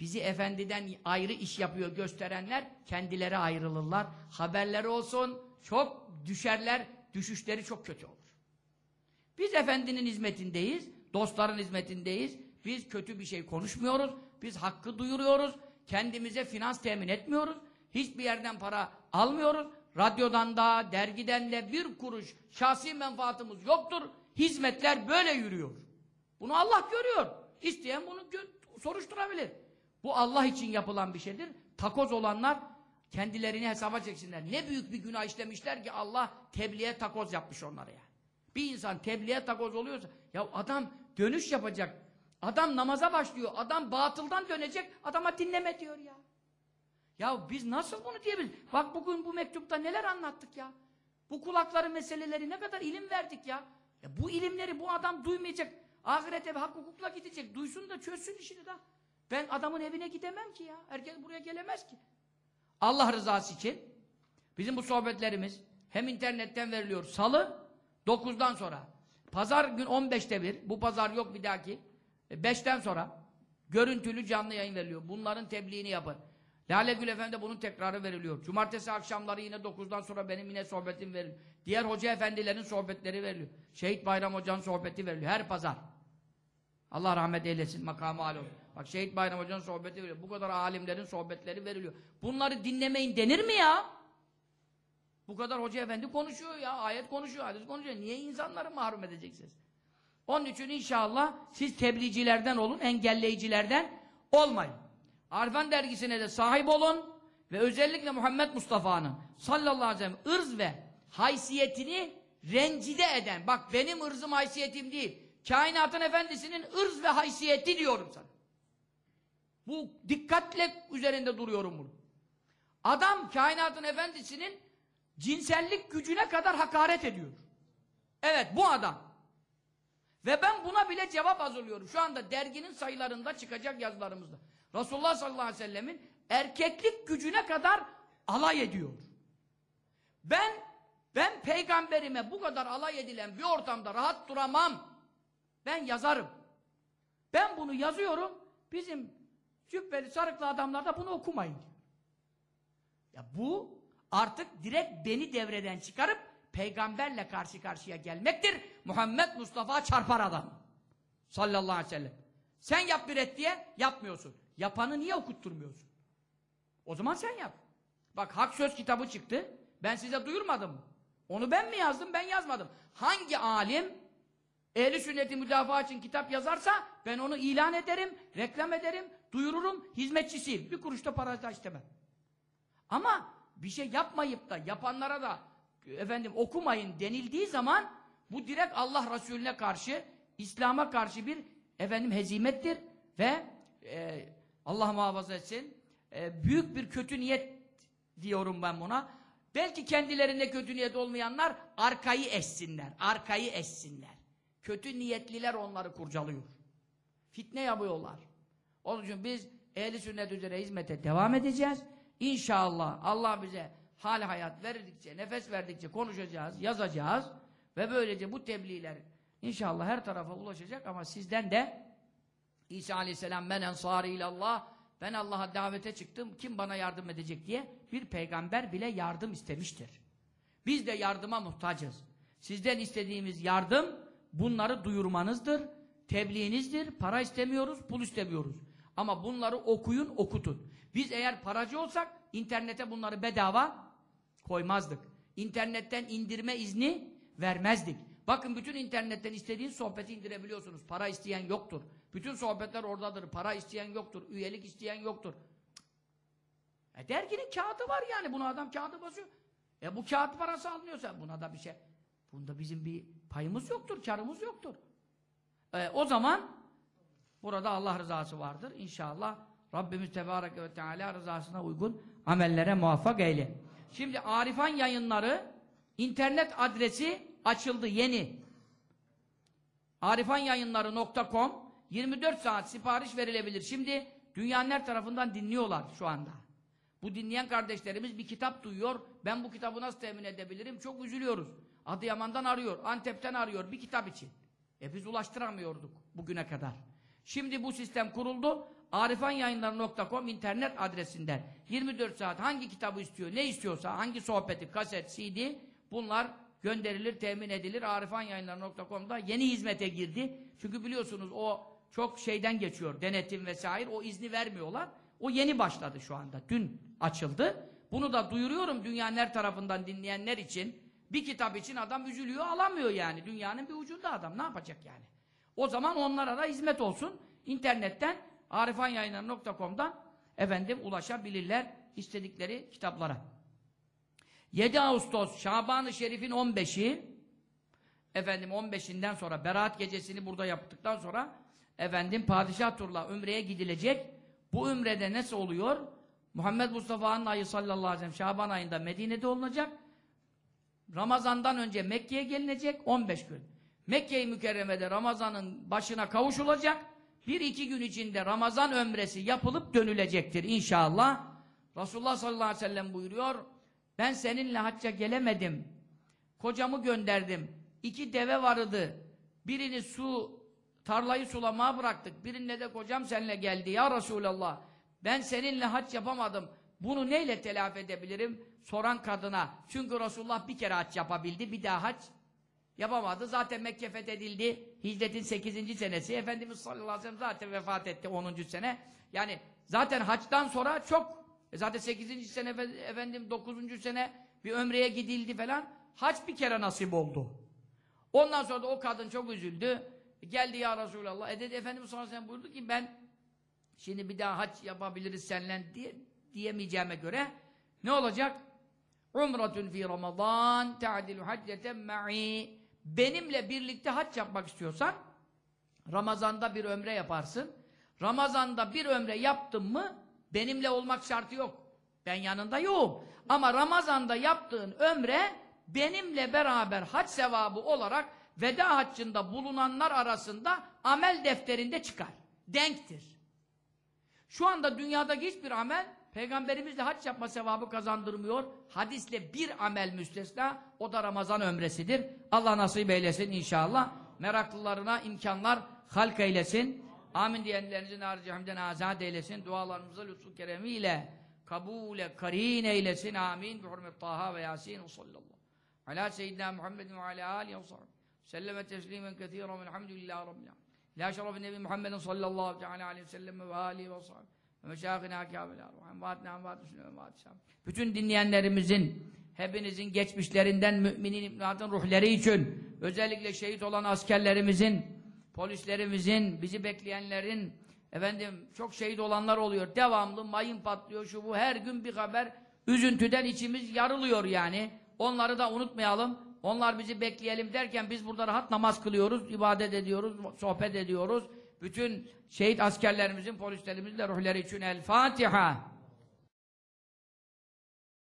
Bizi efendiden ayrı iş yapıyor gösterenler kendileri ayrılırlar. Haberleri olsun çok düşerler. Düşüşleri çok kötü olur. Biz efendinin hizmetindeyiz. Dostların hizmetindeyiz. Biz kötü bir şey konuşmuyoruz. Biz hakkı duyuruyoruz. Kendimize finans temin etmiyoruz. Hiçbir yerden para almıyoruz. Radyodan da, dergiden de bir kuruş şahsi menfaatımız yoktur. Hizmetler böyle yürüyor. Bunu Allah görüyor. İsteyen bunu soruşturabilir. Bu Allah için yapılan bir şeydir. Takoz olanlar kendilerini hesaba çeksinler. Ne büyük bir günah işlemişler ki Allah tebliğe takoz yapmış onlara yani. Bir insan tebliğe takoz oluyorsa ya adam dönüş yapacak. Adam namaza başlıyor. Adam batıldan dönecek. Adama dinleme diyor ya. Ya biz nasıl bunu diyebiliriz? Bak bugün bu mektupta neler anlattık ya. Bu kulakları meseleleri ne kadar ilim verdik ya. ya bu ilimleri bu adam duymayacak. Ahirete ve hak hukukla gidecek. Duysun da çözsün işini de. Ben adamın evine gidemem ki ya. Herkes buraya gelemez ki. Allah rızası için bizim bu sohbetlerimiz hem internetten veriliyor. Salı 9'dan sonra. Pazar gün 15'te bir. Bu pazar yok bir dahaki. 5'ten sonra görüntülü canlı yayın veriliyor. Bunların tebliğini yapın. Lale Gül Efendi bunun tekrarı veriliyor. Cumartesi akşamları yine 9'dan sonra benim yine sohbetim veriliyor. Diğer hoca efendilerin sohbetleri veriliyor. Şehit Bayram Hoca'nın sohbeti veriliyor. Her pazar. Allah rahmet eylesin makamı âli olsun. Bak Şehit Bayram Hoca'nın sohbeti veriliyor. Bu kadar alimlerin sohbetleri veriliyor. Bunları dinlemeyin denir mi ya? Bu kadar hoca efendi konuşuyor ya. Ayet konuşuyor, hadis konuşuyor. Niye insanları mahrum edeceksiniz? Onun için inşallah siz tebliğcilerden olun, engelleyicilerden olmayın. Arifan dergisine de sahip olun ve özellikle Muhammed Mustafa'nın sallallahu aleyhi ve sellem ırz ve haysiyetini rencide eden, bak benim ırzım haysiyetim değil, kainatın efendisinin ırz ve haysiyeti diyorum sana. Bu dikkatle üzerinde duruyorum bunu. Adam kainatın efendisinin cinsellik gücüne kadar hakaret ediyor. Evet bu adam. Ve ben buna bile cevap hazırlıyorum. Şu anda derginin sayılarında çıkacak yazılarımızda. Resulullah sallallahu aleyhi ve sellemin erkeklik gücüne kadar alay ediyor. Ben ben peygamberime bu kadar alay edilen bir ortamda rahat duramam. Ben yazarım. Ben bunu yazıyorum. Bizim cübbeli sarıklı adamlar da bunu okumayın. Ya bu artık direkt beni devreden çıkarıp peygamberle karşı karşıya gelmektir. Muhammed Mustafa çarpar adam. Sallallahu aleyhi ve sellem. Sen yap bir et diye yapmıyorsun. Yapanı niye okutturmuyorsun? O zaman sen yap. Bak Hak Söz kitabı çıktı. Ben size duyurmadım? Onu ben mi yazdım? Ben yazmadım. Hangi alim ehli sünneti müdafaa için kitap yazarsa ben onu ilan ederim, reklam ederim, duyururum, hizmetçisiyim. Bir kuruş da istemem. Ama bir şey yapmayıp da yapanlara da efendim okumayın denildiği zaman bu direkt Allah Resulüne karşı, İslam'a karşı bir efendim hezimettir ve e, Allah muhafaza etsin e, büyük bir kötü niyet diyorum ben buna. Belki kendilerinde kötü niyet olmayanlar arkayı essinler, arkayı essinler. Kötü niyetliler onları kurcalıyor. Fitne yapıyorlar. Onun için biz ehli sünnet üzere hizmete devam edeceğiz. İnşallah Allah bize hal hayat verdikçe, nefes verdikçe konuşacağız, yazacağız ve böylece bu tebliğler inşallah her tarafa ulaşacak ama sizden de İsa aleyhisselam men ensari ilallah ben Allah'a davete çıktım kim bana yardım edecek diye bir peygamber bile yardım istemiştir. Biz de yardıma muhtacız. Sizden istediğimiz yardım bunları duyurmanızdır, tebliğinizdir. Para istemiyoruz, pul istemiyoruz. Ama bunları okuyun, okutun. Biz eğer paracı olsak internete bunları bedava koymazdık. İnternetten indirme izni vermezdik. Bakın bütün internetten istediğiniz sohbeti indirebiliyorsunuz. Para isteyen yoktur. Bütün sohbetler oradadır. Para isteyen yoktur. Üyelik isteyen yoktur. E derginin kağıdı var yani. Buna adam kağıdı basıyor. E bu kağıt parası alınıyorsa buna da bir şey. Bunda bizim bir payımız yoktur. Karımız yoktur. E, o zaman burada Allah rızası vardır. İnşallah Rabbimiz Tebareke ve Teala rızasına uygun amellere muvaffak eyle. Şimdi Arifan yayınları internet adresi açıldı yeni. arifanyayınları.com 24 saat sipariş verilebilir. Şimdi dünyanın her tarafından dinliyorlar şu anda. Bu dinleyen kardeşlerimiz bir kitap duyuyor. Ben bu kitabı nasıl temin edebilirim? Çok üzülüyoruz. Adıyaman'dan arıyor, Antep'ten arıyor bir kitap için. E biz ulaştıramıyorduk bugüne kadar. Şimdi bu sistem kuruldu. arifanyayınları.com internet adresinden 24 saat hangi kitabı istiyor, ne istiyorsa, hangi sohbeti, kaset, CD bunlar gönderilir, temin edilir. arifanyayınları.com'da yeni hizmete girdi. Çünkü biliyorsunuz o çok şeyden geçiyor, denetim vesaire. O izni vermiyorlar. O yeni başladı şu anda. Dün açıldı. Bunu da duyuruyorum dünyanın her tarafından dinleyenler için. Bir kitap için adam üzülüyor, alamıyor yani. Dünyanın bir ucunda adam. Ne yapacak yani? O zaman onlara da hizmet olsun. İnternetten arifanyayınları.com'dan efendim ulaşabilirler istedikleri kitaplara. 7 Ağustos Şaban-ı Şerif'in 15'i efendim 15'inden sonra Berat gecesini burada yaptıktan sonra efendim padişah turla Ümre'ye gidilecek. Bu Ümre'de nasıl oluyor? Muhammed Mustafa'nın ayı sallallahu aleyhi ve sellem Şaban ayında Medine'de olunacak. Ramazan'dan önce Mekke'ye gelinecek 15 gün. Mekke-i Mükerreme'de Ramazan'ın başına kavuşulacak. Bir iki gün içinde Ramazan ömresi yapılıp dönülecektir inşallah. Resulullah sallallahu aleyhi ve sellem buyuruyor. Ben seninle hacca gelemedim. Kocamı gönderdim. İki deve vardı. Birini su, tarlayı sulamaya bıraktık. Birinde de kocam seninle geldi. Ya Resulallah ben seninle hac yapamadım. Bunu neyle telafi edebilirim? Soran kadına. Çünkü Resulullah bir kere hac yapabildi, bir daha hac yapamadı. Zaten Mekke fethedildi. Hicretin 8. senesi. Efendimiz sallallahu aleyhi ve sellem zaten vefat etti 10. sene. Yani zaten haçtan sonra çok. E zaten 8. sene efe- efendim 9. sene bir ömreye gidildi falan. Hac bir kere nasip oldu. Ondan sonra da o kadın çok üzüldü. Geldi ya Resulallah. E dedi Efendimiz sallallahu aleyhi ve sellem buyurdu ki ben şimdi bir daha hac yapabiliriz seninle diye, diyemeyeceğime göre ne olacak? Umratun fi Ramazan ta'dilu hacceten ma'i. Benimle birlikte hac yapmak istiyorsan Ramazan'da bir ömre yaparsın. Ramazan'da bir ömre yaptın mı benimle olmak şartı yok. Ben yanında yokum. Ama Ramazan'da yaptığın ömre benimle beraber hac sevabı olarak veda haccında bulunanlar arasında amel defterinde çıkar. Denktir. Şu anda dünyadaki hiçbir amel Peygamberimiz de yapma sevabı kazandırmıyor. Hadisle bir amel müstesna o da Ramazan ömresidir. Allah nasip eylesin inşallah. Meraklılarına imkanlar halk eylesin. Amin diyenlerinizin harcı hamden azad eylesin. Dualarımızı lütfu keremiyle kabule karin eylesin. Amin. Bi hurmet Taha ve Yasin sallallahu. Ala seyyidina Muhammedin ve ala alihi ve sahbihi. Selleme teslimen kethiren velhamdülillahi rabbil alemin. La şerefi Nebi Muhammedin sallallahu aleyhi ve sellem ve alihi ve sahbihi. Ve envâtine envâtine sünnâ ve envâtine Bütün dinleyenlerimizin, hepinizin geçmişlerinden müminin ibnatın ruhları için, özellikle şehit olan askerlerimizin, polislerimizin, bizi bekleyenlerin, efendim çok şehit olanlar oluyor. Devamlı mayın patlıyor, şu bu. Her gün bir haber. Üzüntüden içimiz yarılıyor yani. Onları da unutmayalım. Onlar bizi bekleyelim derken biz burada rahat namaz kılıyoruz, ibadet ediyoruz, sohbet ediyoruz. Bütün şehit askerlerimizin, polislerimizin de ruhları için El Fatiha.